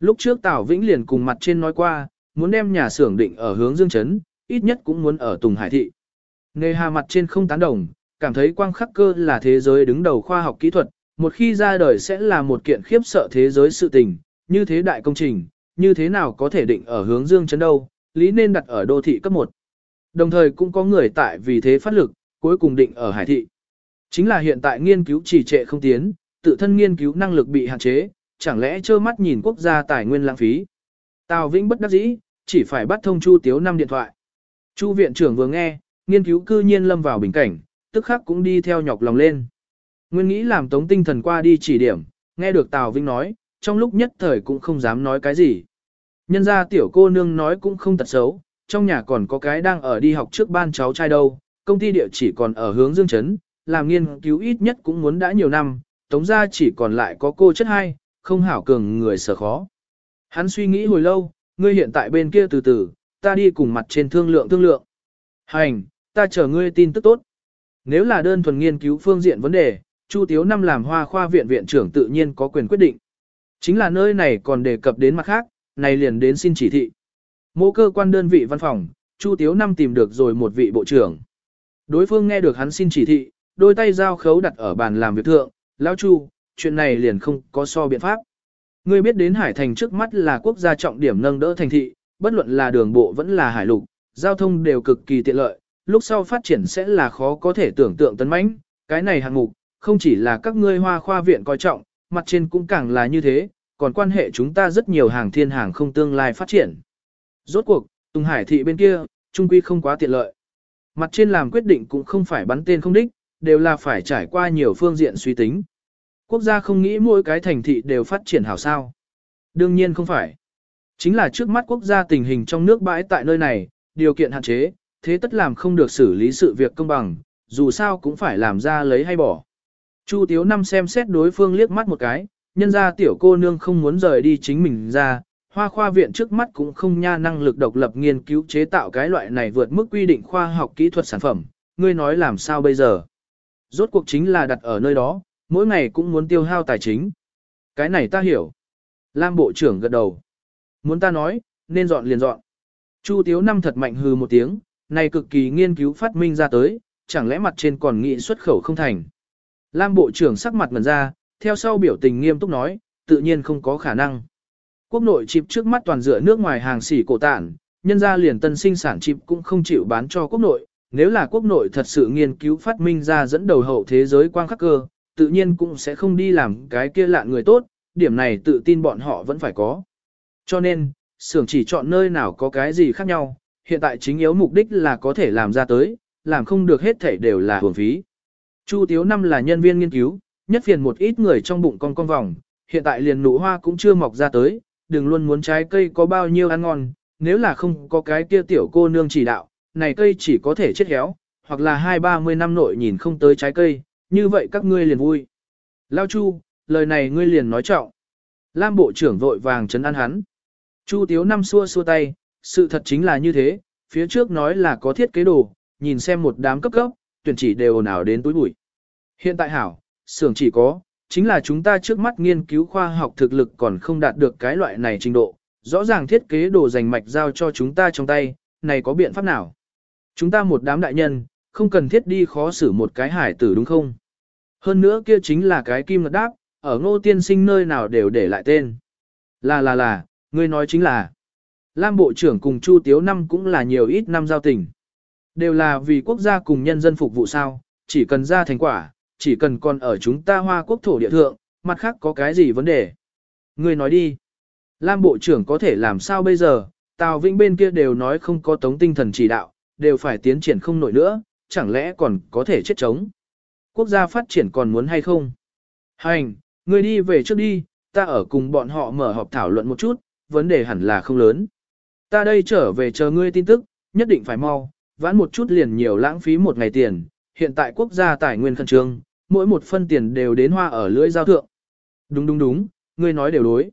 Speaker 1: Lúc trước Tào Vĩnh liền cùng mặt trên nói qua, muốn đem nhà xưởng định ở hướng Dương Trấn, ít nhất cũng muốn ở Tùng Hải Thị. Nghề hà mặt trên không tán đồng, cảm thấy quang khắc cơ là thế giới đứng đầu khoa học kỹ thuật, một khi ra đời sẽ là một kiện khiếp sợ thế giới sự tình, như thế đại công trình, như thế nào có thể định ở hướng Dương Trấn đâu, lý nên đặt ở đô thị cấp 1. Đồng thời cũng có người tại vì thế phát lực, cuối cùng định ở Hải Thị. Chính là hiện tại nghiên cứu trì trệ không tiến, tự thân nghiên cứu năng lực bị hạn chế, chẳng lẽ trơ mắt nhìn quốc gia tài nguyên lãng phí. Tào Vĩnh bất đắc dĩ, chỉ phải bắt thông Chu Tiếu năm điện thoại. Chu viện trưởng vừa nghe, nghiên cứu cư nhiên lâm vào bình cảnh, tức khắc cũng đi theo nhọc lòng lên. Nguyên nghĩ làm tống tinh thần qua đi chỉ điểm, nghe được Tào Vĩnh nói, trong lúc nhất thời cũng không dám nói cái gì. Nhân ra tiểu cô nương nói cũng không tật xấu, trong nhà còn có cái đang ở đi học trước ban cháu trai đâu, công ty địa chỉ còn ở hướng dương chấn, làm nghiên cứu ít nhất cũng muốn đã nhiều năm, tống ra chỉ còn lại có cô chất hai, không hảo cường người sở khó. Hắn suy nghĩ hồi lâu, ngươi hiện tại bên kia từ từ, ta đi cùng mặt trên thương lượng thương lượng. Hành, ta chờ ngươi tin tức tốt. Nếu là đơn thuần nghiên cứu phương diện vấn đề, Chu Tiếu năm làm hoa khoa viện viện trưởng tự nhiên có quyền quyết định. Chính là nơi này còn đề cập đến mặt khác, này liền đến xin chỉ thị. Mô cơ quan đơn vị văn phòng, Chu Tiếu năm tìm được rồi một vị bộ trưởng. Đối phương nghe được hắn xin chỉ thị, đôi tay giao khấu đặt ở bàn làm việc thượng, lão Chu, chuyện này liền không có so biện pháp. Ngươi biết đến Hải Thành trước mắt là quốc gia trọng điểm nâng đỡ thành thị, bất luận là đường bộ vẫn là hải lục, giao thông đều cực kỳ tiện lợi, lúc sau phát triển sẽ là khó có thể tưởng tượng tấn mãnh. Cái này hạng mục, không chỉ là các ngươi hoa khoa viện coi trọng, mặt trên cũng càng là như thế, còn quan hệ chúng ta rất nhiều hàng thiên hàng không tương lai phát triển. Rốt cuộc, Tùng Hải thị bên kia, trung quy không quá tiện lợi. Mặt trên làm quyết định cũng không phải bắn tên không đích, đều là phải trải qua nhiều phương diện suy tính. Quốc gia không nghĩ mỗi cái thành thị đều phát triển hảo sao. Đương nhiên không phải. Chính là trước mắt quốc gia tình hình trong nước bãi tại nơi này, điều kiện hạn chế, thế tất làm không được xử lý sự việc công bằng, dù sao cũng phải làm ra lấy hay bỏ. Chu Tiếu Năm xem xét đối phương liếc mắt một cái, nhân ra tiểu cô nương không muốn rời đi chính mình ra, hoa khoa viện trước mắt cũng không nha năng lực độc lập nghiên cứu chế tạo cái loại này vượt mức quy định khoa học kỹ thuật sản phẩm, ngươi nói làm sao bây giờ. Rốt cuộc chính là đặt ở nơi đó, mỗi ngày cũng muốn tiêu hao tài chính. Cái này ta hiểu. Lam Bộ trưởng gật đầu. Muốn ta nói, nên dọn liền dọn. Chu Tiếu Năm thật mạnh hừ một tiếng, này cực kỳ nghiên cứu phát minh ra tới, chẳng lẽ mặt trên còn nghị xuất khẩu không thành. Lam Bộ trưởng sắc mặt ngần ra, theo sau biểu tình nghiêm túc nói, tự nhiên không có khả năng. Quốc nội chip trước mắt toàn dựa nước ngoài hàng xỉ cổ tản, nhân ra liền tân sinh sản chip cũng không chịu bán cho quốc nội, nếu là quốc nội thật sự nghiên cứu phát minh ra dẫn đầu hậu thế giới quang khắc cơ, tự nhiên cũng sẽ không đi làm cái kia lạ người tốt, điểm này tự tin bọn họ vẫn phải có. Cho nên, xưởng chỉ chọn nơi nào có cái gì khác nhau, hiện tại chính yếu mục đích là có thể làm ra tới, làm không được hết thảy đều là hưởng phí. Chu Tiếu Năm là nhân viên nghiên cứu, nhất phiền một ít người trong bụng con con vòng, hiện tại liền nụ hoa cũng chưa mọc ra tới, đừng luôn muốn trái cây có bao nhiêu ăn ngon, nếu là không có cái kia tiểu cô nương chỉ đạo, này cây chỉ có thể chết héo, hoặc là hai ba mươi năm nội nhìn không tới trái cây, như vậy các ngươi liền vui. Lao Chu, lời này ngươi liền nói trọng. Lam bộ trưởng vội vàng chấn an hắn. Chu Tiếu năm xua xua tay, sự thật chính là như thế, phía trước nói là có thiết kế đồ, nhìn xem một đám cấp cấp, tuyển chỉ đều nào đến túi bụi. Hiện tại hảo, xưởng chỉ có, chính là chúng ta trước mắt nghiên cứu khoa học thực lực còn không đạt được cái loại này trình độ, rõ ràng thiết kế đồ dành mạch giao cho chúng ta trong tay, này có biện pháp nào? Chúng ta một đám đại nhân, không cần thiết đi khó xử một cái hải tử đúng không? Hơn nữa kia chính là cái kim ngật đáp, ở ngô tiên sinh nơi nào đều để lại tên. Là là là, ngươi nói chính là. Lam Bộ trưởng cùng Chu Tiếu Năm cũng là nhiều ít năm giao tình. Đều là vì quốc gia cùng nhân dân phục vụ sao, chỉ cần ra thành quả, chỉ cần còn ở chúng ta hoa quốc thổ địa thượng, mặt khác có cái gì vấn đề. Ngươi nói đi. Lam Bộ trưởng có thể làm sao bây giờ, Tào Vĩnh bên kia đều nói không có tống tinh thần chỉ đạo, đều phải tiến triển không nổi nữa, chẳng lẽ còn có thể chết chống. Quốc gia phát triển còn muốn hay không? Hành, ngươi đi về trước đi, ta ở cùng bọn họ mở họp thảo luận một chút, vấn đề hẳn là không lớn. Ta đây trở về chờ ngươi tin tức, nhất định phải mau, vãn một chút liền nhiều lãng phí một ngày tiền, hiện tại quốc gia tài nguyên khẩn trương, mỗi một phân tiền đều đến hoa ở lưỡi giao thượng. Đúng đúng đúng, ngươi nói đều đối.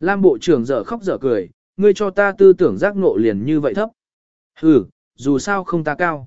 Speaker 1: Lam bộ trưởng dở khóc dở cười, ngươi cho ta tư tưởng giác ngộ liền như vậy thấp. Ừ, dù sao không ta cao.